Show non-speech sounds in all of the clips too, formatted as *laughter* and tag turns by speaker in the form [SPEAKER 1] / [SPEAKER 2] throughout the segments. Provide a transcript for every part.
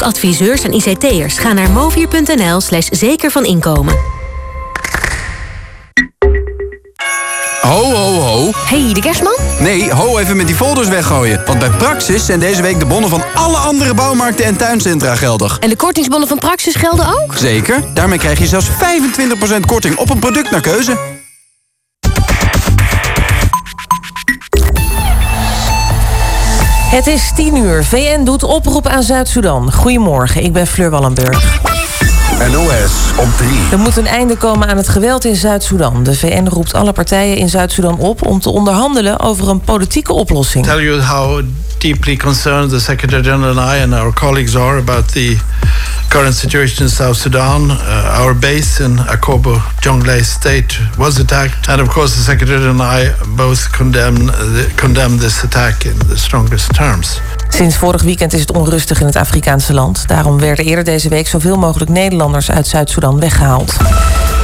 [SPEAKER 1] topadviseurs en ICT'ers. Ga naar movier.nl slash zeker van inkomen.
[SPEAKER 2] Ho, ho, ho.
[SPEAKER 1] Hey, de kerstman?
[SPEAKER 2] Nee, ho even met die folders weggooien. Want bij Praxis zijn deze week de bonnen van alle andere bouwmarkten en tuincentra geldig.
[SPEAKER 1] En de kortingsbonnen van Praxis gelden ook?
[SPEAKER 2] Zeker. Daarmee krijg je zelfs 25% korting op een product naar keuze.
[SPEAKER 3] Het is 10 uur. VN doet oproep aan Zuid-Soedan. Goedemorgen, ik ben Fleur Wallenburg.
[SPEAKER 4] NOS op 3.
[SPEAKER 3] Er moet een einde komen aan het geweld in Zuid-Soedan. De VN roept alle partijen in Zuid-Soedan op om te onderhandelen over een politieke oplossing.
[SPEAKER 5] tell you how deeply concerned the Secretary General and I and our colleagues are about the current situation in South Sudan. Uh, our base in Akobo, Jonglei State was attacked, and of course the Secretary and I both condemn the, condemn this attack in the strongest terms.
[SPEAKER 3] Sinds vorig weekend is het onrustig in het Afrikaanse land. Daarom werden eerder deze week zoveel mogelijk Nederlanders uit Zuid-Soedan weggehaald.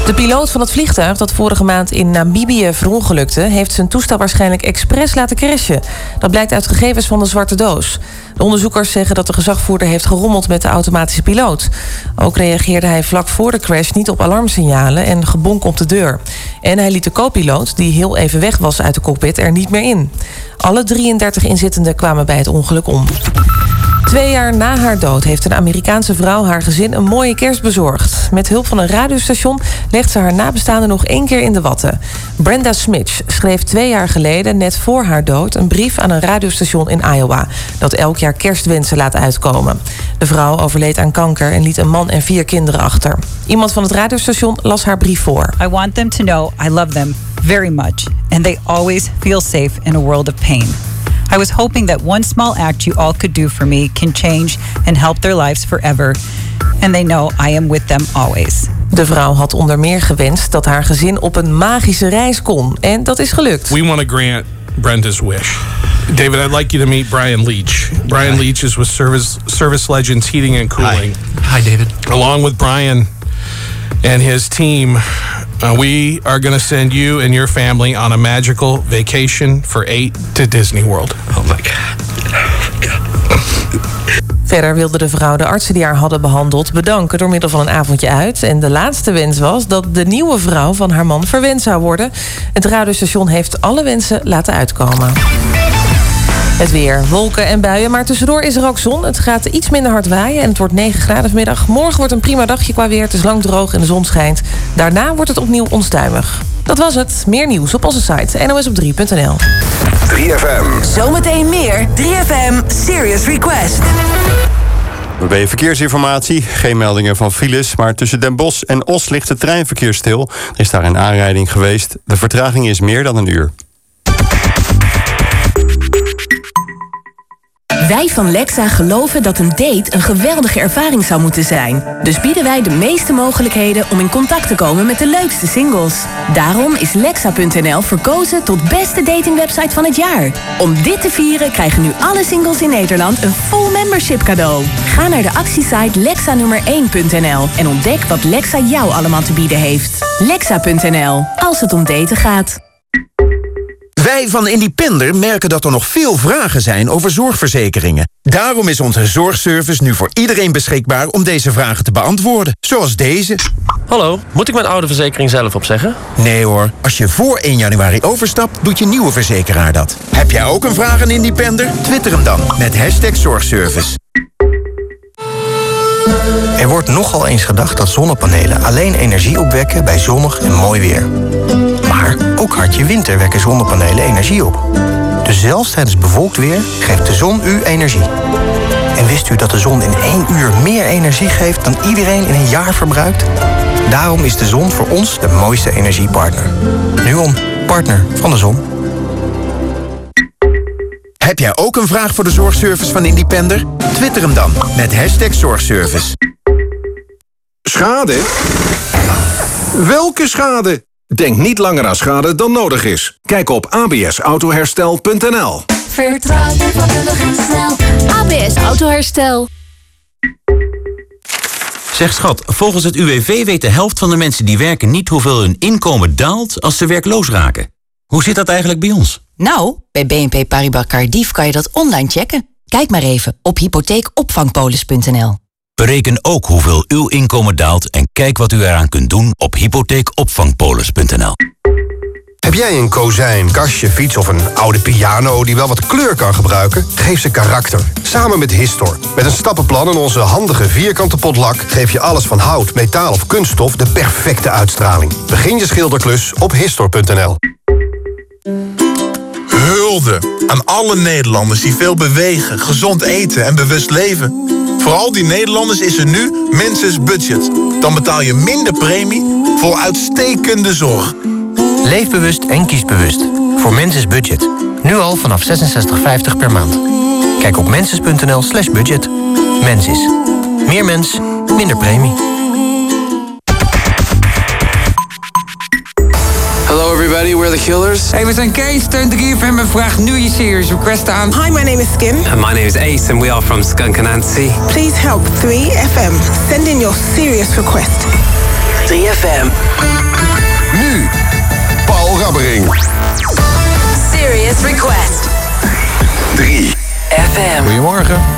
[SPEAKER 3] De piloot van het vliegtuig dat vorige maand in Namibië verongelukte... heeft zijn toestel waarschijnlijk expres laten crashen. Dat blijkt uit gegevens van de zwarte doos. De onderzoekers zeggen dat de gezagvoerder heeft gerommeld met de automatische piloot. Ook reageerde hij vlak voor de crash niet op alarmsignalen en gebonk op de deur. En hij liet de co-piloot, die heel even weg was uit de cockpit, er niet meer in. Alle 33 inzittenden kwamen bij het ongeluk om. Twee jaar na haar dood heeft een Amerikaanse vrouw haar gezin een mooie kerst bezorgd. Met hulp van een radiostation legt ze haar nabestaanden nog één keer in de watten. Brenda Smith schreef twee jaar geleden, net voor haar dood, een brief aan een radiostation in Iowa. Dat elk jaar kerstwensen laat uitkomen. De vrouw overleed aan kanker en liet een man en vier kinderen achter. Iemand van het radiostation las haar brief voor.
[SPEAKER 6] I want them to know I love them very much and they always feel safe in a world of pain. I was hoping that one small act you all could do for me can change and help their lives forever. And they know I am with them always.
[SPEAKER 3] De vrouw had onder meer gewenst dat haar gezin op een magische reis kon. En dat is gelukt.
[SPEAKER 7] We want to grant Brenda's wish. David, I'd like you to meet Brian Leach. Brian Leach is with Service Service Legends Heating and Cooling.
[SPEAKER 8] Hi, David.
[SPEAKER 7] Along with Brian and his team, uh, we are going to send you and your family on a magical vacation for eight to Disney World.
[SPEAKER 8] Oh my god.
[SPEAKER 3] Verder wilde de vrouw de artsen die haar hadden behandeld bedanken door middel van een avondje uit. En de laatste wens was dat de nieuwe vrouw van haar man verwend zou worden. Het radiostation heeft alle wensen laten uitkomen. Het weer, wolken en buien, maar tussendoor is er ook zon. Het gaat iets minder hard waaien en het wordt 9 graden vanmiddag. Morgen wordt een prima dagje qua weer. Het is lang droog en de zon schijnt. Daarna wordt het opnieuw onstuimig. Dat was het. Meer nieuws op onze site nosop3.nl.
[SPEAKER 4] 3FM.
[SPEAKER 9] Zometeen meer 3FM Serious Request.
[SPEAKER 10] Bij verkeersinformatie, geen meldingen van files, maar tussen Den Bosch en Os ligt het treinverkeer stil. Er is daar een aanrijding geweest. De vertraging is meer dan een uur.
[SPEAKER 11] Wij van Lexa geloven dat een date een geweldige ervaring zou moeten zijn. Dus bieden wij de meeste mogelijkheden om in contact te komen met de leukste singles. Daarom is Lexa.nl verkozen tot beste datingwebsite van het jaar. Om dit te vieren krijgen nu alle singles in Nederland een full membership cadeau. Ga naar de actiesite lexanummer1.nl en ontdek wat Lexa jou allemaal te bieden heeft. Lexa.nl, als het om daten gaat.
[SPEAKER 12] Wij van Independer merken dat er nog veel vragen zijn over zorgverzekeringen. Daarom is onze zorgservice nu voor iedereen beschikbaar om deze vragen te beantwoorden. Zoals deze.
[SPEAKER 13] Hallo, moet ik mijn oude verzekering zelf opzeggen?
[SPEAKER 12] Nee hoor, als je voor 1 januari overstapt, doet je nieuwe verzekeraar dat. Heb jij ook een vraag aan Independer? Twitter hem dan met hashtag zorgservice.
[SPEAKER 14] Er wordt nogal eens gedacht dat zonnepanelen alleen energie opwekken bij zonnig en mooi weer. Ook hartje winter wekken zonnepanelen energie op. Dus zelfs tijdens bewolkt weer geeft de zon u energie. En wist u dat de zon in één uur meer energie geeft dan iedereen in een jaar verbruikt? Daarom is de zon voor ons de mooiste energiepartner. Nuon, partner van de zon.
[SPEAKER 12] Heb jij ook een vraag voor de zorgservice van Independer? Twitter hem dan met hashtag zorgservice.
[SPEAKER 15] Schade? Welke schade? Denk niet langer aan schade dan nodig is. Kijk op absautoherstel.nl
[SPEAKER 16] Vertrouw je vakkundig en snel. ABS Autoherstel.
[SPEAKER 17] Zeg schat, volgens het UWV weet de helft van de mensen die werken niet hoeveel hun inkomen daalt als ze werkloos raken. Hoe zit dat eigenlijk bij ons?
[SPEAKER 18] Nou, bij BNP Paribas Cardiff kan je dat online checken. Kijk maar even op hypotheekopvangpolis.nl.
[SPEAKER 2] Bereken ook hoeveel uw inkomen daalt en kijk wat u eraan kunt doen op hypotheekopvangpolis.nl.
[SPEAKER 19] Heb jij een kozijn, kastje, fiets of een oude piano die wel wat kleur kan gebruiken? Geef ze karakter. Samen met Histor. Met een stappenplan en onze handige vierkante potlak geef je alles van hout, metaal of kunststof de perfecte uitstraling. Begin je schilderklus op Histor.nl.
[SPEAKER 20] Aan alle Nederlanders die veel bewegen, gezond eten en bewust leven. Voor al die Nederlanders is er nu Menses Budget. Dan betaal je minder premie voor uitstekende zorg.
[SPEAKER 14] Leef bewust en kies bewust. Voor Menses Budget. Nu al vanaf 66,50 per maand. Kijk op menses.nl slash budget. Mensis. Meer mens, minder premie.
[SPEAKER 13] Everybody, we're the Killers.
[SPEAKER 21] Hey, we zijn Kees, steun 3FM en vraag nu je series request aan.
[SPEAKER 22] Hi, my name is Skin.
[SPEAKER 13] And my name is Ace and we are from Skunk Anansi.
[SPEAKER 22] Please help 3FM. Send in your serious request.
[SPEAKER 9] 3FM.
[SPEAKER 19] Nu, Paul Rabbering.
[SPEAKER 9] Serious request.
[SPEAKER 19] 3
[SPEAKER 9] FM.
[SPEAKER 14] Goedemorgen.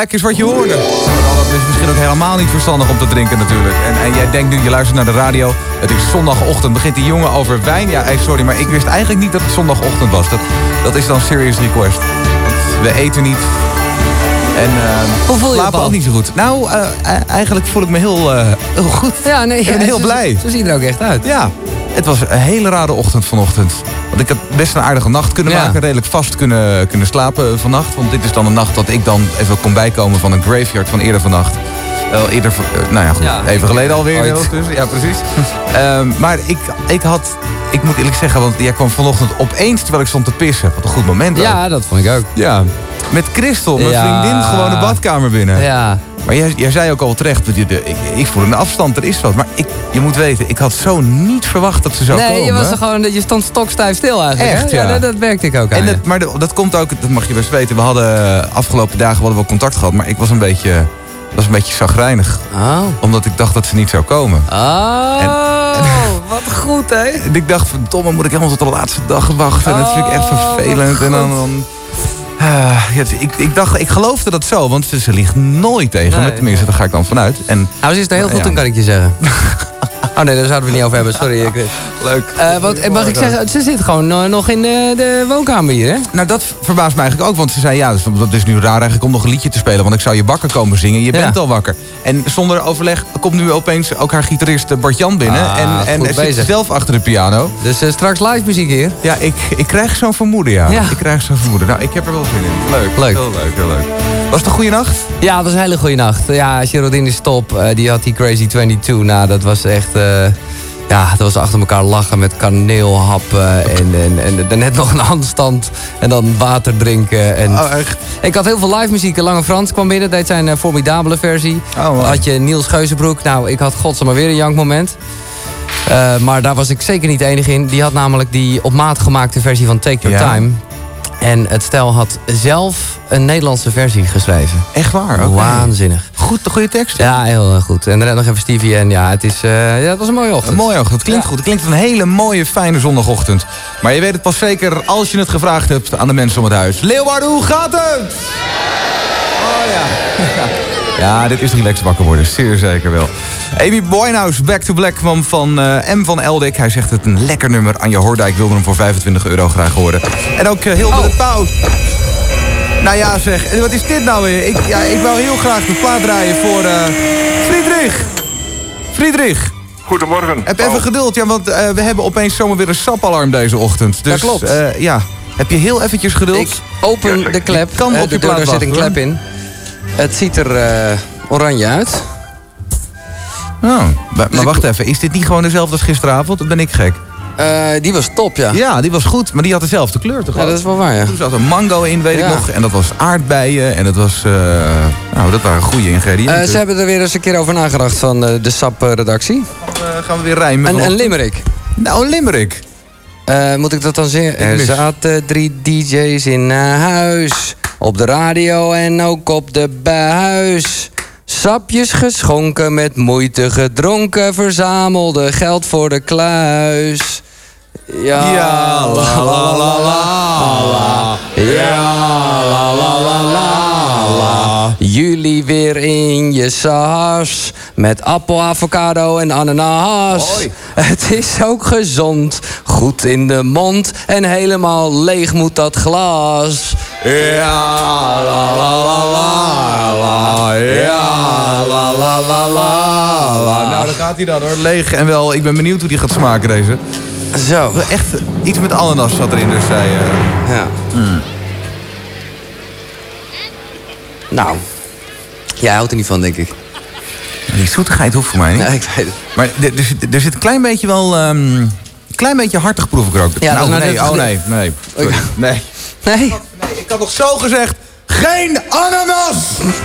[SPEAKER 23] Black is wat je hoorde. Terwijl Dat is misschien ook helemaal niet verstandig om te drinken natuurlijk. En, en jij denkt nu, je luistert naar de radio. Het is zondagochtend, begint die jongen over wijn. Ja, hey, sorry, maar ik wist eigenlijk niet dat het zondagochtend was. Dat, dat is dan serious request. Want we eten niet. En uh,
[SPEAKER 24] Hoe voel je
[SPEAKER 23] slapen ook niet zo goed. Nou, eh, eh, eigenlijk voel ik me heel, eh, heel goed.
[SPEAKER 24] Ja, nee,
[SPEAKER 23] ik ben *laughs*
[SPEAKER 24] ja,
[SPEAKER 23] heel
[SPEAKER 24] zo-
[SPEAKER 23] blij.
[SPEAKER 24] Zo ziet er ook echt uit.
[SPEAKER 23] Ja, het was een hele rare ochtend vanochtend. Want ik heb best een aardige nacht kunnen
[SPEAKER 24] Ja.
[SPEAKER 23] maken. Redelijk vast kunnen, kunnen slapen vannacht. Want dit is dan een nacht dat ik dan even kon bijkomen van een graveyard van eerder vannacht. Wel eerder, eh, nou ja, goed,
[SPEAKER 24] Ja.
[SPEAKER 23] even geleden alweer. Dus. Ja, precies. *laughs* Ehm, maar ik, ik had, ik moet eerlijk zeggen, want jij kwam vanochtend opeens terwijl ik stond te pissen. Wat een goed moment ook.
[SPEAKER 24] Ja, dat vond ik ook.
[SPEAKER 23] Ja, met Christel, mijn
[SPEAKER 24] Ja.
[SPEAKER 23] vriendin, gewoon de badkamer binnen.
[SPEAKER 24] Ja.
[SPEAKER 23] Maar jij, jij zei ook al terecht, dat je de, ik, ik voel een afstand, er is wat. Maar ik, je moet weten, ik had zo niet verwacht dat ze zou
[SPEAKER 24] nee,
[SPEAKER 23] komen.
[SPEAKER 24] je, was er gewoon, je stond stokstijf stil eigenlijk.
[SPEAKER 23] Echt, ja.
[SPEAKER 24] dat, dat merkte ik ook
[SPEAKER 23] En dat, maar dat komt ook, dat mag je best weten. We hadden eh, afgelopen dagen hadden wel contact gehad, maar ik was een beetje, was een beetje zagrijnig.
[SPEAKER 24] Oh.
[SPEAKER 23] Omdat ik dacht dat ze niet zou komen.
[SPEAKER 24] Oh, wat goed, hè?
[SPEAKER 23] En ik dacht, verdomme, moet ik helemaal tot de laatste dag wachten. En dat vind ik echt vervelend. En dan, dan Ah, ja, ik, ik dacht, ik geloofde dat zo, want ze, ze ligt nooit tegen me.
[SPEAKER 24] Nee,
[SPEAKER 23] Tenminste, daar ga ik dan vanuit. En,
[SPEAKER 24] Nou, ze is er heel goed in, kan ik je zeggen. *laughs* Oh nee, daar zouden we niet over hebben, sorry. Ik,
[SPEAKER 23] Leuk.
[SPEAKER 24] Eh, wat, mag ik zeggen, ze zit gewoon eh, nog in de, de woonkamer hier, hè?
[SPEAKER 23] Nou, dat verbaast me eigenlijk ook. Want ze zei, ja, dat is nu raar eigenlijk om nog een liedje te spelen. Want ik zou je wakker komen zingen. Je
[SPEAKER 24] Ja.
[SPEAKER 23] bent al wakker. En zonder overleg komt nu opeens ook haar gitarist eh, Bart-Jan binnen.
[SPEAKER 24] Ah,
[SPEAKER 23] en en zit zelf achter de piano.
[SPEAKER 24] Dus eh, straks live muziek hier.
[SPEAKER 23] Ja, ik, ik krijg zo'n vermoeden, ja.
[SPEAKER 24] Ja.
[SPEAKER 23] Ik krijg zo'n vermoeden. Nou, ik heb er wel zin in. Leuk.
[SPEAKER 24] Leuk.
[SPEAKER 23] Heel leuk, heel leuk. Was het een goede nacht?
[SPEAKER 24] Ja, dat was een hele goede nacht. Ja, Geraldine is top. Eh, die had die Crazy 22. Nou, dat was echt... ja, dat was achter elkaar lachen met kaneelhappen en, en, en, net nog een handstand. En dan water drinken. En...
[SPEAKER 23] Oh, echt?
[SPEAKER 24] Ik had heel veel live muziek. Lange Frans kwam binnen, deed zijn eh, formidabele versie.
[SPEAKER 23] Oh,
[SPEAKER 24] had je Niels Geuzenbroek. Nou, ik had godsam weer een jankmoment. Eh, maar daar was ik zeker niet de enige in. Die had namelijk die op maat gemaakte versie van Take Your
[SPEAKER 23] Ja.
[SPEAKER 24] Time. En het stel had zelf een Nederlandse versie geschreven.
[SPEAKER 23] Echt waar?
[SPEAKER 24] Waanzinnig.
[SPEAKER 23] Goed, goede tekst?
[SPEAKER 24] Ja, heel eh, goed. En daarna nog even Stevie en ja, het, is, eh, ja, het was een mooie ochtend.
[SPEAKER 23] Een mooie ochtend. Het klinkt goed. Het klinkt een hele mooie, fijne zondagochtend. Maar je weet het pas zeker als je het gevraagd hebt aan de mensen om het huis. Leeuwarden, hoe gaat het? Oh ja. *laughs* Ja, dit is relaxed wakker worden. Zeer zeker wel. Amy Winehouse, Back to Black van, van eh, M van Eldik. Hij zegt het een lekker nummer. Anja Hoordijk wilde hem voor 25 euro graag horen. En ook uh, Hilde de Pauw. Nou ja zeg, en wat is dit nou weer? Ik, ja, ik wil heel graag de plaat draaien voor eh Friedrich. Friedrich.
[SPEAKER 25] Goedemorgen.
[SPEAKER 23] Heb even geduld, ja, want eh, we hebben opeens zomaar weer een sapalarm deze ochtend. Dus,
[SPEAKER 24] Dat klopt.
[SPEAKER 23] eh, ja, heb je heel eventjes geduld?
[SPEAKER 24] Ik open de klep.
[SPEAKER 23] kan
[SPEAKER 24] Eh,
[SPEAKER 23] op je
[SPEAKER 24] de deur,
[SPEAKER 23] plaat
[SPEAKER 24] er zit een klep in. Het ziet er eh, oranje uit.
[SPEAKER 23] Oh, maar, maar wacht even, is dit niet gewoon dezelfde als gisteravond? Dat ben ik gek.
[SPEAKER 24] Eh, die was top, ja.
[SPEAKER 23] Ja, die was goed, maar die had dezelfde kleur toch?
[SPEAKER 24] Ja, dat is wel waar, ja.
[SPEAKER 23] Er zat een mango in, weet ik nog. En dat was aardbeien en dat was... eh, nou, dat waren goede ingrediënten.
[SPEAKER 24] Eh, ze hebben er weer eens een keer over nagedacht van de SAP-redactie.
[SPEAKER 23] Eh, gaan we weer rijmen.
[SPEAKER 24] Een, een
[SPEAKER 23] vanochtend?
[SPEAKER 24] limerick.
[SPEAKER 23] Nou, een limerick.
[SPEAKER 24] Moet ik dat dan zeggen? Er zaten drie DJ's in huis. Op de radio en ook op de buis. Sapjes geschonken, met moeite gedronken. Verzamelde geld voor de kluis. Ja,
[SPEAKER 23] Ja, la, la, la, la,
[SPEAKER 24] Ja, la la la la la. Jullie weer in je sas. Met appel, avocado en ananas. Het is ook gezond. Goed in de mond. En helemaal leeg moet dat glas.
[SPEAKER 23] Ja, la la la la la. Ja, la la la la la. Nou, daar gaat hij dan hoor. Leeg en wel. Ik ben benieuwd hoe die gaat smaken deze.
[SPEAKER 24] Zo.
[SPEAKER 23] Echt iets met ananas zat erin, dus zij... eh,
[SPEAKER 24] Ja. Nou. Jij houdt er niet van, denk ik.
[SPEAKER 23] Die zoetigheid hoeft voor mij niet.
[SPEAKER 24] Ja, ik weet het.
[SPEAKER 23] Maar er, er, zit, er zit een klein beetje wel... ehm, een klein beetje hartig proef ik er ook.
[SPEAKER 24] Ja,
[SPEAKER 23] nou,
[SPEAKER 24] is nou
[SPEAKER 23] nee, oh nee, nee. Sorry. Nee.
[SPEAKER 24] Nee?
[SPEAKER 23] Nee, ik had nog zo gezegd... Geen ananas!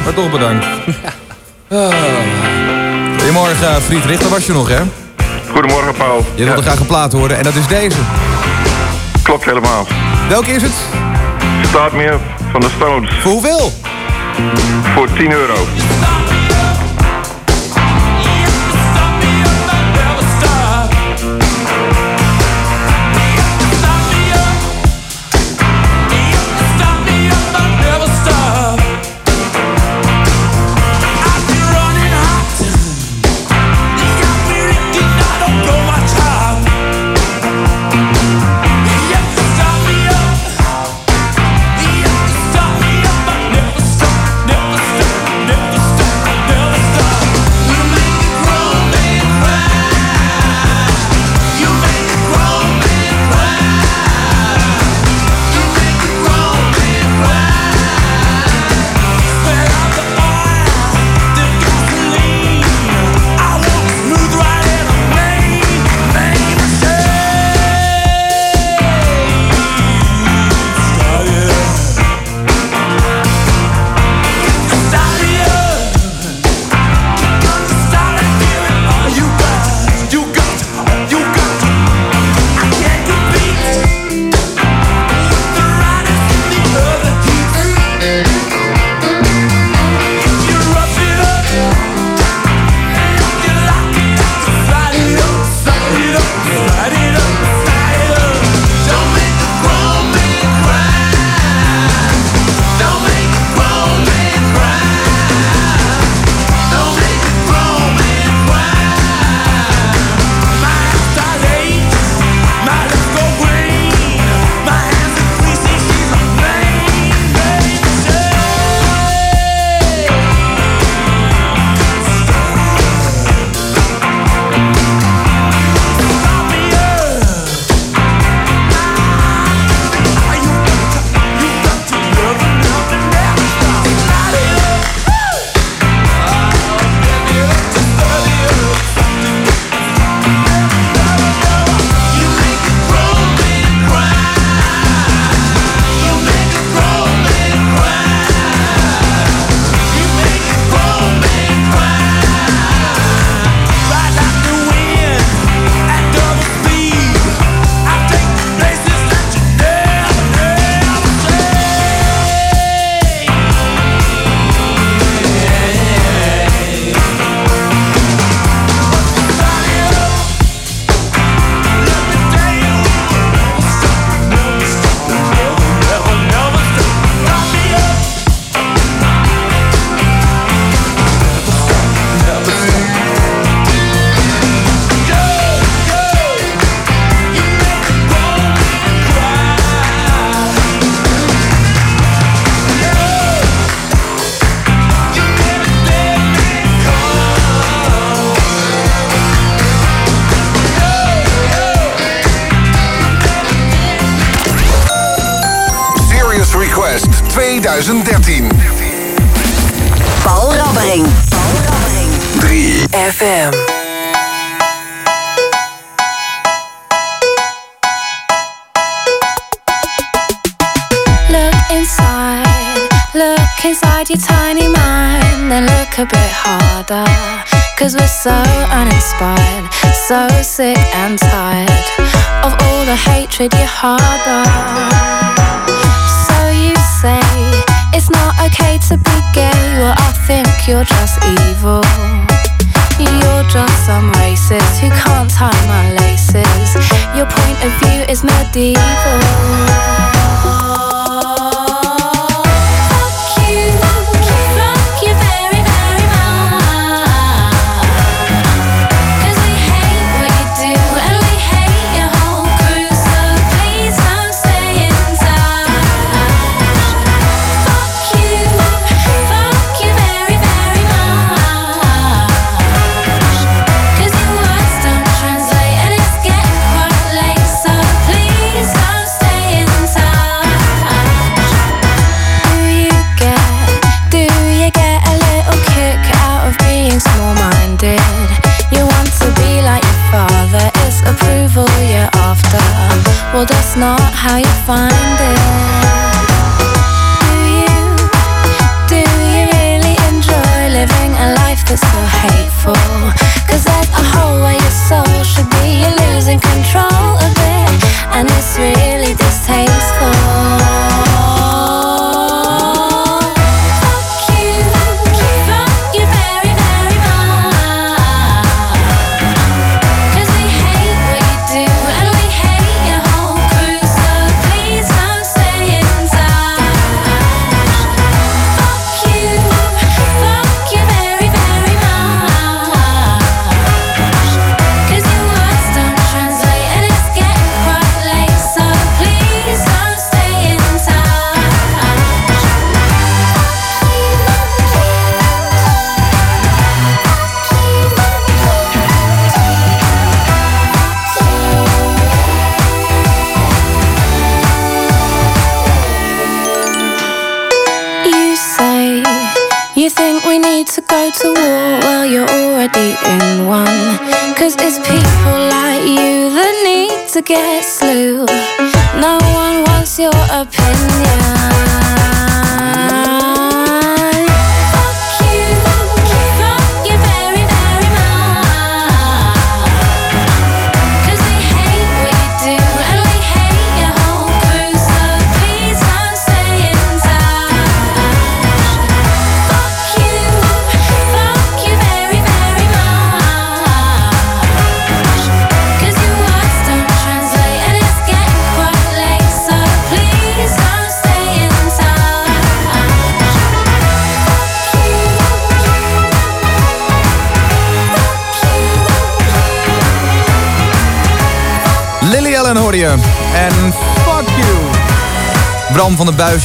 [SPEAKER 23] Maar toch bedankt. Goedemorgen, eh, Friedrich. Daar was je nog, hè?
[SPEAKER 25] Goedemorgen, Paul.
[SPEAKER 23] Je wilde graag een plaat horen en dat is deze.
[SPEAKER 25] Klopt helemaal.
[SPEAKER 23] Welke is het?
[SPEAKER 25] Staat meer van de Stones.
[SPEAKER 23] Voor hoeveel?
[SPEAKER 25] Voor 10 euro.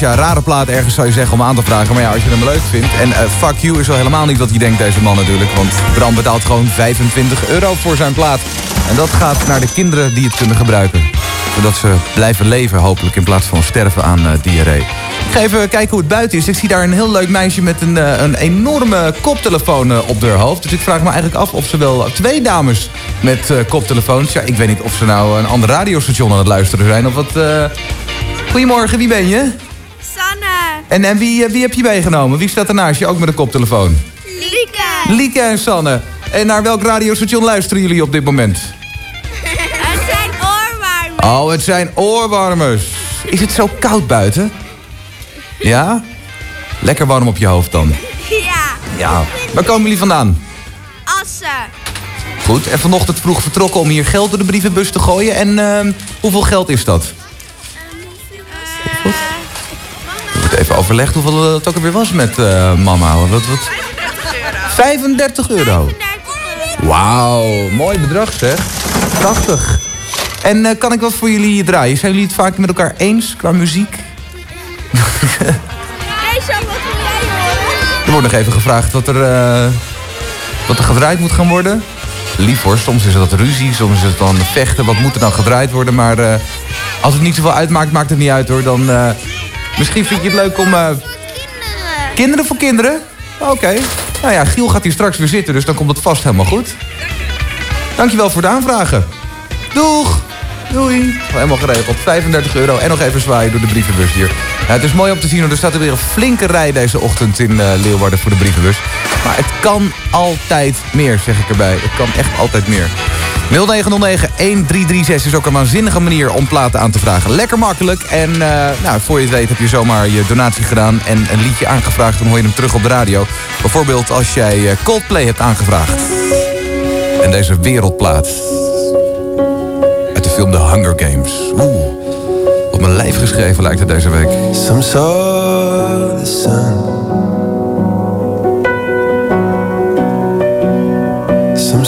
[SPEAKER 23] Ja, rare plaat ergens zou je zeggen om aan te vragen. Maar ja, als je hem leuk vindt. En eh, fuck you is wel helemaal niet wat hij denkt, deze man natuurlijk. Want Bram betaalt gewoon 25 euro voor zijn plaat. En dat gaat naar de kinderen die het kunnen gebruiken. Zodat ze blijven leven, hopelijk, in plaats van sterven aan eh, diarree. Ik ga even kijken hoe het buiten is. Ik zie daar een heel leuk meisje met een, eh, een enorme koptelefoon op haar hoofd. Dus ik vraag me eigenlijk af of ze wel twee dames met koptelefoons... Ja, ik weet niet of ze nou een ander radiostation aan het luisteren zijn of wat... Goedemorgen, wie ben je? En, en wie, eh, wie heb je meegenomen? Wie staat er naast je, ook met een koptelefoon?
[SPEAKER 26] Lieke.
[SPEAKER 23] Lieke en Sanne. En naar welk radiostation luisteren jullie op dit moment? *laughs*
[SPEAKER 26] Het zijn oorwarmen.
[SPEAKER 23] Oh, het zijn oorwarmers. Is het zo koud buiten? Ja? Lekker warm op je hoofd dan.
[SPEAKER 26] Ja.
[SPEAKER 23] Ja. Waar komen jullie vandaan?
[SPEAKER 26] Assen.
[SPEAKER 23] Goed. En vanochtend vroeg vertrokken om hier geld door de brievenbus te gooien. En ehm, hoeveel geld is dat? Overlegd hoeveel het ook alweer was met eh, mama. Wat, wat? 35 euro. Wauw, mooi bedrag zeg. Prachtig. En eh, kan ik wat voor jullie draaien? Zijn jullie het vaak met elkaar eens qua muziek? *laughs* Er wordt nog even gevraagd wat er, eh, wat er gedraaid moet gaan worden. Lief hoor, soms is dat ruzie, soms is het dan vechten. Wat moet er dan gedraaid worden? Maar eh, als het niet zoveel uitmaakt, maakt het niet uit hoor. Dan, eh, Misschien vind je het leuk om... eh, kinderen voor kinderen? Oké. Nou ja, Giel gaat hier straks weer zitten, dus dan komt het vast helemaal goed. Dankjewel voor de aanvragen. Doeg! Doei. Helemaal geregeld. 35 euro en nog even zwaaien door de brievenbus hier. Het is mooi om te zien, want er staat er weer een flinke rij deze ochtend in eh, Leeuwarden voor de brievenbus. Maar het kan altijd meer, zeg ik erbij. Het kan echt altijd meer. 0909-1336 is ook een waanzinnige manier om platen aan te vragen. Lekker makkelijk. En eh, nou, voor je het weet heb je zomaar je donatie gedaan en een liedje aangevraagd. Dan hoor je hem terug op de radio. Bijvoorbeeld als jij eh, Coldplay hebt aangevraagd. En deze wereldplaat. Uit de film The Hunger Games. Oeh, op mijn lijf geschreven lijkt het deze week.
[SPEAKER 27] Some saw the sun. Some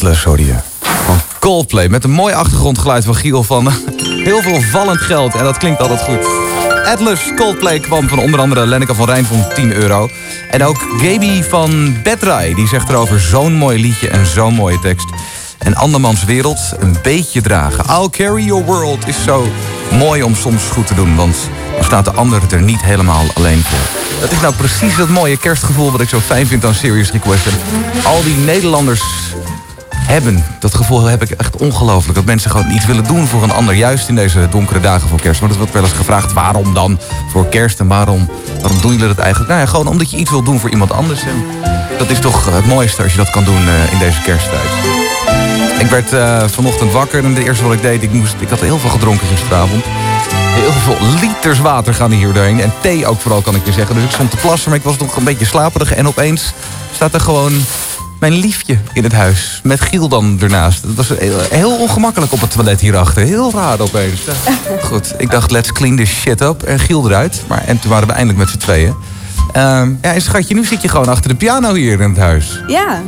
[SPEAKER 23] Atlas hoorde je. Van Coldplay. Met een mooi achtergrondgeluid van Giel van heel veel vallend geld. En dat klinkt altijd goed. Atlas Coldplay kwam van onder andere Lenneke van Rijn van 10 euro. En ook Gaby van Betrai. Die zegt erover zo'n mooi liedje en zo'n mooie tekst. En andermans wereld een beetje dragen. I'll carry your world is zo mooi om soms goed te doen, want dan staat de ander er niet helemaal alleen voor. Dat is nou precies dat mooie kerstgevoel wat ik zo fijn vind aan Serious Request. Al die Nederlanders hebben. Dat gevoel heb ik echt ongelooflijk. Dat mensen gewoon iets willen doen voor een ander. Juist in deze donkere dagen voor kerst. Maar dat wordt wel eens gevraagd. Waarom dan voor kerst? En waarom, waarom doen jullie dat eigenlijk? Nou ja, gewoon omdat je iets wil doen voor iemand anders. En dat is toch het mooiste als je dat kan doen eh, in deze kersttijd. Ik werd eh, vanochtend wakker en het eerste wat ik deed... Ik, moest, ik had heel veel gedronken gisteravond. Heel veel liters water gaan hier doorheen. En thee ook vooral, kan ik je zeggen. Dus ik stond te plassen, maar ik was nog een beetje slaperig. En opeens staat er gewoon mijn liefje in het huis. Met Giel dan ernaast. Dat was heel, heel ongemakkelijk op het toilet hierachter. Heel raar opeens. *laughs* Goed, ik dacht, let's clean this shit up. En Giel eruit. Maar, en toen waren we eindelijk met z'n tweeën. Ehm, ja, en schatje, nu zit je gewoon achter de piano hier in het huis.
[SPEAKER 28] Ja,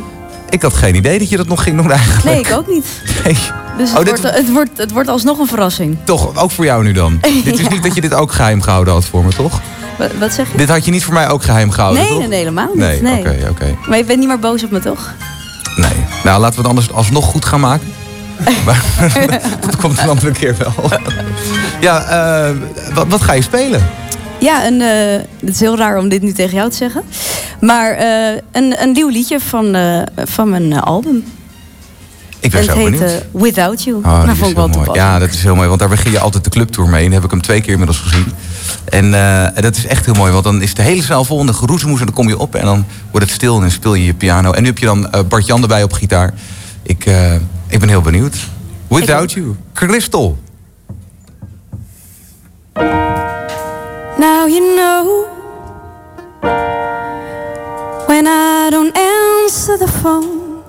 [SPEAKER 23] Ik had geen idee dat je dat nog ging doen eigenlijk.
[SPEAKER 28] nee, ik ook niet.
[SPEAKER 23] Nee.
[SPEAKER 28] Dus het,
[SPEAKER 23] Oh, dit-
[SPEAKER 28] wordt, het, wordt, het wordt alsnog een verrassing.
[SPEAKER 23] Toch, ook voor jou nu dan. *laughs* Dit is niet dat je dit ook geheim gehouden had voor me, toch?
[SPEAKER 28] Wat, wat zeg je?
[SPEAKER 23] Dit had je niet voor mij ook geheim gehouden,
[SPEAKER 28] nee,
[SPEAKER 23] toch?
[SPEAKER 28] nee, nee, helemaal niet.
[SPEAKER 23] Nee,
[SPEAKER 28] Nee,
[SPEAKER 23] oké, oké.
[SPEAKER 28] Maar je bent niet meer boos op me, toch?
[SPEAKER 23] Nee. Nou, laten we het anders alsnog goed gaan maken. *laughs* maar *laughs* dat komt een andere keer wel. ja, eh, wat, wat ga je spelen?
[SPEAKER 28] Ja, en, eh, het is heel raar om dit nu tegen jou te zeggen. Maar eh, een, een nieuw liedje van, van mijn album.
[SPEAKER 23] Ik ben
[SPEAKER 28] En
[SPEAKER 23] zo
[SPEAKER 28] het heet
[SPEAKER 23] benieuwd.
[SPEAKER 28] Without You.
[SPEAKER 23] Oh,
[SPEAKER 28] dat
[SPEAKER 23] die is
[SPEAKER 28] vond ik wel
[SPEAKER 23] mooi. Ja, dat is heel mooi. Want daar begin je altijd de clubtour mee. En heb ik hem twee keer inmiddels gezien. En eh, dat is echt heel mooi. Want dan is de hele zaal vol en de geroezemoes. En dan kom je op en dan wordt het stil en dan speel je je piano. En nu heb je dan eh, Bart Jan erbij op gitaar. Ik, eh, ik ben heel benieuwd. Without You. Crystal.
[SPEAKER 29] Now you know when I don't answer the phone.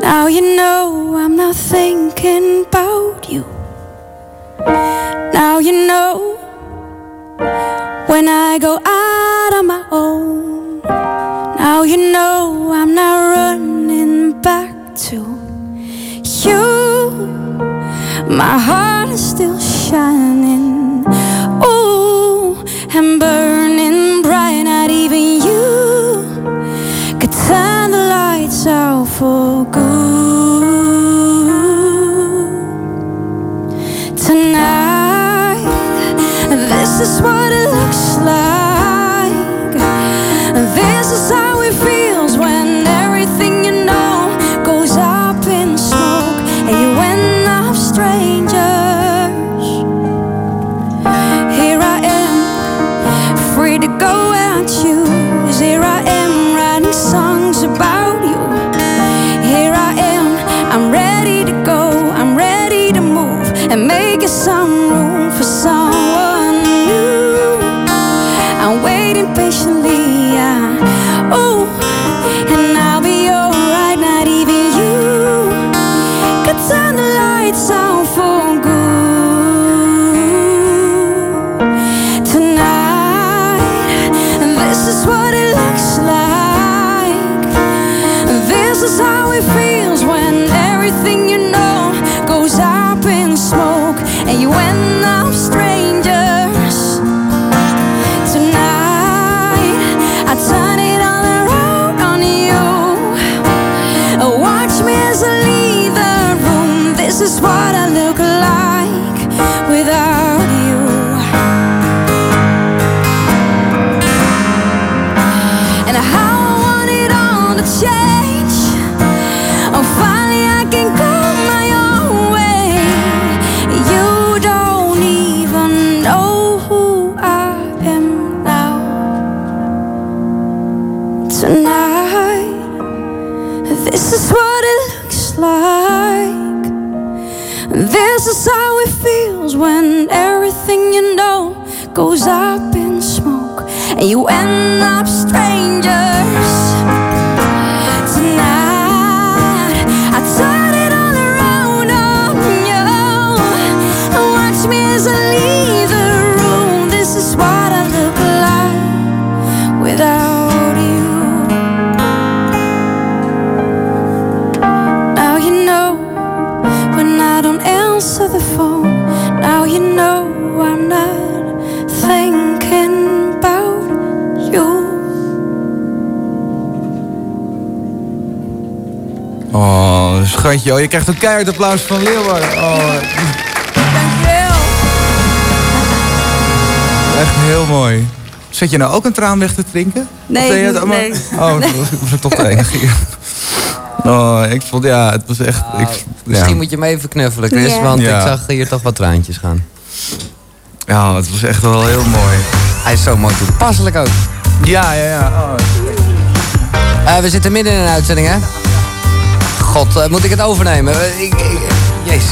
[SPEAKER 29] Now you know I'm not thinking about you. Now you know when I go out on my own. Now you know I'm not running back to you. My heart is still shining. Ooh, and burning bright. Not even you could turn the lights out for good. You end up
[SPEAKER 23] schatje. Oh, je krijgt een keihard applaus van Leeuwarden. Oh.
[SPEAKER 28] Dankjewel.
[SPEAKER 23] Echt heel mooi. Zet je nou ook een traan weg te drinken?
[SPEAKER 28] Nee,
[SPEAKER 23] het allemaal-
[SPEAKER 28] nee.
[SPEAKER 23] Oh,
[SPEAKER 28] Nee.
[SPEAKER 23] ik was er toch de enige hier. Oh, ik vond, ja, het was echt... Ik,
[SPEAKER 24] Misschien
[SPEAKER 23] ja.
[SPEAKER 24] moet je hem even knuffelen, Chris, want
[SPEAKER 23] Ja.
[SPEAKER 24] ik zag hier toch wat traantjes gaan.
[SPEAKER 23] Ja, het was echt wel heel mooi.
[SPEAKER 24] Hij is zo mooi toepasselijk ook.
[SPEAKER 23] Ja, ja, ja. Oh.
[SPEAKER 24] Eh, we zitten midden in een uitzending, hè? God, eh, moet ik het overnemen? Eh, Ik, ik- jezus.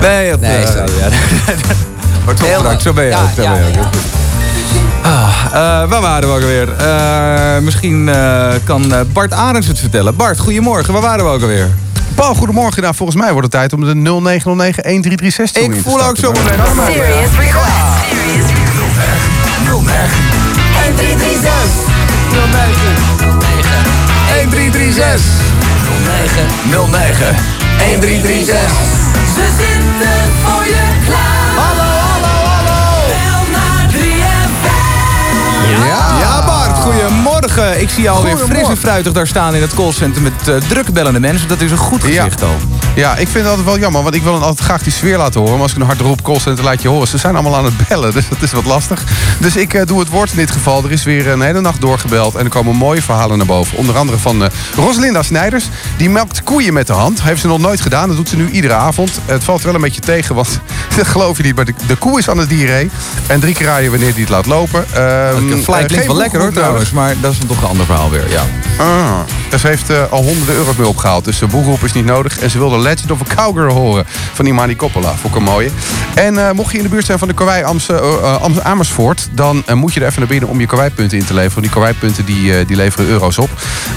[SPEAKER 23] Nee, dat,
[SPEAKER 24] Nee,
[SPEAKER 23] eh,
[SPEAKER 24] sorry.
[SPEAKER 23] ja. *laughs* Wordt
[SPEAKER 24] Heel
[SPEAKER 23] opgedankt, zo ben je
[SPEAKER 24] ja,
[SPEAKER 23] ook. Zo
[SPEAKER 24] ja,
[SPEAKER 23] ben je ook.
[SPEAKER 24] ja.
[SPEAKER 23] Ah, eh, waar waren we ook alweer? Eh, misschien eh, kan eh, Bart Arends het vertellen. Bart, goedemorgen. Waar waren we ook alweer?
[SPEAKER 30] Paul, goedemorgen. Nou, volgens mij wordt het tijd om de 0909 13316
[SPEAKER 23] Ik voel ook zo meteen.
[SPEAKER 9] Serious request.
[SPEAKER 23] 1336 09 09 1336
[SPEAKER 9] Ze zitten voor je klaar.
[SPEAKER 23] Hallo, hallo, hallo.
[SPEAKER 9] Bel naar 3FM.
[SPEAKER 23] Ja. ja, Bart, goedemorgen. Ik zie jou weer fris en fruitig daar staan in het callcenter met uh, druk bellende mensen. Dat is een goed gezicht al.
[SPEAKER 30] Ja, ik vind het altijd wel jammer, want ik wil dan altijd graag die sfeer laten horen. Maar als ik een hard roep callcenter laat je horen. Ze zijn allemaal aan het bellen, *laughs* dus dat is wat lastig. Dus ik eh, doe het woord in dit geval. Er is weer een hele nacht doorgebeld en er komen mooie verhalen naar boven. Onder andere van eh, Rosalinda Snijders. Die melkt koeien met de hand. Heeft ze nog nooit gedaan, dat doet ze nu iedere avond. Het valt wel een beetje tegen, want *laughs* dat geloof je niet. Maar de, de koe is aan het diarree. En drie keer raaien wanneer die het laat lopen. Ehm,
[SPEAKER 23] Het fly
[SPEAKER 30] eh,
[SPEAKER 23] klinkt wel lekker hoor trouwens, maar dat is dan toch een ander verhaal weer. Ja.
[SPEAKER 30] Ah, dus ze heeft eh, al honderden euro's mee opgehaald. Dus de boegeroep is niet nodig. En ze wilde Legend of a Cowgirl horen van Imani Coppola. Vond ik een mooie. En eh, mocht je in de buurt zijn van de Karwei eh, Am- Amersfoort... dan moet je er even naar binnen om je Karwei-punten in te leveren. Die Karwei-punten die, die leveren euro's op.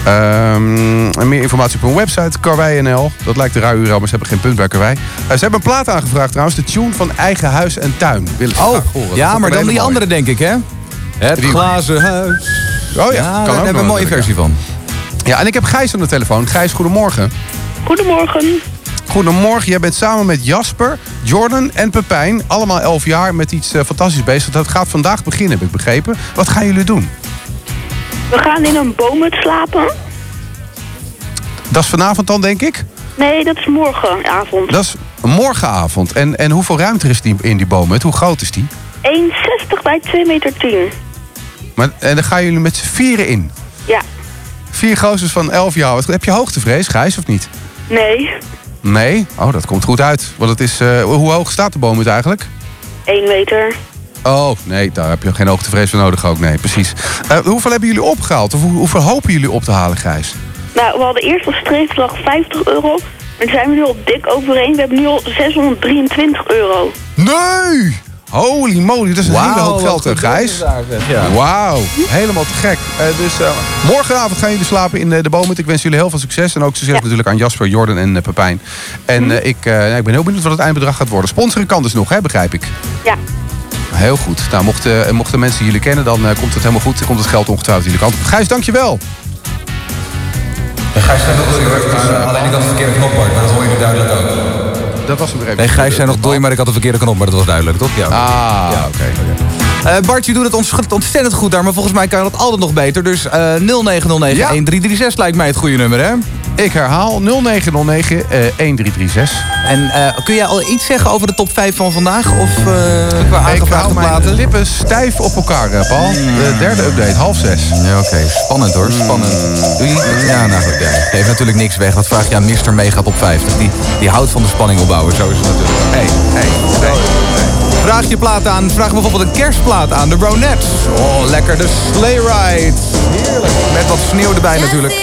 [SPEAKER 30] Ehm, en meer informatie op hun website, Karwei.nl. Dat lijkt de ruie euro, maar ze hebben geen punt bij Karwei. Ze hebben een plaat aangevraagd trouwens. De tune van Eigen Huis en Tuin. Willen ze
[SPEAKER 23] Oh,
[SPEAKER 30] graag horen.
[SPEAKER 23] Ja,
[SPEAKER 30] ik
[SPEAKER 23] maar dan die andere denk ik hè? Het glazen huis.
[SPEAKER 30] Oh ja,
[SPEAKER 23] Ja,
[SPEAKER 30] kan
[SPEAKER 23] daar
[SPEAKER 30] ook
[SPEAKER 23] hebben we een mooie versie van.
[SPEAKER 30] Ja, en ik heb Gijs aan de telefoon. Gijs, goedemorgen.
[SPEAKER 31] Goedemorgen.
[SPEAKER 30] Goedemorgen, jij bent samen met Jasper, Jordan en Pepijn... allemaal 11 jaar met iets eh, fantastisch bezig. Dat gaat vandaag beginnen, heb ik begrepen. Wat gaan jullie doen?
[SPEAKER 31] We gaan in een boomhut slapen.
[SPEAKER 30] Dat is vanavond dan, denk ik?
[SPEAKER 31] Nee, dat is morgenavond.
[SPEAKER 30] Dat is morgenavond. En, en hoeveel ruimte is die in die boom? Hoe groot is die?
[SPEAKER 31] 1,60 bij 2 meter 10.
[SPEAKER 30] Maar, en dan gaan jullie met z'n vieren in.
[SPEAKER 31] Ja.
[SPEAKER 30] Vier gozers van 11 jaar. Wat- Heb je hoogtevrees, Gijs, of niet?
[SPEAKER 31] Nee,
[SPEAKER 30] Nee? Oh, dat komt goed uit. Want het is, eh, hoe hoog staat de boom eigenlijk?
[SPEAKER 31] 1 meter.
[SPEAKER 30] Oh, nee, daar heb je geen hoogtevrees voor nodig ook. Nee, precies. Eh, hoeveel hebben jullie opgehaald? Of hoe, hoeveel hopen jullie op te halen, Gijs?
[SPEAKER 31] Nou, we hadden eerst als streefbedrag 50 euro. Maar daar zijn we nu al dik overheen. We hebben nu al 623 euro.
[SPEAKER 30] Nee! Holy moly, dat is een
[SPEAKER 23] Wauw,
[SPEAKER 30] hele hoop geld, Gijs.
[SPEAKER 23] ja.
[SPEAKER 30] Wauw, helemaal te gek. Eh, dus eh, morgenavond gaan jullie slapen in eh, de boom. Ik wens jullie heel veel succes. En ook succes natuurlijk aan Jasper, Jordan en uh, Pepijn. En eh, ik, eh, nou, ik ben heel benieuwd wat het eindbedrag gaat worden. Sponsoren kan dus nog, hè, begrijp ik.
[SPEAKER 31] Ja.
[SPEAKER 30] Heel goed. Nou, mochten, mochten mensen jullie kennen, dan eh, komt het helemaal goed. Dan komt het geld ongetwijfeld jullie kant op. Gijs, dankjewel.
[SPEAKER 23] Gijs zijn nog Alleen ik had een verkeerde knop, maar dat hoor je nu duidelijk ook.
[SPEAKER 30] Dat was hem weer even.
[SPEAKER 23] Nee, Gijs zijn nog dooi, maar ik had een verkeerde knop, maar dat was duidelijk, toch? Ja.
[SPEAKER 30] Ah,
[SPEAKER 23] ja, oké. Eh, Bart, je doet het ons ontzettend goed daar, maar volgens mij kan je dat altijd nog beter. Dus eh 0909 1336 lijkt mij het goede nummer, hè?
[SPEAKER 30] Ik herhaal 0909 eh, 1336.
[SPEAKER 23] En eh, kun jij al iets zeggen over de top 5 van vandaag? Of eh, qua
[SPEAKER 30] Ik
[SPEAKER 23] aangevraagde platen?
[SPEAKER 30] lippen stijf op elkaar, eh, Paul. De derde update, half zes.
[SPEAKER 23] Ja, oké. Spannend hoor, spannend. Doe je? Ja, nou goed. Ja. Natuurlijk niks weg. Wat vraag je aan Mr. Mega Top 50? Die, die houdt van de spanning opbouwen. Zo is het natuurlijk. Hey, hey, hey. Vraag je plaat aan. Vraag bijvoorbeeld een kerstplaat aan. De Ronettes. Oh, lekker. De Sleigh Ride. Heerlijk. Met wat sneeuw erbij natuurlijk.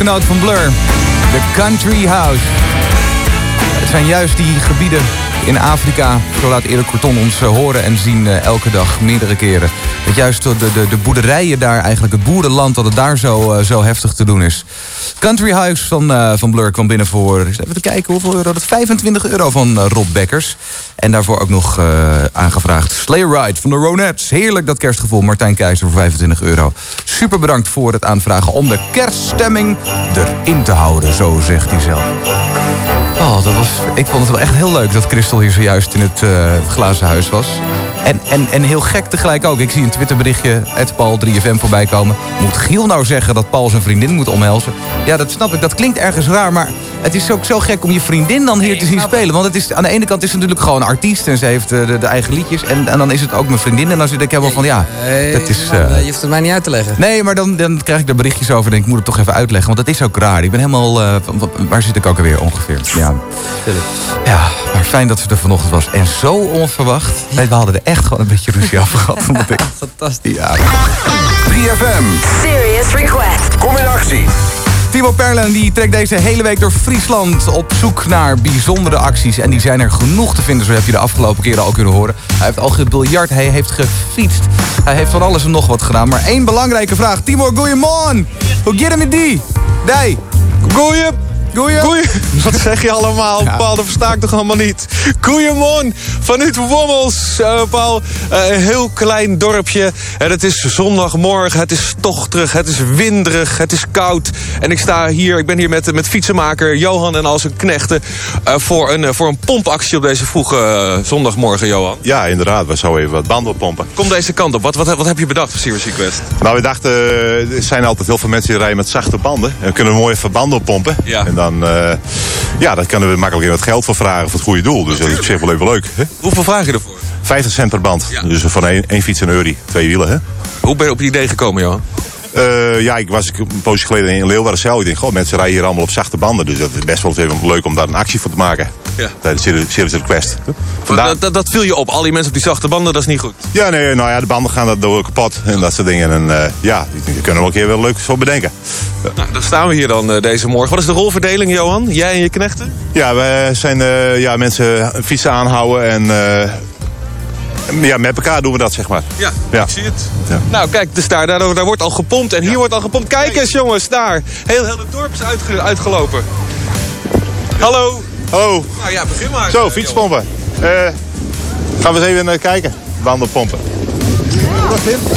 [SPEAKER 23] Een vrouwelijke noot van Blur. The Country House. Het zijn juist die gebieden in Afrika, zo laat Erik Corton ons eh, horen en zien eh, elke dag, meerdere keren. Dat juist de, de, de boerderijen daar, eigenlijk het boerenland, dat het daar zo, eh, zo heftig te doen is. Country House van, van Blur kwam binnen voor, even te kijken hoeveel euro dat 25 euro van Rob Bekkers. En daarvoor ook nog aangevraagd Sleigh Ride van de Ronettes. Heerlijk dat kerstgevoel, Martijn Keizer voor 25 euro. Super bedankt voor het aanvragen om de kerststemming erin te houden, zo zegt hij zelf. Oh, dat was, ik vond het wel echt heel leuk dat Christel hier zojuist in het eh, glazen huis was. En, en, en heel gek tegelijk ook. Ik zie een Twitterberichtje, het Paul 3FM voorbij komen. Moet Giel nou zeggen dat Paul zijn vriendin moet omhelzen? Ja, dat snap ik. Dat klinkt ergens raar, maar het is ook zo gek om je vriendin dan hier te zien spelen. Want het is, aan de ene kant is het natuurlijk gewoon een artiest en ze heeft eh, de, de eigen liedjes. En, en dan is het ook mijn vriendin. En dan zit ik helemaal van, ja, dat is... Eh,
[SPEAKER 24] eh, je hoeft het mij niet uit te leggen.
[SPEAKER 23] Nee, maar dan, dan krijg ik daar berichtjes over en denk ik moet het toch even uitleggen. Want dat is ook raar. Ik ben helemaal... eh, van- waar zit ik ook alweer ongeveer? Ja. ja, maar fijn dat ze er vanochtend was. En zo onverwacht. Nee, we hadden er echt gewoon een beetje ruzie over gehad. *laughs*
[SPEAKER 24] Fantastisch.
[SPEAKER 23] Ja.
[SPEAKER 32] 3FM.
[SPEAKER 9] Serious Request.
[SPEAKER 32] Kom in actie.
[SPEAKER 23] Timo Perlen die trekt deze hele week door Friesland op zoek naar bijzondere acties. En die zijn er genoeg te vinden, zo heb je de afgelopen keren al kunnen horen. Hij heeft al gebiljard, hij heeft gefietst. Hij heeft van alles en nog wat gedaan. Maar één belangrijke vraag. Timo, goeiemorgen. Hoe gaat het met die? Die.
[SPEAKER 33] Goeie.
[SPEAKER 23] Goeie.
[SPEAKER 33] Goeie. Wat zeg je allemaal, Paul? Dat versta ik toch allemaal niet. Goeiemorgen vanuit Wommels, eh, Paul. Eh, een heel klein dorpje. En het is zondagmorgen, het is tochtig, het is winderig, het is koud. En ik sta hier, ik ben hier met, met fietsenmaker Johan en al zijn knechten... eh, voor, een, eh, voor een pompactie op deze vroege eh, zondagmorgen, Johan.
[SPEAKER 34] Ja, inderdaad. We zouden even wat banden pompen.
[SPEAKER 33] Kom deze kant op. Wat, wat, wat heb je bedacht voor Serious Request?
[SPEAKER 34] Nou, we dachten, eh, er zijn altijd heel veel mensen die rijden met zachte banden. En we kunnen mooi even banden oppompen.
[SPEAKER 33] Ja.
[SPEAKER 34] En dan, eh, ja, daar kunnen we makkelijk in wat geld voor vragen voor het goede doel. Dus dat is op zich wel even leuk. Hè?
[SPEAKER 33] Hoeveel vraag je ervoor?
[SPEAKER 34] 50 cent per band. Dus van één, één fiets een euro. Twee wielen, hè?
[SPEAKER 33] Hoe ben je op het idee gekomen, Johan?
[SPEAKER 34] Eh, ja, ik was een poosje geleden in Leeuwarden zelf. Ik denk, goh, mensen rijden hier allemaal op zachte banden. Dus dat is best wel even leuk om daar een actie voor te maken.
[SPEAKER 33] Ja.
[SPEAKER 34] Tijdens de Serious Request. Vandaar...
[SPEAKER 33] Dat, dat, dat viel je op. Al die mensen op die zachte banden, dat is niet goed.
[SPEAKER 34] Ja, nee, nou ja, de banden gaan daardoor kapot en dat soort dingen. En eh, ja, die, die kunnen we een keer wel leuk zo bedenken.
[SPEAKER 33] Nou, dan staan we hier dan eh, deze morgen. Wat is de rolverdeling, Johan? Jij en je knechten?
[SPEAKER 34] Ja, we zijn ja, mensen fietsen aanhouden en ja, met elkaar doen we dat, zeg maar.
[SPEAKER 33] Ja,
[SPEAKER 34] Ja.
[SPEAKER 33] ik zie het.
[SPEAKER 34] Ja.
[SPEAKER 33] Nou, kijk, dus daar, daar, daar wordt al gepompt. En hier wordt al gepompt. Kijk eens, jongens, daar. Heel, heel het dorp is uitge- uitgelopen. Hallo.
[SPEAKER 34] Hallo.
[SPEAKER 33] Nou ja, begin maar.
[SPEAKER 34] Zo, fietspompen. Eh, gaan we eens even eh, kijken. Banden pompen.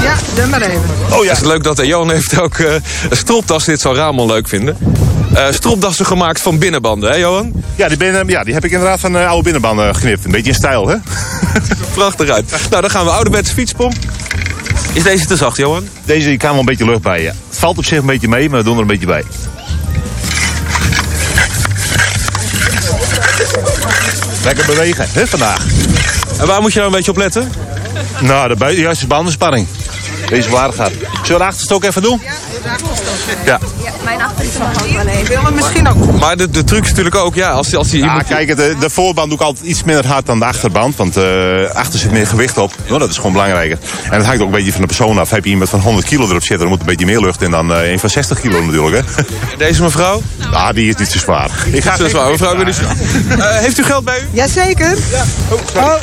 [SPEAKER 33] Ja, doe maar even. Oh ja. Het is leuk dat eh, Johan heeft ook eh, een stropdas. Dit zal Ramon leuk vinden. Eh stropdassen gemaakt van binnenbanden, hè Johan?
[SPEAKER 34] Ja, die, binnen, ja, die heb ik inderdaad van eh, oude binnenbanden geknipt. Een beetje in stijl, hè? *laughs*
[SPEAKER 33] Prachtig uit. Nou, dan gaan we ouderwets fietspomp. Is deze te zacht, Johan?
[SPEAKER 34] Deze die kan wel een beetje lucht bij, ja. Het valt op zich een beetje mee, maar we doen er een beetje bij. Lekker bewegen, hè, vandaag.
[SPEAKER 33] En waar moet je nou een beetje op letten?
[SPEAKER 34] Nou, de juiste bandenspanning. Deze waar gaat. Zullen we de achterste ook even doen? Ja.
[SPEAKER 26] Mijn achterste hand
[SPEAKER 33] wil hem misschien ook. Maar de, de truc is natuurlijk ook, ja, als, als die...
[SPEAKER 34] Ja, kijk, de, de voorband doe ik altijd iets minder hard dan de achterband. Want eh achter zit meer gewicht op. Nou, dat is gewoon belangrijker. En het hangt ook een beetje van de persoon af. Heb je iemand van 100 kilo erop zitten, dan moet een beetje meer lucht in dan eh een van 60 kilo natuurlijk. Hè.
[SPEAKER 33] Deze mevrouw?
[SPEAKER 34] Ja, die is niet zo zwaar. Ik
[SPEAKER 33] Zo zwaar, mevrouw Willis. Eh, heeft u geld bij u?
[SPEAKER 35] Jazeker. Oh.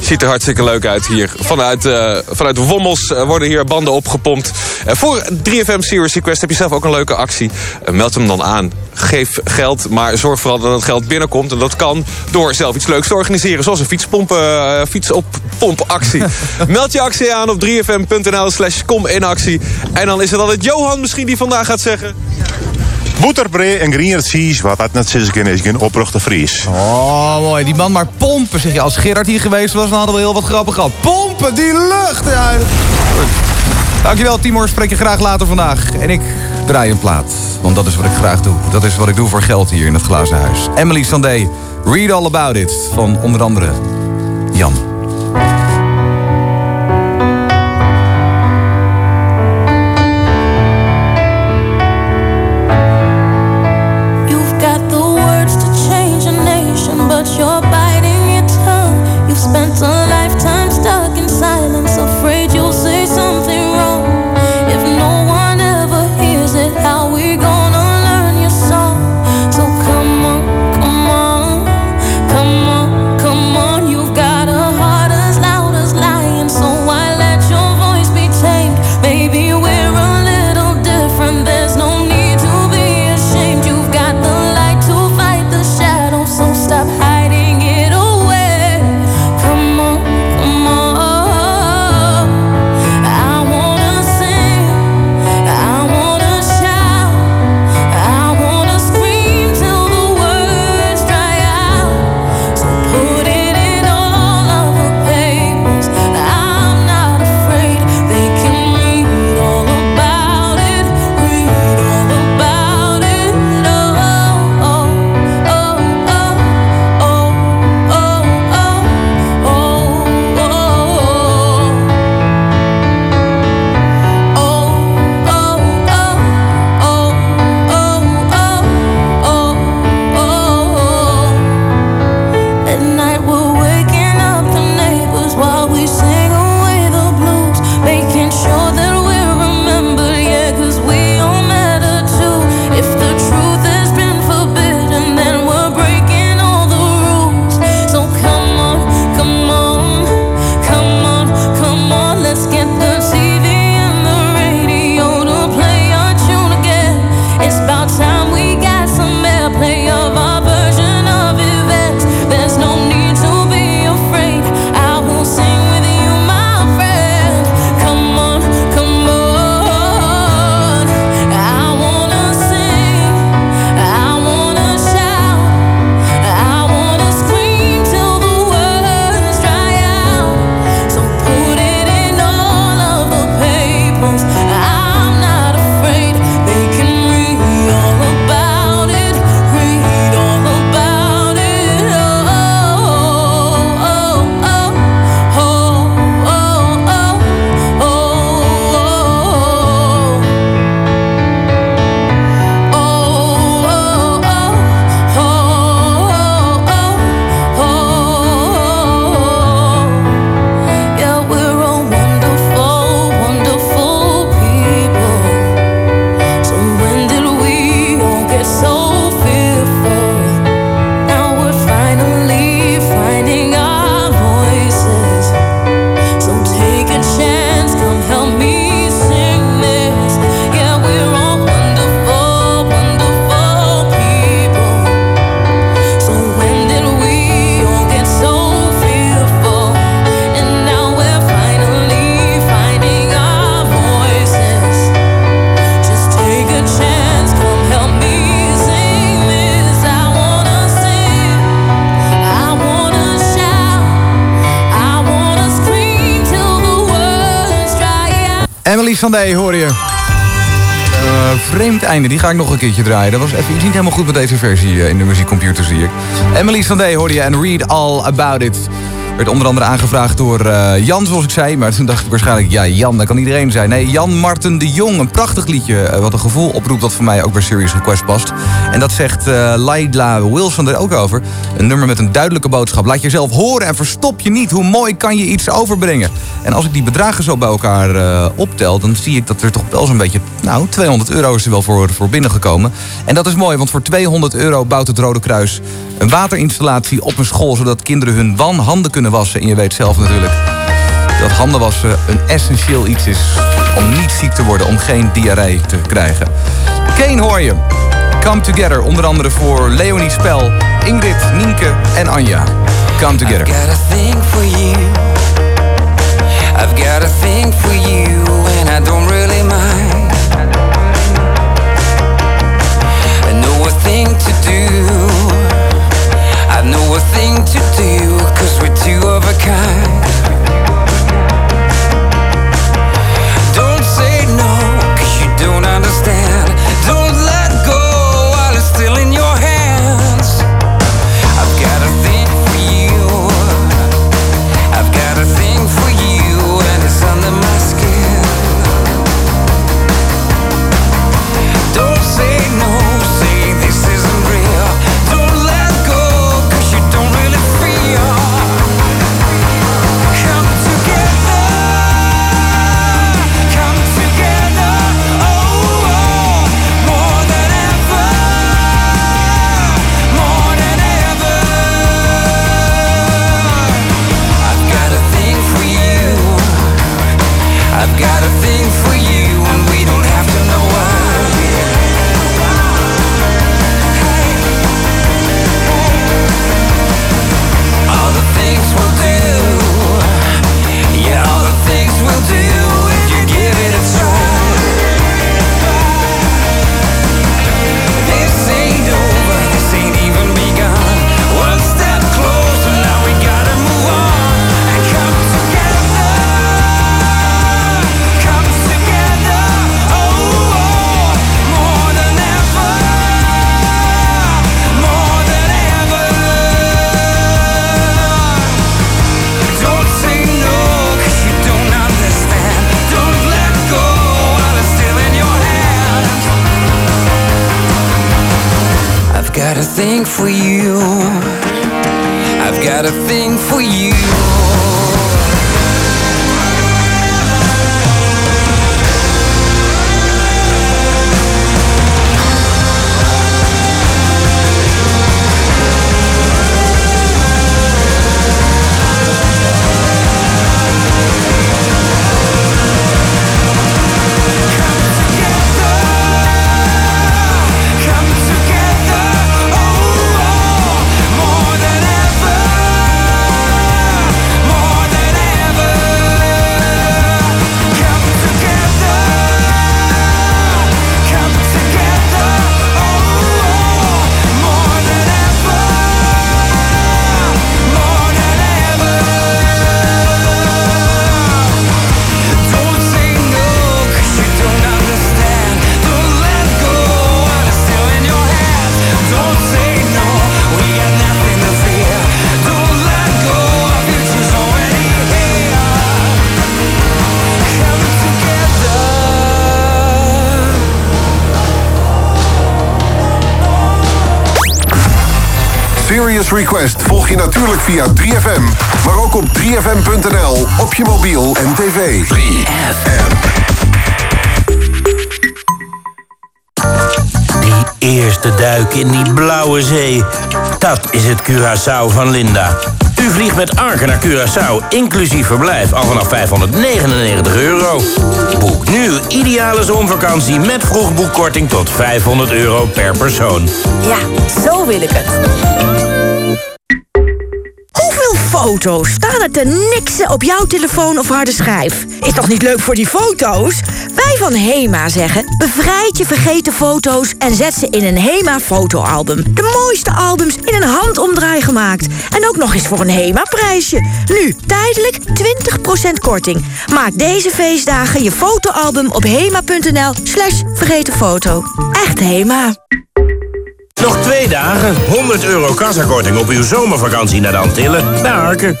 [SPEAKER 33] Ziet er hartstikke leuk uit hier. Vanuit, eh, vanuit Wommels eh, worden hier banden opgepompt. Eh, voor 3FM Serious Request heb je zelf ook een leuke actie. Eh, meld hem dan aan. Geef geld, maar zorg vooral dat het geld binnenkomt. En dat kan door zelf iets leuks te organiseren. Zoals een fietspompen, eh, fietsoppompactie. *laughs* Meld je actie aan op 3fm.nl slash kom in actie. En dan is het altijd Johan misschien die vandaag gaat zeggen...
[SPEAKER 34] Boeterbree en green seas, wat dat net keer is, geen oprochte Fries.
[SPEAKER 23] Oh, mooi. Die man maar pompen, zeg je. Als Gerard hier geweest was, dan hadden we heel wat grappen gehad. Pompen, die lucht! Ja. Dankjewel, Timor. Spreek je graag later vandaag. En ik draai een plaat. Want dat is wat ik graag doe. Dat is wat ik doe voor geld hier in het glazen huis. Emily Sandé, Read All About It. Van onder andere Jan.
[SPEAKER 21] Die ga ik nog een keertje draaien. Dat was even niet helemaal goed met deze versie eh, in de muziekcomputer, zie ik. Emily Sandé hoorde je en Read All About It. Werd onder andere aangevraagd door eh, Jan, zoals ik zei. Maar toen dacht ik waarschijnlijk, ja, Jan, dat kan iedereen zijn. Nee, Jan Marten de Jong. Een prachtig liedje, eh, wat een gevoel oproept... dat voor mij ook bij Serious Request past. En dat zegt Laila Wilson er ook over. Een nummer met een duidelijke boodschap. Laat jezelf horen en verstop je niet. Hoe mooi kan je iets overbrengen? En als ik die bedragen zo bij elkaar eh, optel... dan zie ik dat er toch wel zo'n beetje... nou, 200 euro is er wel voor, voor binnengekomen. En dat is mooi, want voor 200 euro bouwt het Rode Kruis... een waterinstallatie op een school... zodat kinderen hun wan handen kunnen wassen. En je weet zelf natuurlijk dat handen wassen een essentieel iets is... om niet ziek te worden, om geen diarree te krijgen. Kane hoor je. Come Together, onder andere voor Leonie Spel, Ingrid, Nienke en Anja. Come Together.
[SPEAKER 36] Je mobiel en tv. 3FM.
[SPEAKER 37] Die eerste duik in die blauwe zee. Dat is het Curaçao van Linda. U vliegt met Arke naar Curaçao, inclusief verblijf, al vanaf 599 euro. Boek nu ideale zonvakantie met vroegboekkorting tot 500 euro per persoon.
[SPEAKER 38] Ja, zo wil ik het. Foto's staan er te niksen op jouw telefoon of harde schijf? Is toch niet leuk voor die foto's? Wij van HEMA zeggen, bevrijd je vergeten foto's... en zet ze in een HEMA-fotoalbum. De mooiste albums in een handomdraai gemaakt. En ook nog eens voor een HEMA-prijsje. Nu, tijdelijk
[SPEAKER 39] korting. Maak deze feestdagen je fotoalbum op hema.nl slash vergeten foto. Echt Hema.
[SPEAKER 37] Twee dagen, 100 euro kassakorting op uw zomervakantie naar de Antillen. Bij Harken.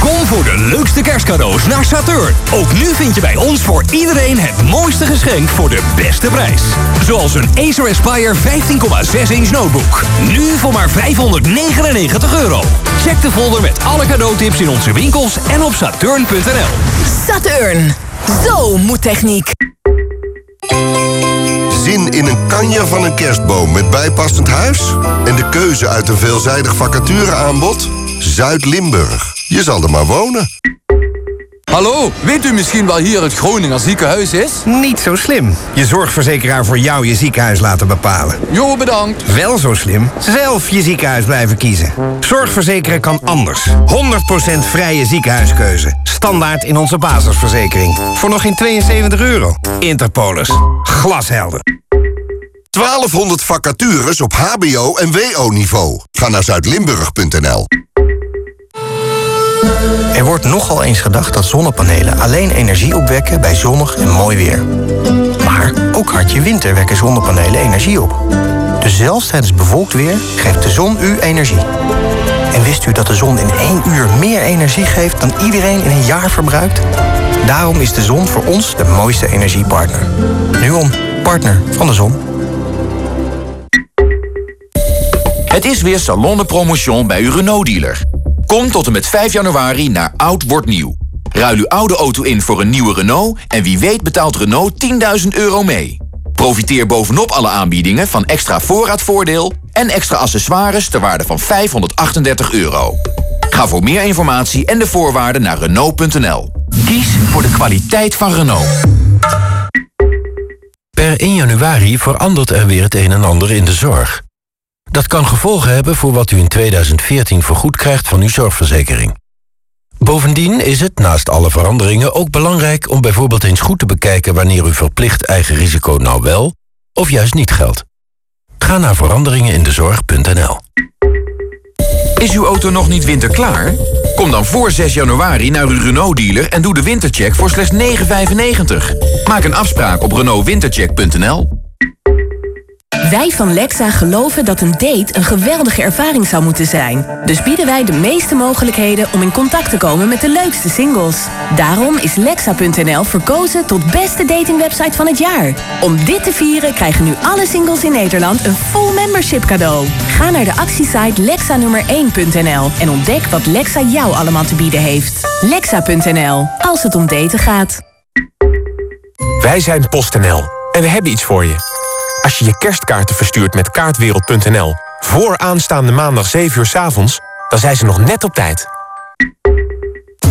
[SPEAKER 40] Kom voor de leukste kerstcadeaus naar Saturn. Ook nu vind je bij ons voor iedereen het mooiste geschenk voor de beste prijs. Zoals een Acer Aspire 15,6 inch notebook. Nu voor maar 599 euro. Check de folder met alle cadeautips in onze winkels en op saturn.nl.
[SPEAKER 41] Saturn. Zo moet techniek.
[SPEAKER 34] Zin in een kanje van een kerstboom met bijpassend huis? En de keuze uit een veelzijdig vacatureaanbod? Zuid-Limburg. Je zal er maar wonen.
[SPEAKER 30] Hallo, weet u misschien wel hier het Groninger ziekenhuis is?
[SPEAKER 19] Niet zo slim. Je zorgverzekeraar voor jou je ziekenhuis laten bepalen.
[SPEAKER 30] Jo, bedankt.
[SPEAKER 19] Wel zo slim. Zelf je ziekenhuis blijven kiezen. Zorgverzekeren kan anders. 100% vrije ziekenhuiskeuze. Standaard in onze basisverzekering. Voor nog geen 72 euro. Interpolis. Glashelder.
[SPEAKER 34] 1200 vacatures op hbo- en wo-niveau. Ga naar zuidlimburg.nl.
[SPEAKER 14] Er wordt nogal eens gedacht dat zonnepanelen alleen energie opwekken bij zonnig en mooi weer. Maar ook hartje winter wekken zonnepanelen energie op. Dus zelfs tijdens bewolkt weer geeft de zon u energie. En wist u dat de zon in één uur meer energie geeft dan iedereen in een jaar verbruikt? Daarom is de zon voor ons de mooiste energiepartner. Nuon, partner van de zon.
[SPEAKER 42] Het is weer Salon de Promotion bij uw Renault-dealer. Kom tot en met 5 januari naar Oud Wordt Nieuw. Ruil uw oude auto in voor een nieuwe Renault... en wie weet betaalt Renault 10.000 euro mee. Profiteer bovenop alle aanbiedingen van extra voorraadvoordeel... en extra accessoires ter waarde van 538 euro. Ga voor meer informatie en de voorwaarden naar Renault.nl. Kies voor de kwaliteit van Renault.
[SPEAKER 43] Per 1 januari verandert er weer het een en ander in de zorg. Dat kan gevolgen hebben voor wat u in 2014 vergoed krijgt van uw zorgverzekering. Bovendien is het, naast alle veranderingen, ook belangrijk om bijvoorbeeld eens goed te bekijken wanneer uw verplicht eigen risico nou wel of juist niet geldt. Ga naar veranderingenindezorg.nl.
[SPEAKER 42] Is uw auto nog niet winterklaar? Kom dan voor 6 januari naar uw Renault-dealer en doe de wintercheck voor slechts 9,95. Maak een afspraak op renaultwintercheck.nl.
[SPEAKER 11] Wij van Lexa geloven dat een date een geweldige ervaring zou moeten zijn. Dus bieden wij de meeste mogelijkheden om in contact te komen met de leukste singles. Daarom is Lexa.nl verkozen tot beste datingwebsite van het jaar. Om dit te vieren krijgen nu alle singles in Nederland een full membership cadeau. Ga naar de actiesite lexanummer1.nl en ontdek wat Lexa jou allemaal te bieden heeft. Lexa.nl, als het om daten gaat.
[SPEAKER 44] Wij zijn PostNL en we hebben iets voor je. Als je je kerstkaarten verstuurt met kaartwereld.nl... voor aanstaande maandag 7 uur s avonds, dan zijn ze nog net op tijd.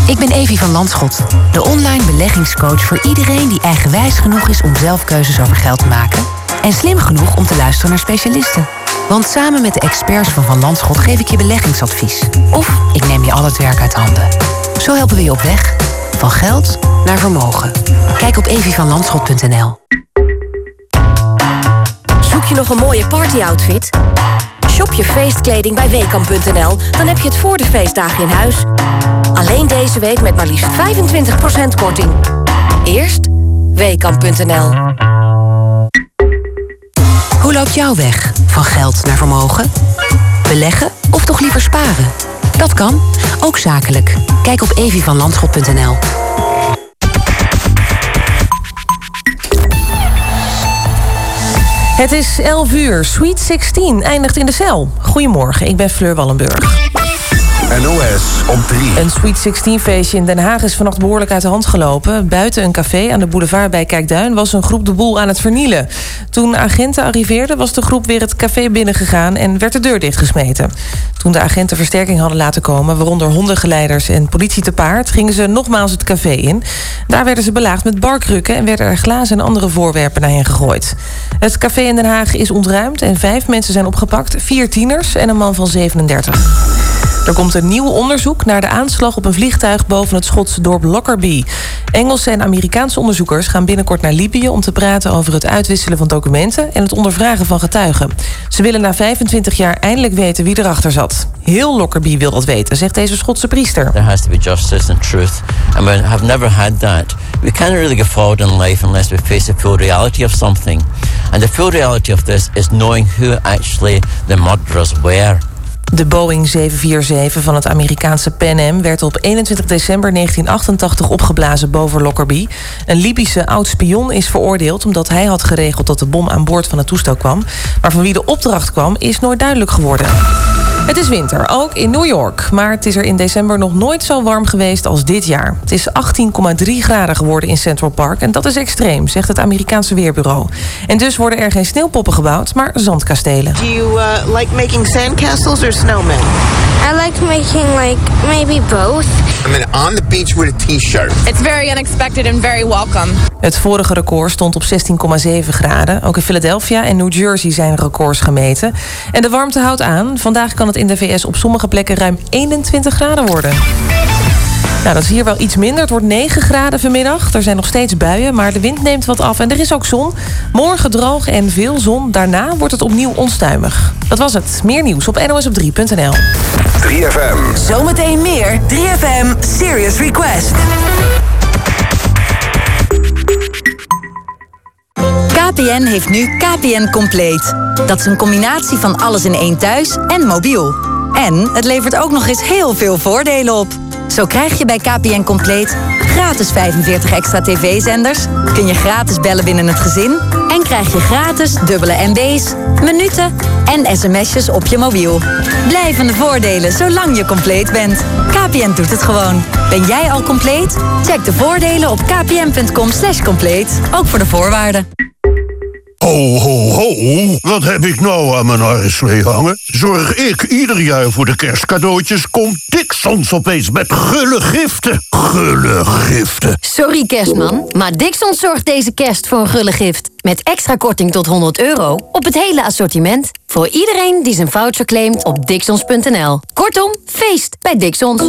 [SPEAKER 45] Ik ben Evie van Landschot, de online beleggingscoach voor iedereen die eigenwijs genoeg is om zelf keuzes over geld te maken en slim genoeg om te luisteren naar specialisten. Want samen met de experts van Van Landschot geef ik je beleggingsadvies. Of ik neem je al het werk uit handen. Zo helpen we je op weg. Van geld naar vermogen. Kijk op evievanlandschot.nl.
[SPEAKER 9] Zoek je nog een mooie partyoutfit? Shop je feestkleding bij Weekamp.nl, dan heb je het voor de feestdagen in huis. Alleen deze week met maar liefst 25% korting. Eerst Weekamp.nl.
[SPEAKER 45] Hoe loopt jouw weg? Van geld naar vermogen? Beleggen of toch liever sparen? Dat kan, ook zakelijk. Kijk op evievanlandschot.nl.
[SPEAKER 3] Het is 11 uur. Sweet 16 eindigt in de cel. Goedemorgen, ik ben Fleur Wallenburg.
[SPEAKER 34] NOS op 3.
[SPEAKER 3] Een Sweet 16 feestje in Den Haag is vannacht behoorlijk uit de hand gelopen. Buiten een café aan de boulevard bij Kijkduin was een groep de boel aan het vernielen. Toen agenten arriveerden was de groep weer het café binnengegaan en werd de deur dichtgesmeten. Toen de agenten versterking hadden laten komen, waaronder hondengeleiders en politie te paard, gingen ze nogmaals het café in. Daar werden ze belaagd met barkrukken en werden er glazen en andere voorwerpen naar hen gegooid. Het café in Den Haag is ontruimd en vijf mensen zijn opgepakt, vier tieners en een man van 37. Er komt een nieuw onderzoek naar de aanslag op een vliegtuig boven het Schotse dorp Lockerbie. Engelse en Amerikaanse onderzoekers gaan binnenkort naar Libië om te praten over het uitwisselen van documenten en het ondervragen van getuigen. Ze willen na 25 jaar eindelijk weten wie erachter zat. Heel Lockerbie wil dat weten, zegt deze Schotse priester.
[SPEAKER 46] There has to be justice and truth, and we have never had that. We can't really go forward in life unless we face the full reality of something. And the full reality of this is knowing who actually the murderers were.
[SPEAKER 3] De Boeing 747 van het Amerikaanse Pan Am werd op 21 december 1988 opgeblazen boven Lockerbie. Een Libische oud-spion is veroordeeld omdat hij had geregeld dat de bom aan boord van het toestel kwam. Maar van wie de opdracht kwam is nooit duidelijk geworden. Het is winter, ook in New York. Maar het is er in december nog nooit zo warm geweest als dit jaar. Het is 18,3 graden geworden in Central Park. En dat is extreem, zegt het Amerikaanse weerbureau. En dus worden er geen sneeuwpoppen gebouwd, maar zandkastelen.
[SPEAKER 47] Do you uh, like making sandcastles or snowmen?
[SPEAKER 48] I like making like maybe both.
[SPEAKER 49] I'm in on the beach with a t-shirt.
[SPEAKER 50] It's very unexpected and very welcome.
[SPEAKER 3] Het vorige record stond op 16,7 graden. Ook in Philadelphia en New Jersey zijn records gemeten. En de warmte houdt aan. Vandaag kan het in de VS op sommige plekken ruim 21 graden worden. Nou, dat is hier wel iets minder. Het wordt 9 graden vanmiddag. Er zijn nog steeds buien, maar de wind neemt wat af en er is ook zon. Morgen droog en veel zon. Daarna wordt het opnieuw onstuimig. Dat was het. Meer nieuws op nosop3.nl.
[SPEAKER 9] 3FM. Zometeen meer 3FM Serious Request.
[SPEAKER 51] KPN heeft nu KPN Compleet. Dat is een combinatie van alles in één thuis en mobiel. En het levert ook nog eens heel veel voordelen op. Zo krijg je bij KPN Compleet gratis 45 extra tv-zenders... kun je gratis bellen binnen het gezin... en krijg je gratis dubbele MB's, minuten en sms'jes op je mobiel. Blijvende voordelen zolang je compleet bent. KPN doet het gewoon. Ben jij al compleet? Check de voordelen op kpn.com compleet. Ook voor de voorwaarden.
[SPEAKER 52] Ho, ho, ho. Wat heb ik nou aan mijn arreslee hangen? Zorg ik ieder jaar voor de kerstcadeautjes... komt Dixons opeens met gulle giften. Gulle giften.
[SPEAKER 18] Sorry kerstman, maar Dixon zorgt deze kerst voor een gulle gift. Met extra korting tot 100 euro op het hele assortiment. Voor iedereen die zijn voucher claimt op dixons.nl. Kortom, feest bij Dixons.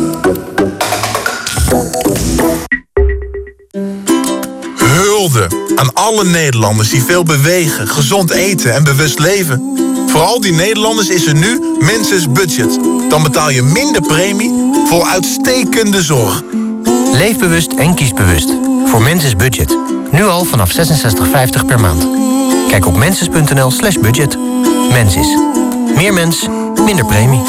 [SPEAKER 20] Hulde aan alle Nederlanders die veel bewegen, gezond eten en bewust leven. Voor al die Nederlanders is er nu Menses Budget. Dan betaal je minder premie voor uitstekende zorg.
[SPEAKER 14] Leef bewust en kies bewust. Voor Menses Budget. Nu al vanaf 66,50 per maand. Kijk op menses.nl slash budget. Mensis. Meer mens, minder premie.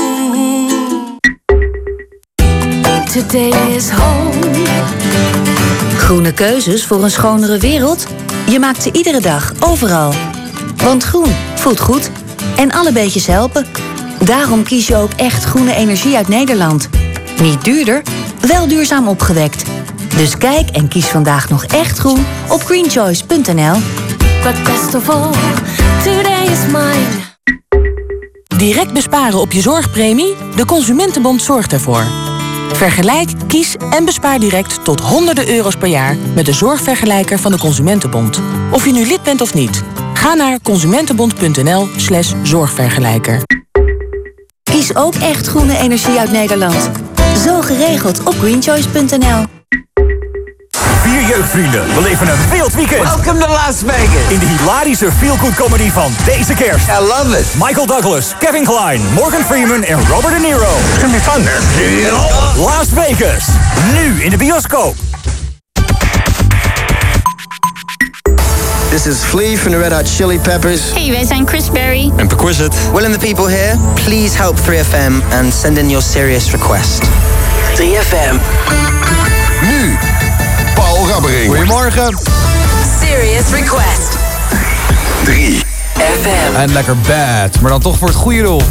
[SPEAKER 18] Today is home. Groene keuzes voor een schonere wereld? Je maakt ze iedere dag, overal. Want groen voelt goed. En alle beetjes helpen. Daarom kies je ook echt groene energie uit Nederland. Niet duurder, wel duurzaam opgewekt. Dus kijk en kies vandaag nog echt groen op greenchoice.nl. But best of all, today is mine.
[SPEAKER 11] Direct besparen op je zorgpremie? De Consumentenbond zorgt ervoor. Vergelijk, kies en bespaar direct tot honderden euro's per jaar... met de zorgvergelijker van de Consumentenbond. Of je nu lid bent of niet. Ga naar consumentenbond.nl slash zorgvergelijker.
[SPEAKER 18] Kies ook echt groene energie uit Nederland. Zo geregeld op greenchoice.nl.
[SPEAKER 53] Vier jeugdvrienden beleven een wild weekend.
[SPEAKER 54] Welcome to Las Vegas.
[SPEAKER 53] In de hilarische feel-good comedy van deze kerst.
[SPEAKER 54] I love it.
[SPEAKER 53] Michael Douglas, Kevin Klein, Morgan Freeman en Robert De Niro.
[SPEAKER 54] It's gonna be fun there.
[SPEAKER 53] Las Vegas. Nu in de bioscoop.
[SPEAKER 55] This is Flea from the Red Hot Chili Peppers.
[SPEAKER 56] Hey, wij zijn Chris Berry.
[SPEAKER 55] And Perquisite. Will and the people here, please help 3FM and send in your serious request.
[SPEAKER 9] 3FM.
[SPEAKER 57] Goedemorgen.
[SPEAKER 9] Serious Request.
[SPEAKER 34] 3.
[SPEAKER 9] FM.
[SPEAKER 57] En lekker bad, maar dan toch voor het goede doel.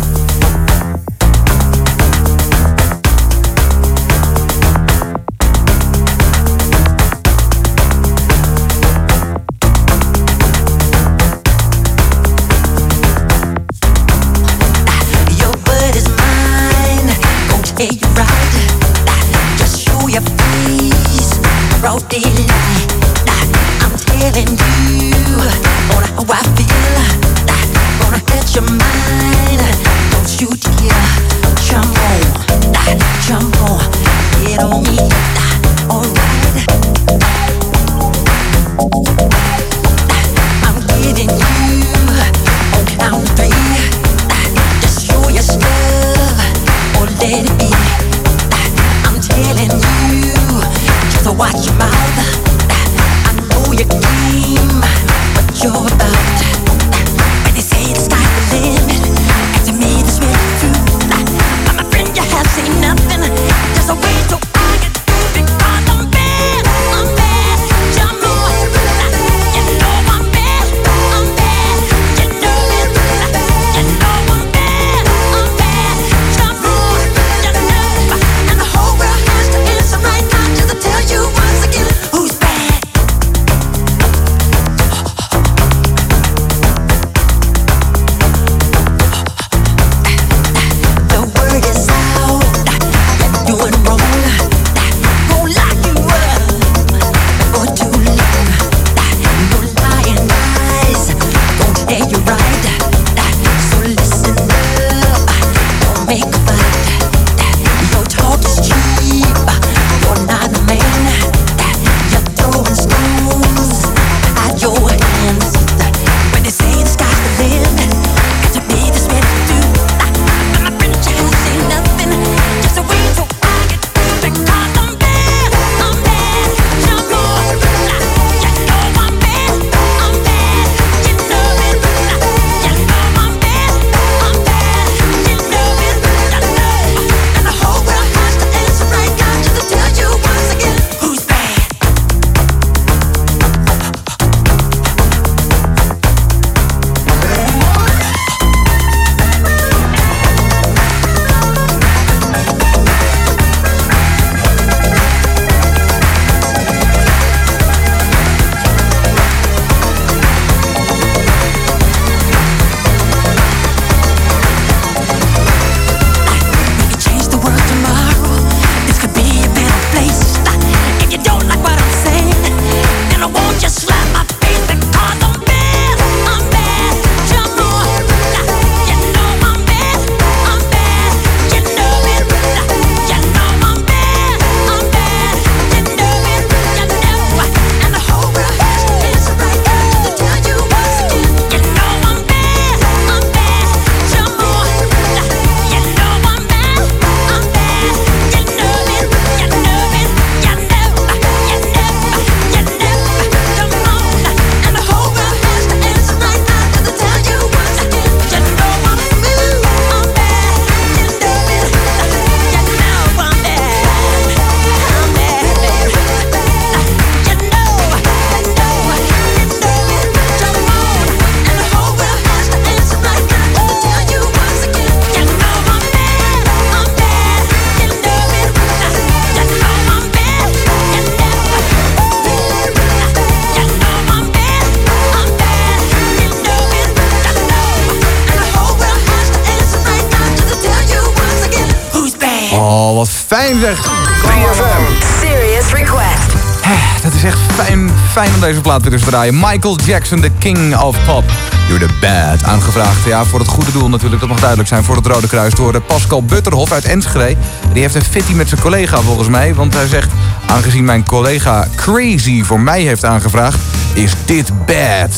[SPEAKER 23] Deze plaat weer eens draaien. Michael Jackson, the king of pop. You're the bad. Aangevraagd ja, voor het goede doel natuurlijk. Dat mag duidelijk zijn voor het Rode Kruis. Door de Pascal Butterhof uit Enschede. Die heeft een fitty met zijn collega volgens mij. Want hij zegt, aangezien mijn collega Crazy voor mij heeft aangevraagd... is dit bad.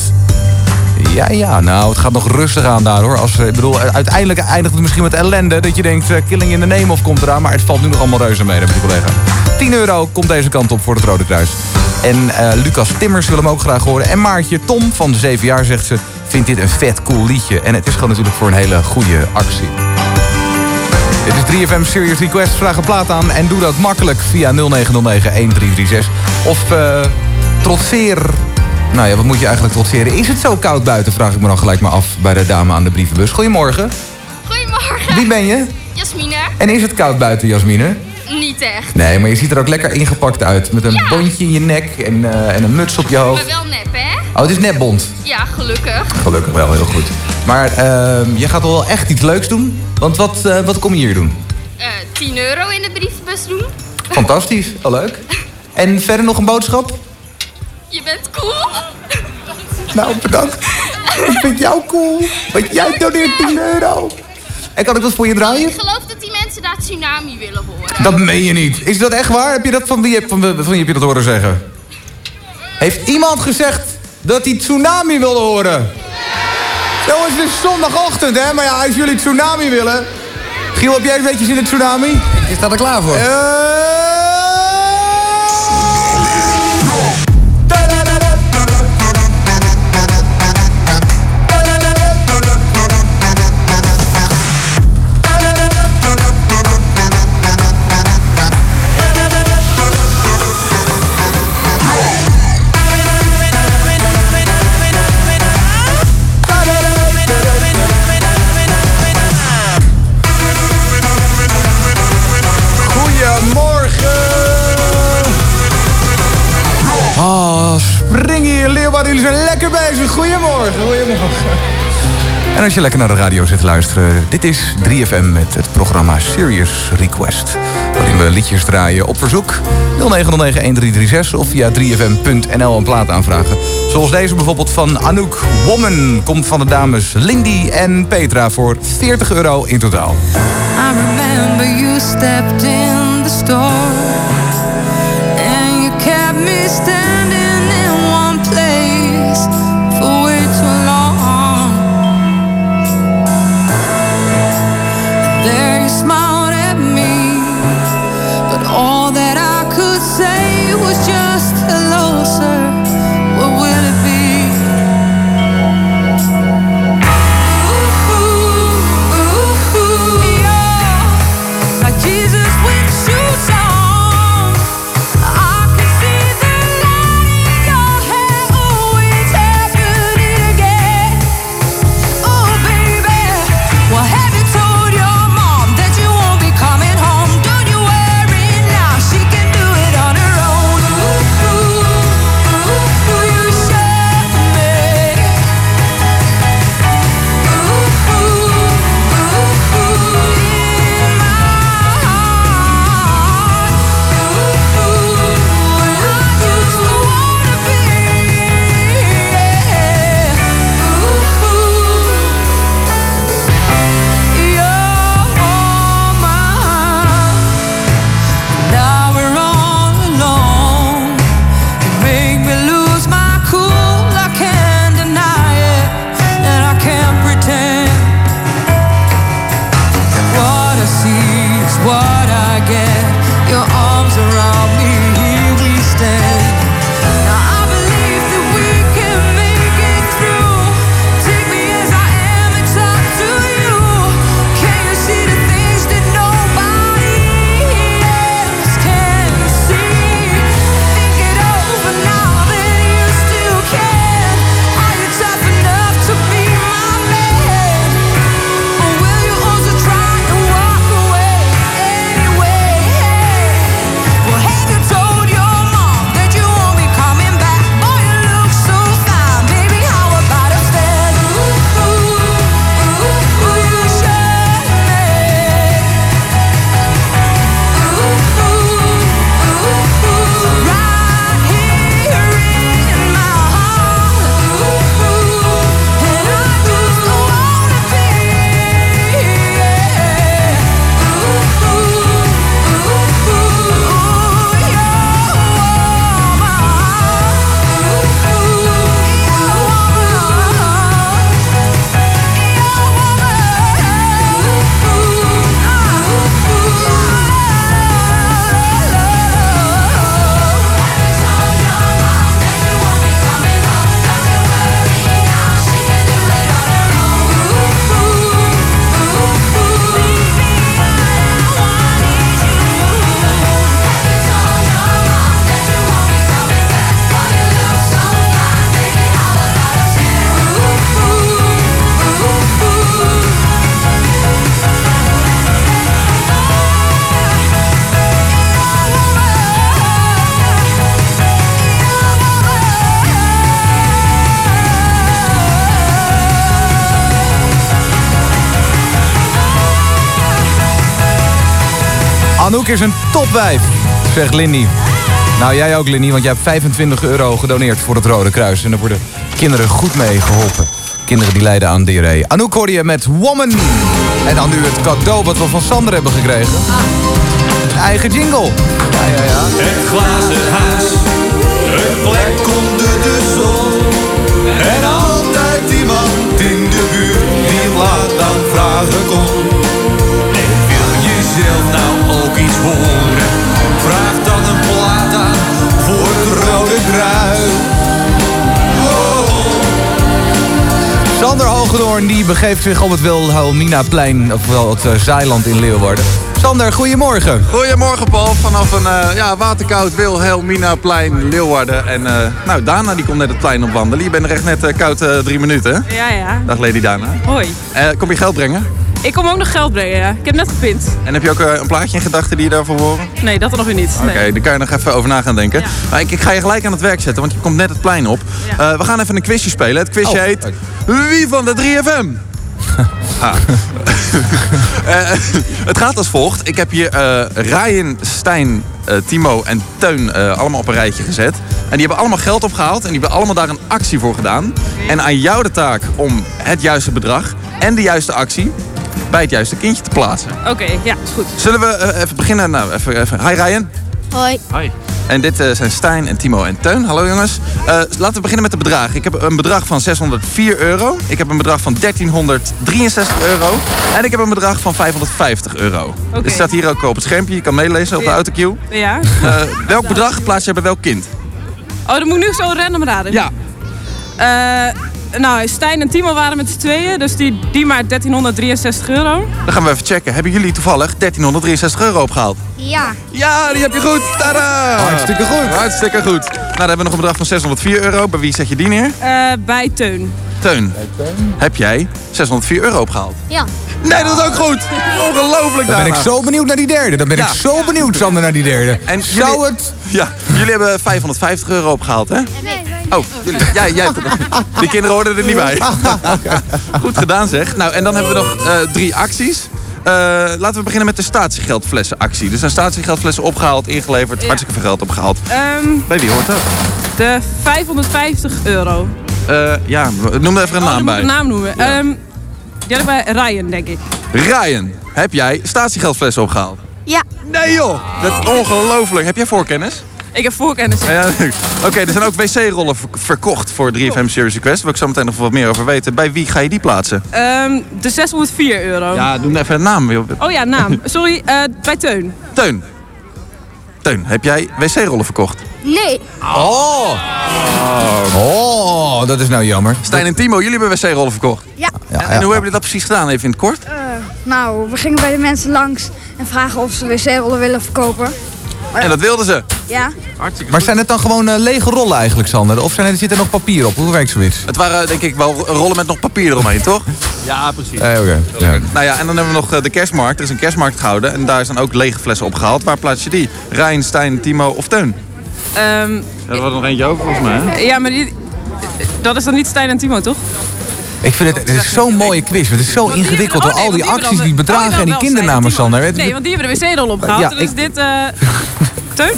[SPEAKER 23] Ja, ja, nou, het gaat nog rustig aan daar hoor. Als, eh, ik bedoel, uiteindelijk eindigt het misschien met ellende. Dat je denkt, eh, killing in the name of komt eraan. Maar het valt nu nog allemaal reuze mee, heb je collega. 10 euro komt deze kant op voor het Rode Kruis. En eh, Lucas Timmers wil hem ook graag horen. En Maartje Tom van de 7 jaar zegt ze... vindt dit een vet cool liedje. En het is gewoon natuurlijk voor een hele goede actie. Dit is 3FM Serious Request. Vraag een plaat aan en doe dat makkelijk via 0909-1336. Of eh trotseer... Nou ja, wat moet je eigenlijk trotseren? Is het zo koud buiten? Vraag ik me dan gelijk maar af bij de dame aan de brievenbus. Goedemorgen.
[SPEAKER 58] Goedemorgen.
[SPEAKER 23] Wie ben je?
[SPEAKER 58] Jasmine.
[SPEAKER 23] En is het koud buiten, Jasmine?
[SPEAKER 58] Niet echt.
[SPEAKER 23] Nee, maar je ziet er ook lekker ingepakt uit. Met een
[SPEAKER 58] Ja.
[SPEAKER 23] bondje in je nek en, eh, en een muts op je
[SPEAKER 58] Maar
[SPEAKER 23] hoofd.
[SPEAKER 58] wel nep, hè?
[SPEAKER 23] Oh, het is net bond.
[SPEAKER 58] Ja, gelukkig.
[SPEAKER 23] Gelukkig wel, heel goed. Maar ehm, je gaat wel echt iets leuks doen. Want wat, eh, wat kom je hier doen?
[SPEAKER 58] Eh 10 euro in de brievenbus doen.
[SPEAKER 23] Fantastisch, wel leuk. En verder nog een boodschap?
[SPEAKER 58] Je bent cool.
[SPEAKER 23] Nou, bedankt. Ik vind jou cool. Want jij doneert 10 euro. En kan ik dat voor je draaien?
[SPEAKER 58] Dat
[SPEAKER 23] meen je niet. Is dat echt waar? Heb je dat van wie, heb- van, van wie heb je dat horen zeggen? Heeft iemand gezegd dat hij tsunami wilde horen? Jongens, het is zondagochtend, hè? Maar ja, als jullie tsunami willen... Giel, heb jij een beetje zin in tsunami?
[SPEAKER 24] Ik sta er klaar voor.
[SPEAKER 23] Goedemorgen! Hier, Leeuwarden. Jullie zijn lekker bezig. Goedemorgen, goedemorgen. En als je lekker naar de radio zit te luisteren... dit is 3FM met het programma Serious Request. Waarin we liedjes draaien op verzoek. 0909-1336 of via 3fm.nl een plaat aanvragen. Zoals deze bijvoorbeeld van Anouk Woman. Komt van de dames Lindy en Petra voor 40 euro in totaal.
[SPEAKER 21] I remember you stepped in the store is
[SPEAKER 23] een topwijf, zegt Lindy. Nou, jij ook, Lindy, want jij hebt 25 euro gedoneerd voor het Rode Kruis. En daar worden kinderen goed mee geholpen. kinderen die lijden aan diarree. Anouk hoorde je met Woman. En dan nu het cadeau wat we van Sander hebben gekregen. Eigen jingle. Ja, ja, ja.
[SPEAKER 59] Het glazen huis, een plek onder de zon. En altijd iemand in de buurt die laat dan vragen kon.
[SPEAKER 23] Die begeeft zich op het Wilhelminaplein, ofwel het uh, Zeiland in Leeuwarden. Sander, goedemorgen.
[SPEAKER 60] Goedemorgen Paul, vanaf een uh, ja, waterkoud Wilhelminaplein Leeuwarden. En uh, nou, Dana die komt net het plein opwandelen. Je bent er echt net koud drie minuten, hè?
[SPEAKER 61] Ja, ja.
[SPEAKER 60] Dag Lady Dana.
[SPEAKER 61] Hoi.
[SPEAKER 60] kom je geld brengen?
[SPEAKER 61] Ik kom ook nog geld brengen, ja. Ik heb net gepint.
[SPEAKER 60] En heb je ook een plaatje in gedachten die je daarvoor horen?
[SPEAKER 61] Nee, dat er nog weer niet.
[SPEAKER 60] Oké, okay, daar kan je nog even over na gaan denken. Ja. Maar ik, ik, ga je gelijk aan het werk zetten, want je komt net het plein op. Ja. we gaan even een quizje spelen. Het quizje oh. heet... Wie van de 3FM? Ah. uh, het gaat als volgt. Ik heb hier uh, Ryan, Stijn, uh, Timo en Teun allemaal op een rijtje gezet. En die hebben allemaal geld opgehaald. En die hebben allemaal daar een actie voor gedaan. En aan jou de taak om het juiste bedrag en de juiste actie bij het juiste kindje te plaatsen.
[SPEAKER 61] Oké, okay, ja, is goed.
[SPEAKER 60] Zullen we even beginnen? Nou, even, even. Hi Ryan.
[SPEAKER 62] Hoi.
[SPEAKER 60] Hoi. En dit uh, zijn Stijn en Timo en Teun. Hallo jongens. Uh, laten we beginnen met de bedragen. Ik heb een bedrag van 604 euro. Ik heb een bedrag van 1363 euro. En ik heb een bedrag van 550 euro. Okay. Dit staat hier ook op het schermpje. Je kan meelezen op de autocue.
[SPEAKER 61] Ja.
[SPEAKER 60] Uh, welk bedrag plaats je bij welk kind?
[SPEAKER 61] Oh, dan moet ik nu zo random raden.
[SPEAKER 60] Ja.
[SPEAKER 61] Nou, Stijn en Timo waren met z'n tweeën. Dus die, die maar 1363 euro.
[SPEAKER 60] Dan gaan we even checken. Hebben jullie toevallig 1363 euro opgehaald?
[SPEAKER 62] Ja.
[SPEAKER 60] Ja, die heb je goed. Tada!
[SPEAKER 23] Hartstikke goed.
[SPEAKER 60] Hartstikke goed. Nou, dan hebben we nog een bedrag van 604 euro. Bij wie zet je die neer?
[SPEAKER 61] Uh, bij Teun.
[SPEAKER 60] Teun. Heb jij 604 euro opgehaald?
[SPEAKER 62] Ja.
[SPEAKER 60] Nee, dat is ook goed. Ongelooflijk
[SPEAKER 23] Dan ben ik zo benieuwd naar die derde. Dan ben ja. ik zo benieuwd, Sander, naar die derde. En Zou
[SPEAKER 60] jullie,
[SPEAKER 23] het...
[SPEAKER 60] Ja, jullie hebben 550 euro opgehaald, hè?
[SPEAKER 62] Nee.
[SPEAKER 60] Oh, jullie, jij, jij, die kinderen hoorden er niet bij. Goed gedaan, zeg. Nou, en dan hebben we nog uh, drie acties. Uh, laten we beginnen met de statiegeldflessenactie. Dus zijn statiegeldflessen opgehaald, ingeleverd, ja. hartstikke veel geld opgehaald.
[SPEAKER 61] Um,
[SPEAKER 60] bij wie hoort dat?
[SPEAKER 61] De 550 euro.
[SPEAKER 60] Uh, ja, noem er even een
[SPEAKER 61] oh,
[SPEAKER 60] naam bij.
[SPEAKER 61] een naam noemen. Ja. Um, ja, bij Ryan, denk ik.
[SPEAKER 60] Ryan, heb jij statiegeldflessen opgehaald?
[SPEAKER 62] Ja.
[SPEAKER 60] Nee joh, dat is ongelooflijk. Heb jij voorkennis?
[SPEAKER 61] Ik heb voorkennis.
[SPEAKER 60] Ja, Oké, okay, er zijn ook wc-rollen verkocht voor 3FM Series Request. Wil ik zo meteen nog wat meer over weten. Bij wie ga je die plaatsen?
[SPEAKER 61] Um, de 604 euro.
[SPEAKER 60] Ja, doe even een naam.
[SPEAKER 61] Oh ja, naam. *laughs* Sorry, uh, bij Teun.
[SPEAKER 60] Teun. Teun, heb jij wc-rollen verkocht?
[SPEAKER 62] Nee.
[SPEAKER 23] Oh. oh. Oh, dat is nou jammer.
[SPEAKER 60] Stijn en Timo, jullie hebben wc-rollen verkocht?
[SPEAKER 62] Ja.
[SPEAKER 60] ja, ja. En, hoe hebben jullie dat precies gedaan, even in het kort?
[SPEAKER 62] Uh, nou, we gingen bij de mensen langs en vragen of ze wc-rollen willen verkopen.
[SPEAKER 60] Maar... En dat wilden ze?
[SPEAKER 62] Ja.
[SPEAKER 60] Hartstikke
[SPEAKER 23] maar zijn het dan gewoon uh, lege rollen eigenlijk, Sander? Of zijn er, zit er nog papier op? Hoe werkt zoiets?
[SPEAKER 60] Het waren denk ik wel rollen met nog papier eromheen, toch? Ja, precies.
[SPEAKER 23] Eh, Oké. Okay. Ja.
[SPEAKER 60] Nou ja, en dan hebben we nog uh, de kerstmarkt. Er is een kerstmarkt gehouden en daar zijn ook lege flessen opgehaald. Waar plaats je die? Rijn, Stijn, Timo of Teun?
[SPEAKER 61] Um,
[SPEAKER 60] ja, er was nog eentje over volgens mij. Hè?
[SPEAKER 61] Ja, maar die, dat is dan niet Stijn en Timo, toch?
[SPEAKER 23] Ik vind het, het is zo'n mooie quiz. Het is zo ingewikkeld door al die acties, die bedragen en die kindernamen, Sander.
[SPEAKER 61] Nee, want die hebben de wc-rol opgehaald. Ja, dus ik... dit... Uh, Teun?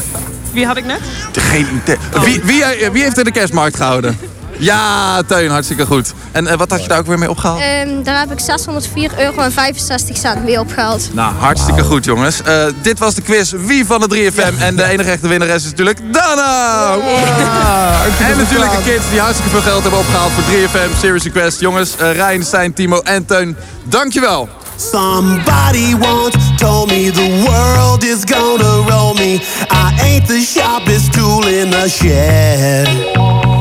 [SPEAKER 61] Wie had ik net?
[SPEAKER 60] Geen idee. Wie, wie, wie heeft er de kerstmarkt gehouden? Ja, Teun, hartstikke goed. En uh, wat had je daar ook weer mee opgehaald?
[SPEAKER 62] Um, daar heb ik 604 euro en 65 cent mee opgehaald.
[SPEAKER 60] Nou, hartstikke wow. goed jongens. Uh, dit was de quiz Wie van de 3FM. En de enige echte winnares is natuurlijk Dana! Wow. en natuurlijk de kids die hartstikke veel geld hebben opgehaald voor 3FM Series Request. Jongens, uh, Rijn, Stijn, Timo en Teun, dankjewel.
[SPEAKER 59] Somebody once told me the world is gonna roll me. I ain't the sharpest tool in the shed.